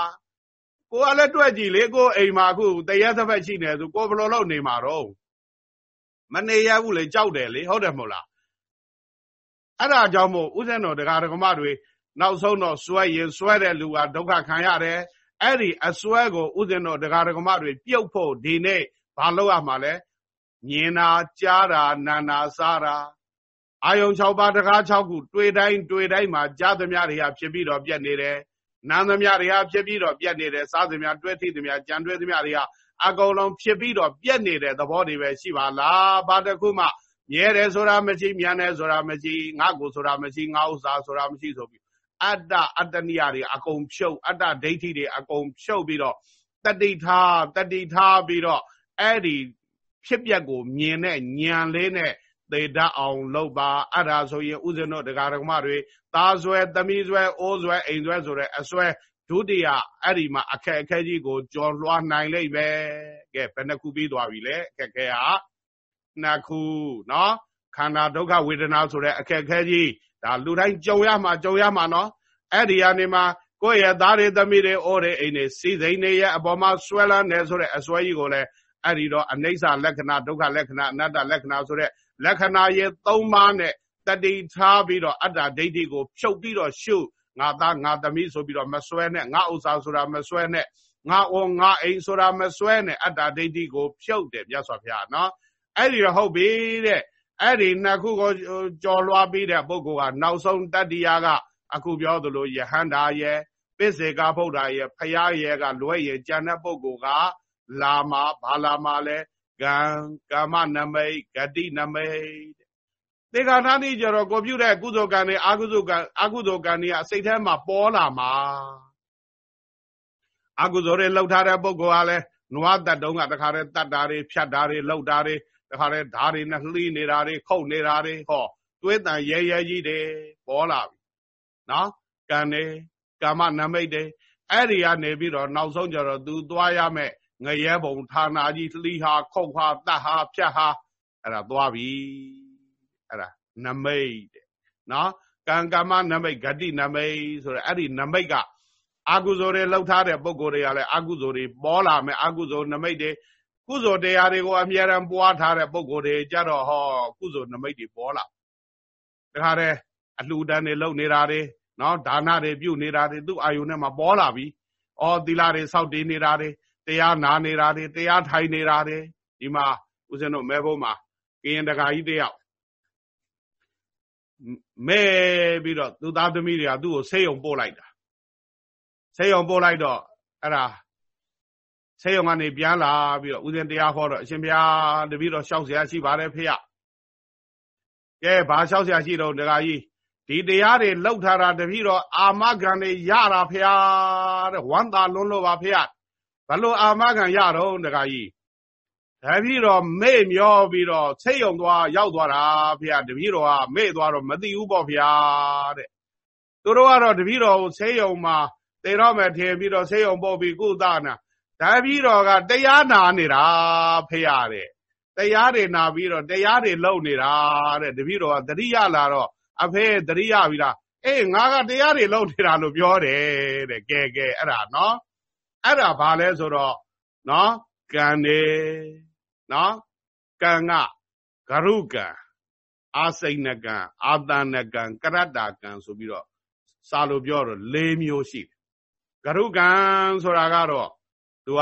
ကိုကလည်းတွေ့ကြည့်လေကိုအိမ်မှာအခုတရက်တစ်ဖက်ရှိနေဆိုကိုဘယ်လိုလုပ်နေမှာတော့ မနေရဘူးလေကြောက်တယ်လေဟုတ်တယ်မဟုတ်လားအဲ့ဒါကြောင့်မို့ဥစဉ်တော်တရားဓမ္မတွေနောက်ဆုံးတော့စွဲရင်စွဲတဲ့လူကဒုက္ခခံရတယ်အဲ့ဒီအစွဲကိုဥစဉ်တော်တရားဓမ္မတွေပြုတ်ဖို့ဒီနေ့ဘာလုပ်ရမှာလဲမြင်တာကြားတာနာနာစားတာအာယုံ6ပါးတကား6ခုတွေ့တိုင်းတွေ့တိုင်းမှာကြားသမျှတွေကဖြစ်ပြီးတော့ပြက်နေတယ်နာသမျှတွေကဖြစ်ပြီးတော့ပြက်နေတယ်စားသမျှတွဲထိသမျှကြံတွဲသမျှတွေက အကုန်လုံးဖြစ်ပြီးတော့ပြက်နေတဲ့သဘောတွေပဲရှိပါလားဘာတစ်ခုမှမြဲတယ်ဆိုတာမရှိမြန်တယ်ဆိုတာမရှိငါကိုဆိုတာမရှိငါဥစ္စာဆိုတာမရှိဆိုပြီးအတ္တအတ္တနိယတွေအကုန်ဖြုတ်အတ္တဒိဋ္ဌိတွေအကုန်ဖြုတ်ပြီးတော့တတိထားတတိထားပြီးတော့အဲ့ဒီဖြစ်ပျက်ကိုမြင်တဲ့ဉာဏ်လေးနဲ့သေတတ်အောင်လုပ်ပါအဲ့ဒါဆိုရင်ဥစဉ်တို့ဒကာဒကမတွေသားဆွဲသမီးဆွဲအိုးဆွဲအိမ်ဆွဲဆိုတဲ့အဆွဲ ဒုတိယအဲ့ဒီမှာအခက်အခဲကြီးကိုကြော်လွှားနိုင်လိမ့်မယ်ကဲဘယ်နှခုပြီးသွားပြီလဲအခက်အခဲဟာနှစ်ခုနော်ခန္ဓာဒုက္ခဝေဒနာဆိုတဲ့အခက်အခဲကြီးဒါလူတိုင်းကြုံရမှာကြုံရမှာနော်အဲ့ဒီကနေမှာကိုယ့်ရဲ့သားတွေသမီးတွေအိုးတွေအိမ်တွေစီစိန်တွေရဲ့အပေါ်မှာဆွဲလန်းနေဆိုတဲ့အစွဲကြီးကိုလည်းအဲ့ဒီတော့အနိစ္စလက္ခဏာဒုက္ခလက္ခဏာအနတ္တလက္ခဏာဆိုတဲ့လက္ခဏာရဲ့၃ပါးနဲ့တတိထားပြီးတော့အတ္တဒိဋ္ဌိကိုဖြုတ်ပြီးတော့ရှု ငါသားငါသမီးဆိုပြီးတော့မစွဲနဲ့ငါဥစ္စာဆိုတာမစွဲနဲ့ငါအောငါအိမ်ဆိုတာမစွဲနဲ့အတ္တဒိဋ္ဌိကိုဖြုတ်တယ်မြတ်စွာဘုရားနော်အဲ့ဒီတော့ဟုတ်ပြီတဲ့အဲ့ဒီနှစ်ခုကိုကြော်လွှားပြီးတဲ့ပုဂ္ဂိုလ်ကနောက်ဆုံးတတ္တိယကအခုပြောသလိုယဟန္တာရဲ့ပစ္စေကဗုဒ္ဓရဲ့ဖရာရဲ့ကလွဲရဲ့ကျန်တဲ့ပုဂ္ဂိုလ်ကလာမှာဘာလာမှာလဲကံကာမနမိတ်ဂတိနမိတ် သေခါနာတိကြတော့ကိုပြုတဲ့ကုသိုလ်ကံတွေအာကုသိုလ်ကံအာကုသိုလ်ကံတွေကစိတ်ထဲမှာပေါ်လာမှာအာကုသိုလ်တွေလှုပ်ထားတဲ့ပုဂ္ဂိုလ်ကလည်းနွားတက်တုံးကတခါတည်းတတ်တာတွေဖြတ်တာတွေလှုပ်တာတွေတခါတည်းဓာတွေနဲ့လှီးနေတာတွေခုတ်နေတာတွေဟောတွေးတန်ရဲရဲကြီးတွေပေါ်လာပြီနော်ကံတွေကာမနမိတ်တွေအဲ့ဒီကနေပြီးတော့နောက်ဆုံးကြတော့သူသွားရမဲ့ငရဲဘုံဌာနာကြီးလှီးဟာခုတ်ဟာတတ်ဟာဖြတ်ဟာအဲ့ဒါသွားပြီ အဲ့ဒါနမိတ်တဲ့နော်ကံကမ္မနမိတ်ဂတိနမိတ်ဆိုရယ်အဲ့ဒီနမိတ်ကအကုသိုလ်တွေလှုပ်ထားတဲ့ပုံကိုယ်တွေကလည်းအကုသိုလ်တွေပေါ်လာမယ်အကုသိုလ်နမိတ်တွေကုသိုလ်တရားတွေကိုအမြဲတမ်းပွားထားတဲ့ပုံကိုယ်တွေကြတော့ဟောကုသိုလ်နမိတ်တွေပေါ်လာတခါတည်းအလှူဒန်းတွေလုပ်နေတာတွေနော်ဒါနတွေပြုနေတာတွေသူ့အာယုန်ထဲမှာပေါ်လာပြီ။အော်သီလတွေစောင့်တည်နေတာတွေတရားနာနေတာတွေတရားထိုင်နေတာတွေဒီမှာဦးဇင်းတို့မဲဘုံမှာကရင်တကာကြီးတယောက် မဲပြီးတော့သူသားသမီးတွေကသူ့ကိုဆေးရုံပို့လိုက်တာဆေးရုံပို့လိုက်တော့အဲ့ဒါဆေးရုံကနေပြန်လာပြီးတော့ဦးဇင်းတရားဟောတော့အရှင်ဘုရားတပည့်တော်ရှောက်เสียရှိပါတယ်ဖေရကဲဘာလျှောက်เสียရှိတော့ဒကာကြီးဒီတရားတွေလောက်ထားတာတပည့်တော်အာမခံတွေရတာဖေရတဲ့ဝမ်းသာလွန်းလို့ပါဖေရဘလို့အာမခံရတော့ဒကာကြီး တပည့်တော်မေ့မျောပြီးတော့ဆိတ်ယုံသွားရောက်သွားတာဖေရတပည့်တော်ကမေ့သွားတော့မသိဘူးပေါ့ဖေရတဲ့သူတို့ကတော့တပည့်တော်ကိုဆိတ်ယုံမှာတေတော့မယ်ထင်ပြီးတော့ဆိတ်ယုံပို့ပြီးကုသနာတပည့်တော်ကတရားနာနေတာဖေရတဲ့တရားတွေနာပြီးတော့တရားတွေလုပ်နေတာတဲ့တပည့်တော်ကတတိယလာတော့အဖေတတိယပြီလားအေးငါကတရားတွေလုပ်နေတာလို့ပြောတယ်တဲ့ကဲကဲအဲ့ဒါနော်အဲ့ဒါဘာလဲဆိုတော့နော်ကံနေ နော်ကံကဂရုကံအာစိဏကံအာတဏကံကရတ္တာကံဆိုပြီးတော့စာလို့ပြောတော့၄မျိုးရှိတယ်ဂရုကံဆိုတာကတော့သူက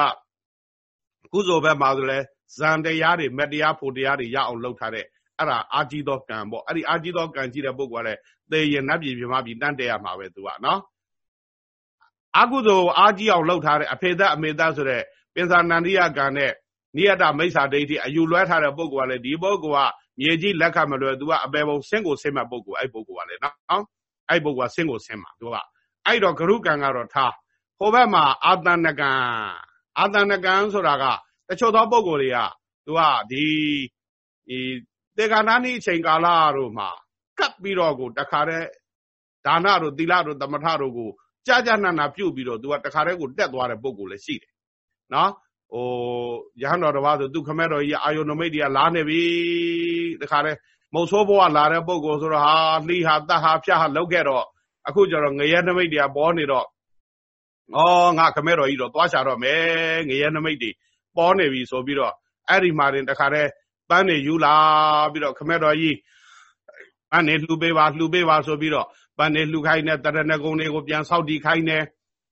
ကုသိုလ်ဘက်မှာဆိုလဲဇန်တရားတွေမတရားဖို့တရားတွေရအောင်လုပ်ထားတဲ့အဲ့ဒါအာကြီးသောကံပေါ့အဲ့ဒီအာကြီးသောကံကြီးတဲ့ပုဂ္ဂိုလ်ကလည်းသေရင်နတ်ပြည်ပြမပြည်တန်းတဲ့ရမှာပဲသူကနော်အကုသိုလ်အာကြီးအောင်လှုပ်ထားတဲ့အဖေသက်အမေသက်ဆိုတဲ့ပင်စာနန္ဒီယကံနဲ့ နိယတမိစ္ဆာဒိဋ္ဌိအယူလွဲထားတဲ့ပုဂ္ဂိုလ်ကလည်းဒီပုဂ္ဂိုလ်ကမြေကြီးလက်ခမလွယ်သူကအပေပုံဆင်းကိုဆင်းမဲ့ပုဂ္ဂိုလ်အဲ့ပုဂ္ဂိုလ်ကလည်းနော်အဲ့ပုဂ္ဂိုလ်ကဆင်းကိုဆင်းမှာသူကအဲ့တော့ဂရုကံကတော့ထားဟိုဘက်မှာအာတဏကံအာတဏကံဆိုတာကတချို့သောပုဂ္ဂိုလ်တွေကသူကဒီဒီတေကာနာနိအချိန်ကာလတို့မှာကပ်ပြီးတော့ကိုတခါတည်းဒါနတို့သီလတို့သမထတို့ကိုကြာကြာနာနာပြုတ်ပြီးတော့ तू ကတခါတည်းကိုတက်သွားတဲ့ပုံကိုလည်းရှိတယ်နော် ဟိုရဟန်းတော်တစ်ပါးဆိုသူခမဲ့တော်ကြီးအာယုန်နမိတ်တွေကလာနေပြီတခါတည်းမုတ်ဆိုးဘဝလာတဲ့ပုံကိုဆိုတော့ဟာလှီဟာတတ်ဟာဖြတ်ဟာလောက်ခဲ့တော့အခုကျတော့ငရဲနမိတ်တွေကပေါ်နေတော့ဩငါခမဲ့တော်ကြီးတော့သွားချတော့မယ်ငရဲနမိတ်တွေပေါ်နေပြီဆိုပြီးတော့အဲ့ဒီမှာတင်တခါတည်းပန်းနေယူလာပြီးတော့ခမဲ့တော်ကြီးပန်းနေလှူပေးပါလှူပေးပါဆိုပြီးတော့ပန်းနေလှူခိုင်းတဲ့တရဏဂုံတွေကိုပြန်ဆောက်တည်ခိုင်းတယ်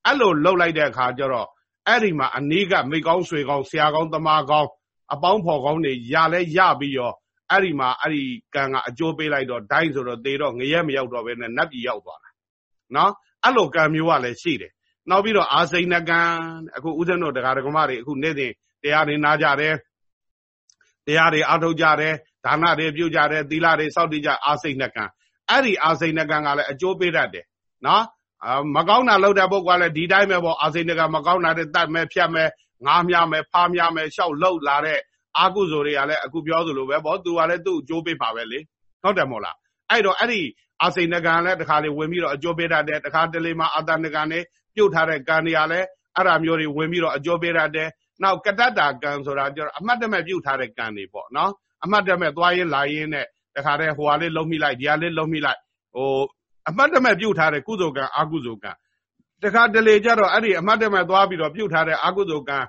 အဲ့လိုလှုပ်လိုက်တဲ့အခါကျတော့ အဲ့ဒီမှာအနီးကမိကောင်းဆွေကောင်းဆရာကောင်းတမကောင်းအပေါင်းဖော်ကောင်းတွေရလဲရပြီးရောအဲ့ဒီမှာအဲ့ဒီကံကအကျိုးပေးလိုက်တော့ဒိုင်းဆိုတော့သေတော့ငရဲမရောက်တော့ဘဲနဲ့နတ်ပြည်ရောက်သွားတာနော်အဲ့လိုကံမျိုးကလည်းရှိတယ်နောက်ပြီးတော့အာစိဏကံအခုဦးဇင်းတို့တရားဓမ္မတွေအခုနေ့စဉ်တရားတွေနားကြတယ်တရားတွေအားထုတ်ကြတယ်ဒါနတွေပြုကြတယ်သီလတွေစောင့်တည်ကြအာစိဏကံအဲ့ဒီအာစိဏကံကလည်းအကျိုးပေးတတ်တယ်နော် မကောင်းတာလုပ်တဲ့ပုဂ္ဂိုလ်ကလည်းဒီတိုင်းပဲပေါ့အာစိဏကမကောင်းတာတွေတတ်မယ်ဖြတ်မယ်ငားမြမယ်ဖားမြမယ်ရှောက်လှုပ်လာတဲ့အာကုသိုလ်တွေကလည်းအခုပြောသလိုပဲပေါ့သူကလည်းသူ့အကျိုးပေးပါပဲလေဟုတ်တယ်မို့လားအဲ့တော့အဲ့ဒီအာစိဏကံလည်းတခါလေဝင်ပြီးတော့အကျိုးပေးတတ်တယ်တခါတလေမှာအာတဏကံနဲ့ပြုတ်ထားတဲ့ကံတွေကလည်းအဲ့ဒါမျိုးတွေဝင်ပြီးတော့အကျိုးပေးတတ်တယ်နောက်ကတ္တတာကံဆိုတာကျတော့အမှတ်တမဲ့ပြုတ်ထားတဲ့ကံတွေပေါ့နော်အမှတ်တမဲ့သွားရင်လာရင်နဲ့တခါတည်းဟိုဟာလေးလုံးမိလိုက်ဒီဟာလေးလုံးမိလိုက်ဟို အမှတ်တမဲ့ပြုတ်ထားတဲ့ကုသိုလ်ကံအကုသိုလ်ကံတခါတလေကျတော့အဲ့ဒီအမှတ်တမဲ့သွားပြီးတော့ပြုတ်ထားတဲ့အကုသိုလ်ကံ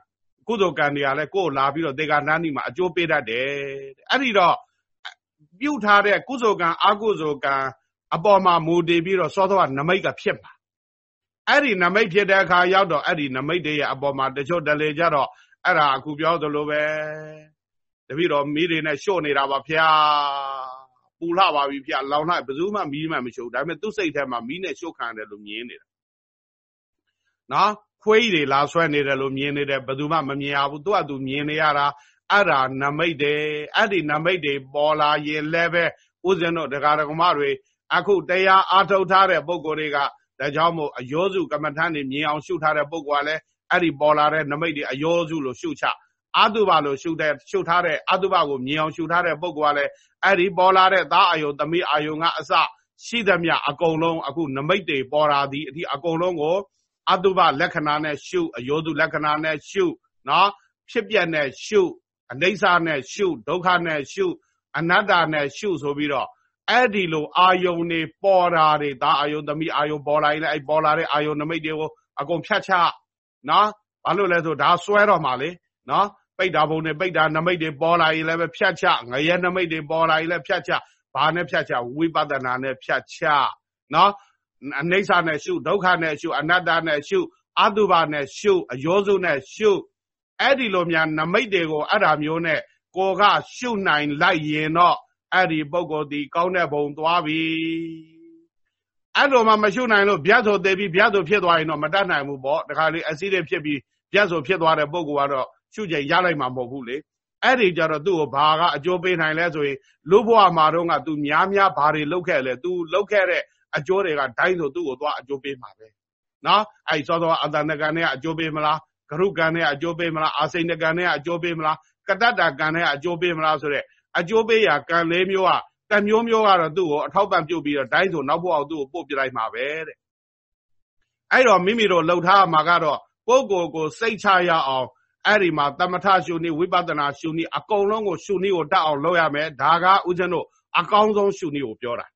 ကုသိုလ်ကံတွေကလည်းကိုယ်လာပြီးတော့ဒေဂာနာနီမှာအကျိုးပေးတတ်တယ်အဲ့ဒီတော့ပြုတ်ထားတဲ့ကုသိုလ်ကံအကုသိုလ်ကံအပေါ်မှာမူတည်ပြီးတော့စောသောကနမိတ်ကဖြစ်မှာအဲ့ဒီနမိတ်ဖြစ်တဲ့အခါရောက်တော့အဲ့ဒီနမိတ်တွေရဲ့အပေါ်မှာတချို့တလေကြတော့အဲ့ဒါအခုပြောသလိုပဲတပည့်တော်မိတွေနဲ့ရှို့နေတာပါဖျား ပူလှပါပြီဖျားလောင်လှဘယ်သူမှမီးမှမရှိဘူးဒါပေမဲ့သူ့စိတ်ထဲမှာမီးနဲ့ရှို့ခံတယ်လို့မြင်နေတာနော်ခွေးတွေလာဆွဲနေတယ်လို့မြင်နေတယ်ဘယ်သူမှမမြင်ရဘူးသူကသူမြင်နေရတာအဲ့ဒါနမိတ်တယ်အဲ့ဒီနမိတ်တွေပေါ်လာရင်လည်းပဲဥစဉ်တို့ဒကာဒကမတွေအခုတရားအားထုတ်ထားတဲ့ပုံကိုယ်တွေကဒါကြောင့်မို့အယောစုကမ္မထန်နေမြင်အောင်ရှုထားတဲ့ပုံကလည်းအဲ့ဒီပေါ်လာတဲ့နမိတ်တွေအယောစုလို့ရှုချ အာတုဘလို့ရှုတဲ့ရှုထားတဲ့အတုဘကိုမြင်အောင်ရှုထားတဲ့ပုံကလည်းအဲ့ဒီပေါ်လာတဲ့သားအာယုသမီးအာယုငါအစရှိသမျှအကုန်လုံးအခုနမိတ်တွေပေါ်လာသည်အဒီအကုန်လုံးကိုအတုပလက္ခဏာနဲ့ရှုအယောတုလက္ခဏာနဲ့ရှုနော်ဖြစ်ပြတဲ့ရှုအနိစ္စနဲ့ရှုဒုက္ခနဲ့ရှု အနတ္တနဲ့ရှုဆိုပြီးတော့အဲ့ဒီလိုအာယုန်နေပေါ်တာတွေဒါအာယုန်သမီးအာယုန်ပေါ်လာရင်လည်းအဲ့ပေါ်လာတဲ့အာယုန်နမိတ်တွေကိုအကုန်ဖြတ်ချနော်ဘာလို့လဲဆိုဒါဆွဲတော့မှာလေနော် ပိတ်တာဘုံနဲ့ပိတ်တာနမိတ်တွေပေါ်လာရင်လည်းပဲဖြတ်ချငရဲနမိတ်တွေပေါ်လာရင်လည်းဖြတ်ချဘာနဲ့ဖြတ်ချဝိပဿနာနဲ့ဖြတ်ချနော်အနိစ္စနဲ့ရှုဒုက္ခနဲ့ရှုအနတ္တနဲ့ရှုအတုပါနဲ့ရှုအယောစုနဲ့ရှုအဲ့ဒီလိုများနမိတ်တွေကိုအဲ့ဒါမျိုးနဲ့ကိုကရှုနိုင်လိုက်ရင်တော့အဲ့ဒီပုဂ္ဂိုလ်ဒီကောင်းတဲ့ဘုံသွားပြီအဲ့လိုမှမရှုနိုင်လို့ဗျတ်ဆိုသေးပြီးဗျတ်ဆိုဖြစ်သွားရင်တော့မတတ်နိုင်ဘူးပေါ့တခါလေအစည်းတွေဖြစ်ပြီးဗျတ်ဆိုဖြစ်သွားတဲ့ပုဂ္ဂိုလ်ကတော့ ရှုကြရလိုက်မှာမဟုတ်ဘူးလေအဲ့ဒီကြတော့သူ့ကိုဘာကအကျိုးပေးနိုင်လဲဆိုရင်လူဘဝမှာတော့ကသူများများဘာတွေလုပ်ခဲ့လဲသူလုပ်ခဲ့တဲ့အကျိုးတွေကဒိုင်းဆိုသူ့ကိုသွားအကျိုးပေးမှာပဲနော်အဲ့စောစောအတဏကံနဲ့အကျိုးပေးမလားဂရုကံနဲ့အကျိုးပေးမလားအာစိဏကံနဲ့အကျိုးပေးမလားကတ္တတကံနဲ့အကျိုးပေးမလားဆိုတဲ့အကျိုးပေးရာကံလေးမျိုးကတမျိုးမျိုးကတော့သူ့ကိုအထောက်ပံ့ပြုတ်ပြီးတော့ဒိုင်းဆိုနောက်ဘဝကိုသူ့ကိုပို့ပြလိုက်မှာပဲတဲ့အဲ့တော့မိမိတို့လှုပ်ထားမှာကတော့ကိုယ့်ကိုယ်ကိုစိတ်ချရအောင် အဲ့ဒီမှာတမထရှုနည်းဝိပဿနာရှုနည်းအကုန်လုံးကိုရှုနည်းကိုတတ်အောင်လုပ်ရမယ်ဒါကဥစဉ်တို့အကောင်းဆုံးရှုနည်းကိုပြောတာ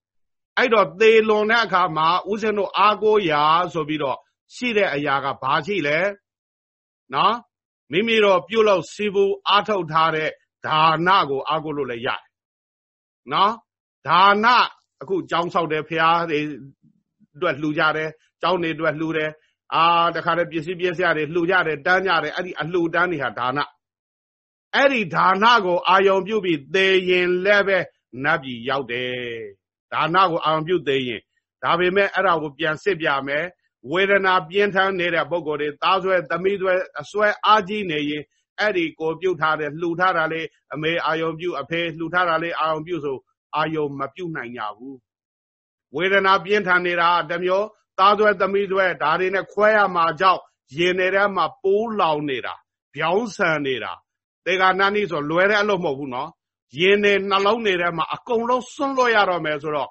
အဲ့တော့သေလွန်တဲ့အခါမှာဥစဉ်တို့အာကိုရာဆိုပြီးတော့ရှိတဲ့အရာကဘာရှိလဲနော်မိမိတို့ပြုတ်လို့စီဘူးအားထုတ်ထားတဲ့ဒါနကိုအားကိုလို့လည်းရတယ်နော်ဒါနအခုကြောင်းဆောက်တယ်ဖះတွေအတွက်လှူကြတယ်ကျောင်းတွေအတွက်လှူတယ် အာတခါတည်းပစ္စည်းပစ္စည်းတွေလှူကြတယ်တန်းကြတယ်အဲ့ဒီအလှူတန်းတွေဟာဒါနအဲ့ဒီဒါနကိုအာယုံပြုပြီးသေရင်လည်းပဲနတ်ပြည်ရောက်တယ်ဒါနကိုအာယုံပြုသေရင်ဒါပေမဲ့အဲ့ဒါကိုပြန်စစ်ပြမယ်ဝေဒနာပြင်းထန်နေတဲ့ပုံကိုယ်တွေသားဆွဲသမီးဆွဲအဆွဲအားကြီးနေရင်အဲ့ဒီကိုပြုတ်ထားတယ်လှူထားတာလေအမေအာယုံပြုအဖေလှူထားတာလေအာယုံပြုဆိုအာယုံမပြုတ်နိုင်ကြဘူးဝေဒနာပြင်းထန်နေတာတမျိုး သားသွဲသမီးသွဲဒါတွေနဲ့ခွဲရမှာကြောက်ရင်ထဲမှာပိုးလောင်နေတာဗျောင်းဆန်နေတာတေဂာနာနီဆိုလွယ်တဲ့အလုပ်မဟုတ်ဘူးနော်ရင်နေနှလုံးနေထဲမှာအကုန်လုံးစွန့်လွတ်ရတော့မယ်ဆိုတော့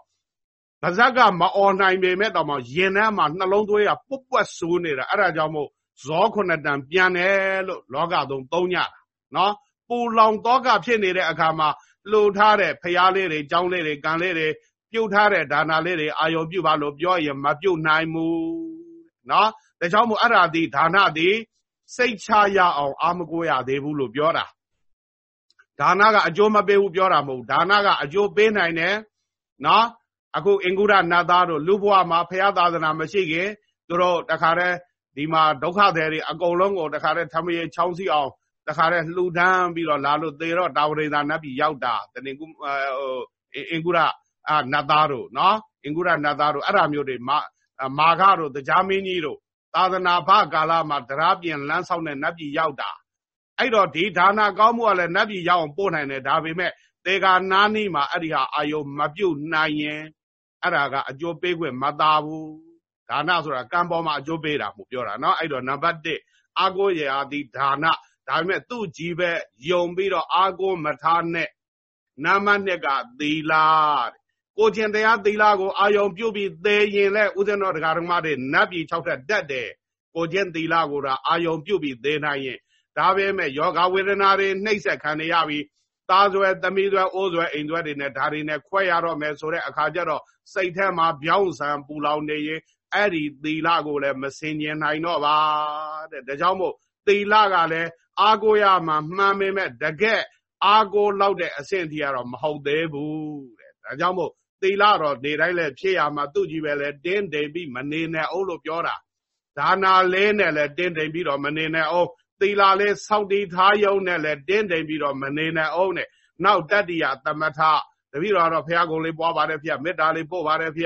ပါဇက်ကမအော်နိုင်ပေမဲ့တော့မှရင်ထဲမှာနှလုံးသွေးကပုတ်ပွက်ဆိုးနေတာအဲ့ဒါကြောင့်မို့ဇောခုနှစ်တန်ပြန်တယ်လို့လောကသုံးသုံးကြတာနော်ပူလောင်တော့ကဖြစ်နေတဲ့အခါမှာလှူထားတဲ့ဖျားလေးတွေကြောင်းလေးတွေကံလေးတွေ ပြုတ်ထားတဲ့ဒါနာလေးတွေအာယုံပြုတ်ပါလို့ပြောရင်မပြုတ်နိုင်ဘူးနော်ဒါကြောင့်မို့အဲ့ဒါဒီဒါနဒီစိတ်ချရအောင် အာမကိုရသေးဘူးလို့ပြောတာဒါနကအကျိုးမပေးဘူးပြောတာမဟုတ်ဒါနကအကျိုးပေးနိုင်တယ်နော်အခုအင်္ဂုရနတ်သားတို့လူဘဝမှာဖရာသာသနာမရှိခင်သူတို့တခါတည်းဒီမှာဒုက္ခသည်တွေအကုန်လုံးကိုတခါတည်းထမရေချောင်းစီအောင်တခါတည်းလှူဒန်းပြီးတော့လာလို့သေတော့တာဝရိသာနတ်ပြည်ရောက်တာတနင်္ဂုဟိုအင်္ဂုရ အာနတ်သားတို့နော်အင်္ဂုရနတ်သားတို့အဲ့ဒါမျိုးတွေမာမာခတို့တရားမင်းကြီးတို့သာသနာဖကာလမှာတရားပြင်လမ်းဆောင်တဲ့နတ်ပြည်ရောက်တာအဲ့တော့ဒီဒါနာကောင်းမှုကလည်းနတ်ပြည်ရောက်အောင်ပို့နိုင်တယ်ဒါပေမဲ့တေကာနာနီးမှာအဲ့ဒီဟာအာယုံမပြုတ်နိုင်ရင်အဲ့ဒါကအကျိုးပေးခွင့်မသာဘူးဒါနဆိုတာကံပေါ်မှာအကျိုးပေးတာမှုပြောတာเนาะအဲ့တော့နံပါတ်1အာကိုရေအာဒီဒါနဒါပေမဲ့သူ့ကြီးပဲယုံပြီးတော့အာကိုမထားနဲ့နာမနှစ်ကသီလတဲ့ ကိုကျင်တရားသီလကိုအာယုံပြုတ်ပြီးသေရင်လဲဥစဉ်တော်တရားဓမ္မတွေနတ်ပြည်6ထက်တက်တယ်ကိုကျင်သီလကိုဒါအာယုံပြုတ်ပြီးသေနိုင်ရင်ဒါပဲမဲ့ယောဂဝေဒနာတွေနှိပ်စက်ခံရပြီသားဆွဲသမီးဆွဲအိုးဆွဲအိမ်ဆွဲတွေနဲ့ဒါတွေနဲ့ခွဲရတော့မယ်ဆိုတဲ့အခါကျတော့စိတ်ထဲမှာပြောင်းဆံပူလောင်နေရင်အဲ့ဒီသီလကိုလည်းမစင်ကျင်နိုင်တော့ပါတဲ့ဒါကြောင့်မို့သီလကလည်းအာကိုရမှာမှန်ပေမဲ့တကက်အာကိုလောက်တဲ့အဆင့်ထိကတော့မဟုတ်သေးဘူးတဲ့ဒါကြောင့်မို့ သီလတော့နေတိုင်းလည်းဖြစ်ရမှာသူ့ကြီးပဲလဲတင်းတိမ်ပြီးမနေနဲ့အောင်လို့ပြောတာဒါနာလေးနဲ့လည်းတင်းတိမ်ပြီးတော့မနေနဲ့အောင်သီလာလေးစောင့်တည်ထားယုံနဲ့လည်းတင်းတိမ်ပြီးတော့မနေနဲ့အောင်နဲ့နောက်တတ္တိယသမထတပည့်တော်တော့ဘုရားကုံလေးပွားပါတယ်ဖေမေတ္တာလေးပို့ပါတယ်ဖေ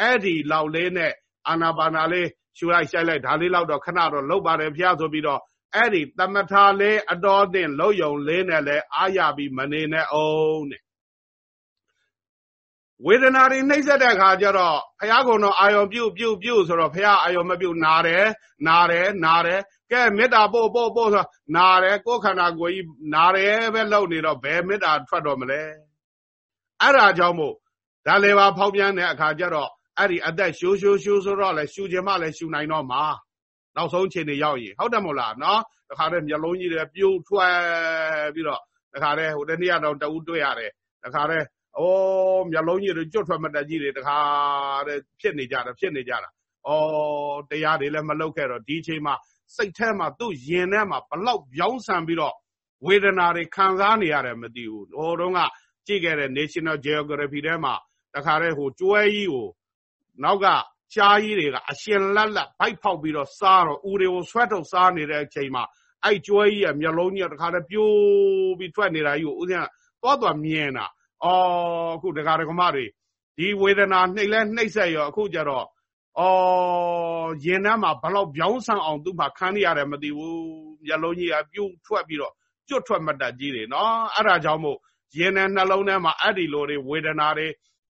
အဲ့ဒီလောက်လေးနဲ့အာနာပါနာလေးရှူလိုက်ရှိုက်လိုက်ဒါလေးလောက်တော့ခဏတော့လှုပ်ပါတယ်ဖေဆိုပြီးတော့အဲ့ဒီသမထလေးအတော်တင်လှုပ်ယုံလေးနဲ့လည်းအာရပြီးမနေနဲ့အောင်တဲ့ ဝေဒနာတွေနှိမ့်ဆက်တဲ့အခါကျတော့ဘုရားကုံတော်အာယုံပြုတ်ပြုတ်ပြုတ်ဆိုတော့ဘုရားအာယုံမပြုတ်နာတယ်နာတယ်နာတယ်ကဲမေတ္တာပို့ပို့ပို့ဆိုနာတယ်ကိုယ်ခန္ဓာကိုယ်ကြီးနာတယ်ပဲလုပ်နေတော့ဘယ်မေတ္တာထွက်တော့မလဲအဲ့ဒါကြောင့်မို့ဒါလည်းပါဖောက်ပြန်တဲ့အခါကျတော့အဲ့ဒီအသက်ရှိုးရှိုးရှိုးဆိုတော့လဲရှူခြင်းမလဲရှူနိုင်တော့မှာနောက်ဆုံးချိန်တွေရောက်ရင်ဟုတ်တယ်မို့လားနော်တခါတည်းမျက်လုံးကြီးတွေပြိုးထွက်ပြီးတော့တခါတည်းဟိုတနေ့ကတော့တဦးတွေ့ရတယ်တခါတည်း အိုးမျက်လုံးကြီးတွေကြွတ်ထွက်မတက်ကြီးတွေတခါတည်းဖြစ်နေကြတာဖြစ်နေကြတာဩတရားတွေလည်းမလုပ်ခဲ့တော့ဒီချိန်မှာစိတ်ထဲမှာသူ့ရင်ထဲမှာဘလောက်ပြောင်းဆံပြီးတော့ဝေဒနာတွေခံစားနေရတယ်မသိဘူးဟိုတုန်းကကြည့်ခဲ့တဲ့ National Geography ထဲမှာတခါတည်းဟိုကျွဲကြီးကိုနောက်ကရှားကြီးတွေကအရှင်လက်လက်ဗိုက်ဖောက်ပြီးတော့စားတော့ဦးတွေကိုဆွဲထုတ်စားနေတဲ့အချိန်မှာအဲ့ကျွဲကြီးရဲ့မျက်လုံးကြီးကတခါတည်းပြိုးပြီးထွက်နေတာကြီးကိုဦးဇင်းကသွားသွားမြင်တာ အော်အခုဒကာဒကမတွေဒီဝေဒနာနှိမ့်လဲနှိမ့်ဆက်ရောအခုကျတော့အော်ရင်ထဲမှာဘလောက်ပြောင်းဆန်အောင်သူ့မှာခံရတယ်မသိဘူးမျက်လုံးကြီးကပြုတ်ထွက်ပြီးတော့ကျွတ်ထွက်မတတ်ကြီးတွေနော်အဲ့ဒါကြောင့်မို့ရင်ထဲနှလုံးထဲမှာအဲ့ဒီလိုတွေဝေဒနာတွေ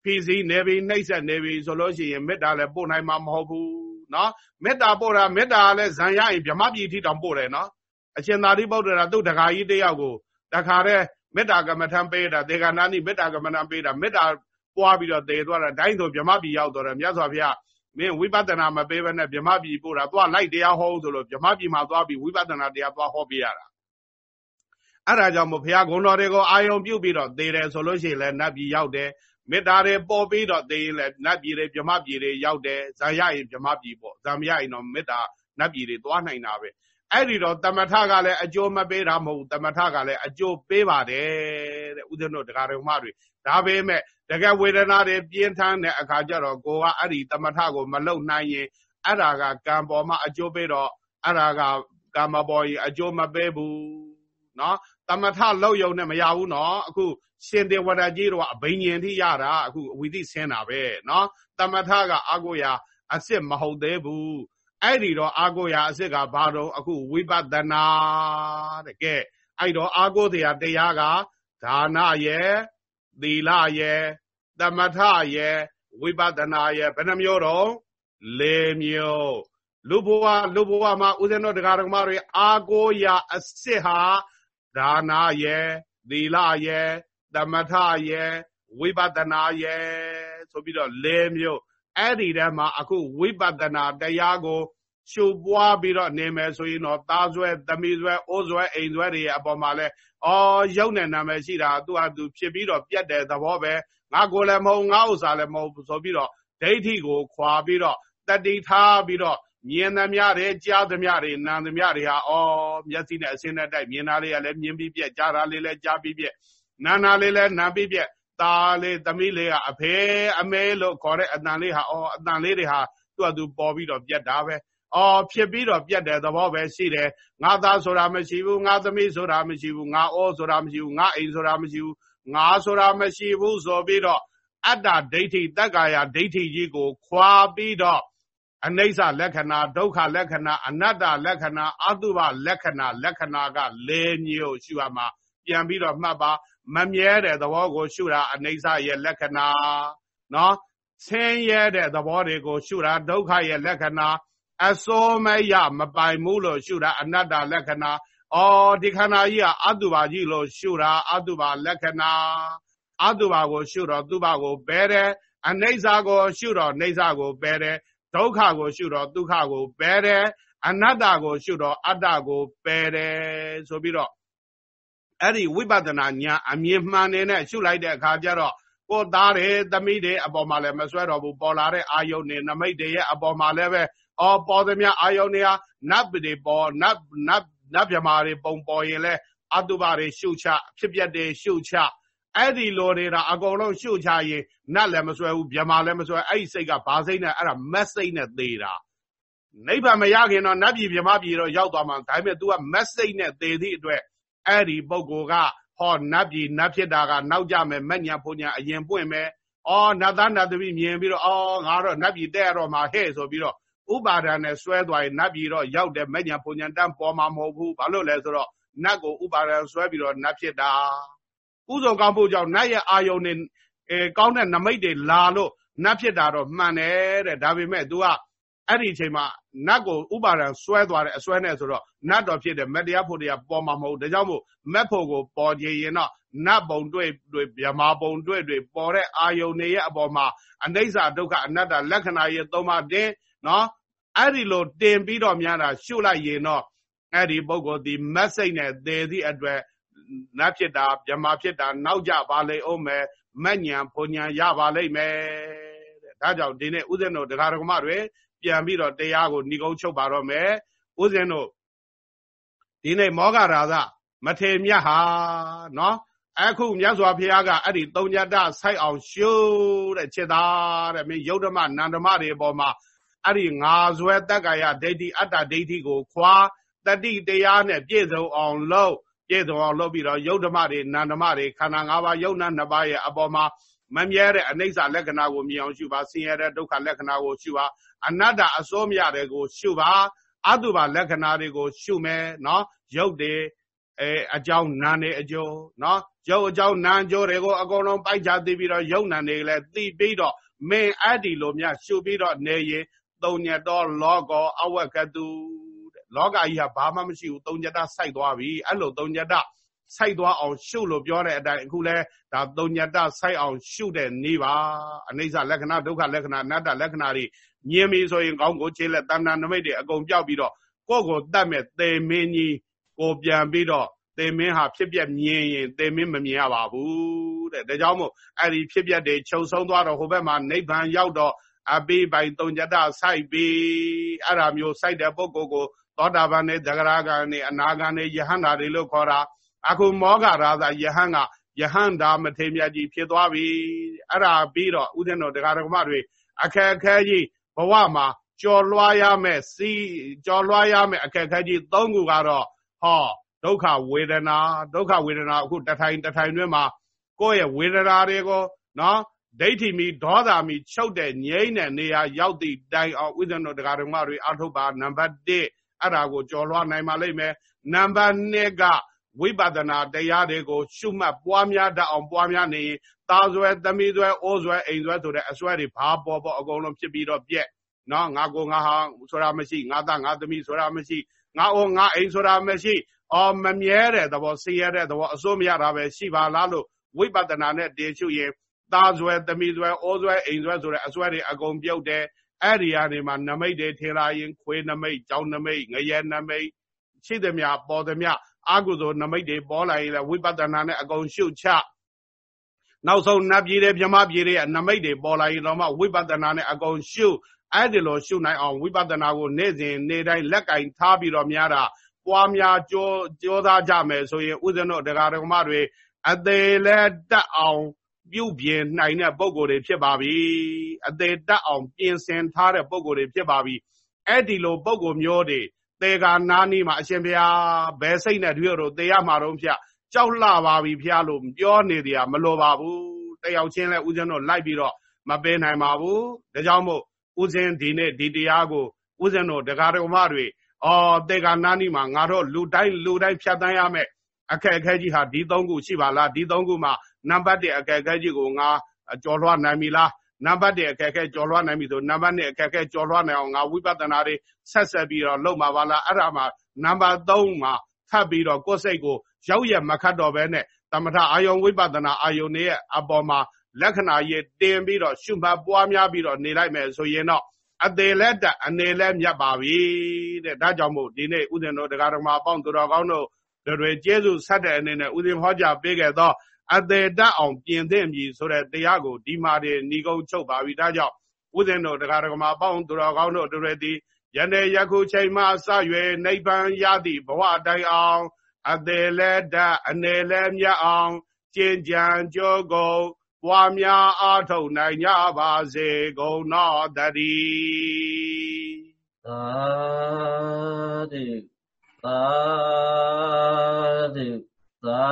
ဖိစီးနေပြီနှိမ့်ဆက်နေပြီဆိုလို့ရှိရင်မေတ္တာလည်းပို့နိုင်မှာမဟုတ်ဘူးနော်မေတ္တာပို့တာမေတ္တာလည်းဇံရရင်ဗြဟ္မပြည်ထိတောင်ပို့တယ်နော်အရှင်သာရိပုတ္တရာသူ့တခါကြီးတယောက်ကိုတခါတည်း မေတ္တာကမ္မထံပေးတာဒေဂနာနိမေတ္တာကမ္မထံပေးတာမေတ္တာပွားပြီးတော့တည်သွားတာတိုင်းဆိုဗြဟ္မပြည်ရောက်တော့တယ်မြတ်စွာဘုရားမင်းဝိပဿနာမပေးဘဲနဲ့ဗြဟ္မပြည်ပို့တာသွားလိုက်တရားဟောဆိုလို့ဗြဟ္မပြည်မှာသွားပြီးဝိပဿနာတရားသွားဟောပေးရတာအဲ့ဒါကြောင့်မို့ဘုရားဂုဏ်တော်တွေကိုအာယုံပြုပြီးတော့သေတယ်ဆိုလို့ရှိရင်လည်းနတ်ပြည်ရောက်တယ်မေတ္တာတွေပေါ်ပြီးတော့သေရင်လည်းနတ်ပြည်တွေဗြဟ္မပြည်တွေရောက်တယ်ဇာရရင်ဗြဟ္မပြည်ပေါ့ဇာမရရင်တော့မေတ္တာနတ်ပြည်တွေသွားနိုင်တာပဲ အဲ့ဒီတော့တမထကလည်းအကျိုးမပေးတာမဟုတ်တမထကလည်းအကျိုးပေးပါတယ်တဲ့ဥဒ္ဒနတရားတော်မတွေဒါပေမဲ့တကယ်ဝေဒနာတွေပြင်းထန်တဲ့အခါကျတော့ကိုကအဲ့ဒီတမထကိုမလုံနိုင်ရင်အဲ့ဒါကကံပေါ်မှာအကျိုးပေးတော့အဲ့ဒါကကံမပေါ်ရင်အကျိုးမပေးဘူးနော်တမထလောက်ယုံနဲ့မရဘူးနော်အခုရှင်တေဝရကြီးတော့အဘိညာဉ်ထိရတာအခုအဝီတိဆင်းတာပဲနော်တမထကအာကိုရာအစ်စ်မဟုတ်သေးဘူး အဲ့ဒီတော့အာကိုရာအစ်စ်ကဘာတော့အခုဝိပဿနာတဲ့ကဲအဲ့တော့အာကိုတရားတရားကဒါနရဲ့သီလရဲ့သမထရဲ့ဝိပဿနာရဲ့ဘယ်နှမျိုးတော့၄မျိုးလူဘဝလူဘဝမှာဦးဇင်းတို့တရားတော်မတွေအာကိုရာအစ်စ်ဟာဒါနရဲ့သီလရဲ့သမထရဲ့ဝိပဿနာရဲ့ဆိုပြီးတော့၄မျိုး အဲ့ဒီထဲမှာအခုဝိပဿနာတရားကိုရှုပွားပြီးတော့နေမယ်ဆိုရင်တော့သားဆွဲသမီးဆွဲအိုးဆွဲအိမ်ဆွဲတွေရဲ့အပေါ်မှာလဲအော်ရုပ်နဲ့နာမည်ရှိတာသူ့ဟာသူဖြစ်ပြီးတော့ပြတ်တဲ့သဘောပဲငါကိုလည်းမဟုတ်ငါဥစ္စာလည်းမဟုတ်ဆိုပြီးတော့ဒိဋ္ဌိကိုခွာပြီးတော့တတိထားပြီးတော့မြင်သမျှတွေကြားသမျှတွေနာသမျှတွေဟာအော်မျက်စိနဲ့အစင်းနဲ့တိုက်မြင်တာလေးကလည်းမြင်ပြီးပြက်ကြားတာလေးလည်းကြားပြီးပြက်နာနာလေးလည်းနာပြီးပြက် သားလေးသမီးလေးကအဖေအမေလို့ခေါ်တဲ့အတန်လေးဟာအော်အတန်လေးတွေဟာသူ့အတူပေါ်ပြီးတော့ပြက်တာပဲအော်ဖြစ်ပြီးတော့ပြက်တဲ့သဘောပဲရှိတယ်ငါသားဆိုတာမရှိဘူးငါသမီးဆိုတာမရှိဘူးငါအိုးဆိုတာမရှိဘူးငါအိမ်ဆိုတာမရှိဘူးငါဆိုတာမရှိဘူးဆိုပြီးတော့အတ္တဒိဋ္ဌိတက္ကာယဒိဋ္ဌိကြီးကို ခွာပြီးတော့အနိစ္စလက္ခဏာဒုက္ခလက္ခဏာအနတ္တလက္ခဏာအတုပလက္ခဏာလက္ခဏာက၄မျိုးရှိရမှာ ပြန်ပြီးတော့မှတ်ပါမမြဲတဲ့သဘောကိုရှုတာအနိစ္စရဲ့လက္ခဏာနော်ဆင်းရဲတဲ့သဘောတွေကိုရှုတာဒုက္ခရဲ့လက္ခဏာအစိုးမရမပိုင်မှုလို့ရှုတာအနတ္တလက္ခဏာအော်ဒီခန္ဓာကြီးကအတုပါကြီးလို့ရှုတာအတုပါလက္ခဏာအတုပါကိုရှုတော့သူပါကိုဘဲတယ်အနိစ္စကိုရှုတော့နေစ္စကိုဘဲတယ်ဒုက္ခကိုရှုတော့ဒုက္ခကိုပယ်တယ်အနတ္တကိုရှုတော့အတ္တကိုပယ်တယ်ဆိုပြီးတော့ အဲ့ဒီဝိပဿနာဉာဏ်အမြင်မှန်နေနဲ့ရှုလိုက်တဲ့အခါကျတော့ကိုသားတွေသမီးတွေအပေါ်မှာလည်းမဆွဲတော့ဘူးပေါ်လာတဲ့အာယုန်တွေနမိတ်တွေရဲ့အပေါ်မှာလည်းပဲအော်ပေါ်သမျှအာယုန်တွေဟာနတ်တွေပေါ်နတ်နတ်နတ်မြမာတွေပုံပေါ်ရင်လဲအတုပါတွေရှုချဖြစ်ပြတဲ့ရှုချအဲ့ဒီလိုနေတာအကုန်လုံးရှုချရင်နတ်လည်းမဆွဲဘူးမြမာလည်းမဆွဲအဲ့ဒီစိတ်ကဘာစိတ်နဲ့အဲ့ဒါမက်စိတ်နဲ့သေးတာနိဗ္ဗာန်မရခင်တော့နတ်ပြည်မြမပြည်တော့ရောက်သွားမှာဒါပေမဲ့ तू ကမက်စိတ်နဲ့သေသည့်အတွက် အဲ့ဒီပုဂ္ဂိုလ်ကဟောနတ်ပြည်နတ်ဖြစ်တာကနောက်ကြမယ်မညာဖုန်ညာအရင်ပွင့်မယ်အော်နတ်သားနတ်သမီးမြင်ပြီးတော့အော်ငါတော့နတ်ပြည်တဲ့ရတော့မှာဟဲ့ဆိုပြီးတော့ဥပါဒာနဲ့ဆွဲသွားရင်နတ်ပြည်တော့ရောက်တယ်မညာဖုန်ညာတန်းပေါ်မှာမဟုတ်ဘူးဘာလို့လဲဆိုတော့နတ်ကိုဥပါဒာဆွဲပြီးတော့နတ်ဖြစ်တာဥဇုံကောင်းဖို့ကြောင့်နတ်ရဲ့အာယုန်နဲ့အဲကောင်းတဲ့နမိတ်တွေလာလို့နတ်ဖြစ်တာတော့မှန်တယ်တဲ့ဒါပေမဲ့ तू က အဲ့ဒီအချိန်မှာနတ်ကိုဥပါဒံဆွဲသွားတဲ့အဆွဲနဲ့ဆိုတော့နတ်တော်ဖြစ်တဲ့မတရားဖို့တရားပေါ်မှာမဟုတ်ဒါကြောင့်မို့မက်ဖို့ကိုပေါ်ကြရင်တော့နတ်ပုံတွေ့တွေ့ဗြမာပုံတွေ့တွေ့ပေါ်တဲ့အာယုန်တွေရဲ့အပေါ်မှာအနိစ္စဒုက္ခအနတ္တလက္ခဏာရဲ့သုံးပါးတင်နော်အဲ့ဒီလိုတင်ပြီးတော့များတာရှုလိုက်ရင်တော့အဲ့ဒီပုဂ္ဂိုလ်ဒီမက်စိတ်နဲ့သေသည့်အတွက်နတ်ဖြစ်တာဗြမာဖြစ်တာနောက်ကြပါလေအောင်မယ်မညံဘုံညာရပါလိမ့်မယ်တဲ့ဒါကြောင့်ဒီနေ့ဥစဉ်တို့တရားဓမ္မတွေ ပြန်ပြီးတော့တရားကိုဏီကုံချုပ်ပါတော့မယ်ဥစဉ်တို့ဒီနေ့မောဂရာသမထေမြတ်ဟာနော်အခုမြတ်စွာဘုရားကအဲ့ဒီသုံးညတဆိုက်အောင်ရှုတဲ့จิตသားတဲ့မင်းယုတ်ဓမ္မနန္ဓမတွေပေါ်မှာအဲ့ဒီငါဇွဲတက္ကာယဒိဋ္ဌိအတ္တဒိဋ္ဌိကိုခွာတတိတရားနဲ့ပြည့်စုံအောင်လုပ်ပြည့်စုံအောင်လုပ်ပြီးတော့ယုတ်ဓမ္မတွေနန္ဓမတွေခန္ဓာ၅ပါးယုတ်နံနှစ်ပါးရဲ့အပေါ်မှာမမြဲတဲ့အနိစ္စလက္ခဏာကိုမြင်အောင်ရှုပါဆင်းရဲတဲ့ဒုက္ခလက္ခဏာကိုရှုပါ အနတ္တအစိုးမရတဲ့ကို ရှုပါအတုပါလက္ခဏာတွေကို ရှုမယ်နော်ရုပ်တွေအဲအကြောင်းနာနေအကျိုးနော်ရုပ်အကြောင်းနာအကျိုးတွေကိုအကုန်လုံးပိုက်ချသိပြီးတော့ရုပ်နာနေလည်းသိပြီးတော့မင်းအဲ့ဒီလိုများရှုပြီးတော့နေရင်သုံးညတော်လောကောအဝကတုတဲ့လောကကြီးကဘာမှမရှိဘူးသုံးညတစိုက်သွားပြီအဲ့လိုသုံးညတစိုက်သွားအောင်ရှုလို့ပြောတဲ့အတိုင်းအခုလဲဒါသုံးညတစိုက်အောင်ရှုတဲ့နေပါအနိစ္စလက္ခဏာဒုက္ခလက္ခဏာအနတ္တလက္ခဏာတွေ မြင်ပြီဆိုရင်ကောင်းကိုခြေလက်တဏ္ဍနမိတ်တွေအကုန်ပြောက်ပြီးတော့ကိုယ့်ကိုတတ်မဲ့သေမင်းကြီးကိုပြန်ပြီးတော့သေမင်းဟာဖြစ်ပြက်မြင်ရင်သေမင်းမမြင်ရပါဘူးတဲ့ဒါကြောင့်မို့အဲ့ဒီဖြစ်ပြက်တွေခြုံဆုံးသွားတော့ဟိုဘက်မှာနိဗ္ဗာန်ရောက်တော့အပိပိုင်တုံကြတစိုက်ပြီးအဲ့ဒါမျိုးစိုက်တဲ့ပုဂ္ဂိုလ်ကိုသောတာပန်နဲ့သဂရဂန်နဲ့အနာဂန်နဲ့ယဟန္တာတွေလို့ခေါ်တာအခုမောဂရာဇယဟန်ကယဟန္တာမထေမြတ်ကြီးဖြစ်သွားပြီအဲ့ဒါပြီးတော့ဥဒ္ဒနောတရားဓမ္မတွေအခက်အခဲကြီး ဘဝမှာကြော်လွှားရမယ်စီကြော်လွှားရမယ်အခက်အခဲကြီး၃ခုကတော့ဟောဒုက္ခဝေဒနာဒုက္ခဝေဒနာအခုတထိုင်တထိုင်တွင်းမှာကိုယ့်ရဲ့ဝေဒနာတွေကိုနော်ဒိဋ္ဌိမီဒေါသမီချုပ်တဲ့ငြိမ့်တဲ့နေရာရောက်သည့်တိုင်အောင်ဥဒ္ဒနောတရားဓမ္မတွေအထုတ်ပါနံပါတ်1အဲ့ဒါကိုကြော်လွှားနိုင်ပါလိမ့်မယ်နံပါတ်2က ဝိပဿနာတရားတွေကိုရှုမှတ်ပွားများတတ်အောင်ပွားများနေရင်သားဆွဲသမီးဆွဲအိုးဆွဲအိမ်ဆွဲဆိုတဲ့အဆွဲတွေဘာပေါ်ပေါ်အကုန်လုံးဖြစ်ပြီးတော့ပြက်နော်ငါကိုငါဟာဆိုတာမရှိငါသားငါသမီးဆိုတာမရှိငါအိုးငါအိမ်ဆိုတာမရှိအော်မမြဲတဲ့သဘောဆင်းရဲတဲ့သဘောအစိုးမရတာပဲရှိပါလားလို့ဝိပဿနာနဲ့တင်ရှုရင်သားဆွဲသမီးဆွဲအိုးဆွဲအိမ်ဆွဲဆိုတဲ့အဆွဲတွေအကုန်ပြုတ်တယ်အဲ့ဒီကနေမှနမိတ်တွေထင်လာရင်ခွေးနမိတ်ကြောင်းနမိတ်ငရဲနမိတ်ရှိသမျှပေါ်သမျှ အာကုသိုလ်နမိတ်တွေပေါ်လာရင်လည်းဝိပဿနာနဲ့အကုန်ရှုချနောက်ဆုံးနတ်ပြည်တွေမြမပြည်တွေနမိတ်တွေပေါ်လာရင်တော့မှဝိပဿနာနဲ့အကုန်ရှုအဲ့ဒီလိုရှုနိုင်အောင်ဝိပဿနာကိုနေ့စဉ်နေ့တိုင်းလက်ကင်ထားပြီးတော့များတာပွားများကြောကြောသားကြမယ်ဆိုရင်ဥစ္စံတို့တရားဓမ္မတွေအသေးလဲတက်အောင်ပြုပြင်နိုင်တဲ့ပုံကိုယ်တွေဖြစ်ပါပြီအသေးတက်အောင်ပြင်ဆင်ထားတဲ့ပုံကိုယ်တွေဖြစ်ပါပြီအဲ့ဒီလိုပုံကိုယ်မျိုးတွေ သေကာနာနီမှာအရှင်ဘုရားဘယ်စိတ်နဲ့တွေ့တော့သေရမှာတော့ဖျကြောက်လှပါပြီဖျလို့ပြောနေတယ်မလိုပါဘူးတယောက်ချင်းလဲဦးဇင်းတို့လိုက်ပြီးတော့မပေးနိုင်ပါဘူးဒါကြောင့်မို့ဦးဇင်းဒီနေ့ဒီတရားကိုဦးဇင်းတို့တရားတော်မတွေအော်သေကာနာနီမှာငါတို့လူတိုင်းလူတိုင်းဖြတ်တန်းရမယ်အခက်အခဲကြီးဟာဒီသုံးခုရှိပါလားဒီသုံးခုမှာနံပါတ်1အခက်အခဲကြီးကိုငါကြော်လွှားနိုင်ပြီလား နံပါတ်1အခက်အခဲကြော်လွှားနိုင်ပြီဆိုနံပါတ်2အခက်အခဲကြော်လွှားနိုင်အောင်ငါဝိပဿနာတွေဆက်ဆက်ပြီးတော့လုပ်မှာပါလားအဲ့ဒါမှနံပါတ်3မှာထပ်ပြီးတော့ကိုယ်စိတ်ကိုရောက်ရမခတ်တော့ဘဲနဲ့သမထအာယုံဝိပဿနာအာယုံရဲ့အပေါ်မှာလက္ခဏာရတင်ပြီးတော့ရှုမှတ်ပွားများပြီးတော့နေလိုက်မယ်ဆိုရင်တော့အသေးလက်တအနေလဲမြတ်ပါပြီတဲ့ဒါကြောင့်မို့ဒီနေ့ဥစဉ်တို့တရားဓမ္မအပေါင်းသူတော်ကောင်းတို့တွေကျေးဇူးဆက်တဲ့အနေနဲ့ဥစဉ်ဟောကြားပေးခဲ့သော အသေးတက်အောင်ပြင်သင့်ပြီဆိုတဲ့တရားကိုဒီမှာဒီဏီကုံချုပ်ပါပြီဒါကြောင့်ဥစဉ်တို့တရားဓမ္မအပေါင်းသူတော်ကောင်းတို့တွေဒီယနေ့ယခုချိန်မှစ၍နိဗ္ဗာန်ရသည့်ဘဝတိုင်အောင်အသေးလဲတက်အနေလဲမြတ်အောင်ကျင့်ကြံကြိုးကုန်ပွားများအားထုတ်နိုင်ကြပါစေကုန်သောတည်းသာဓုသာဓု သာ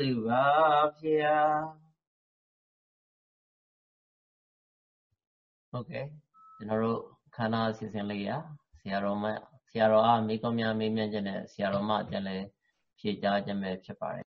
ဓုပါဗျာဟုတ်ကဲ့ကျွန်တော်တို့ခန္ဓာအစီအစဉ်လေးရဆရာတော်မဆရာတော်အားမိကောင်းများမေးမြန်းခြင်းနဲ့ဆရာတော်မပြန်လဲဖြေကြားခြင်းပဲဖြစ်ပါတယ်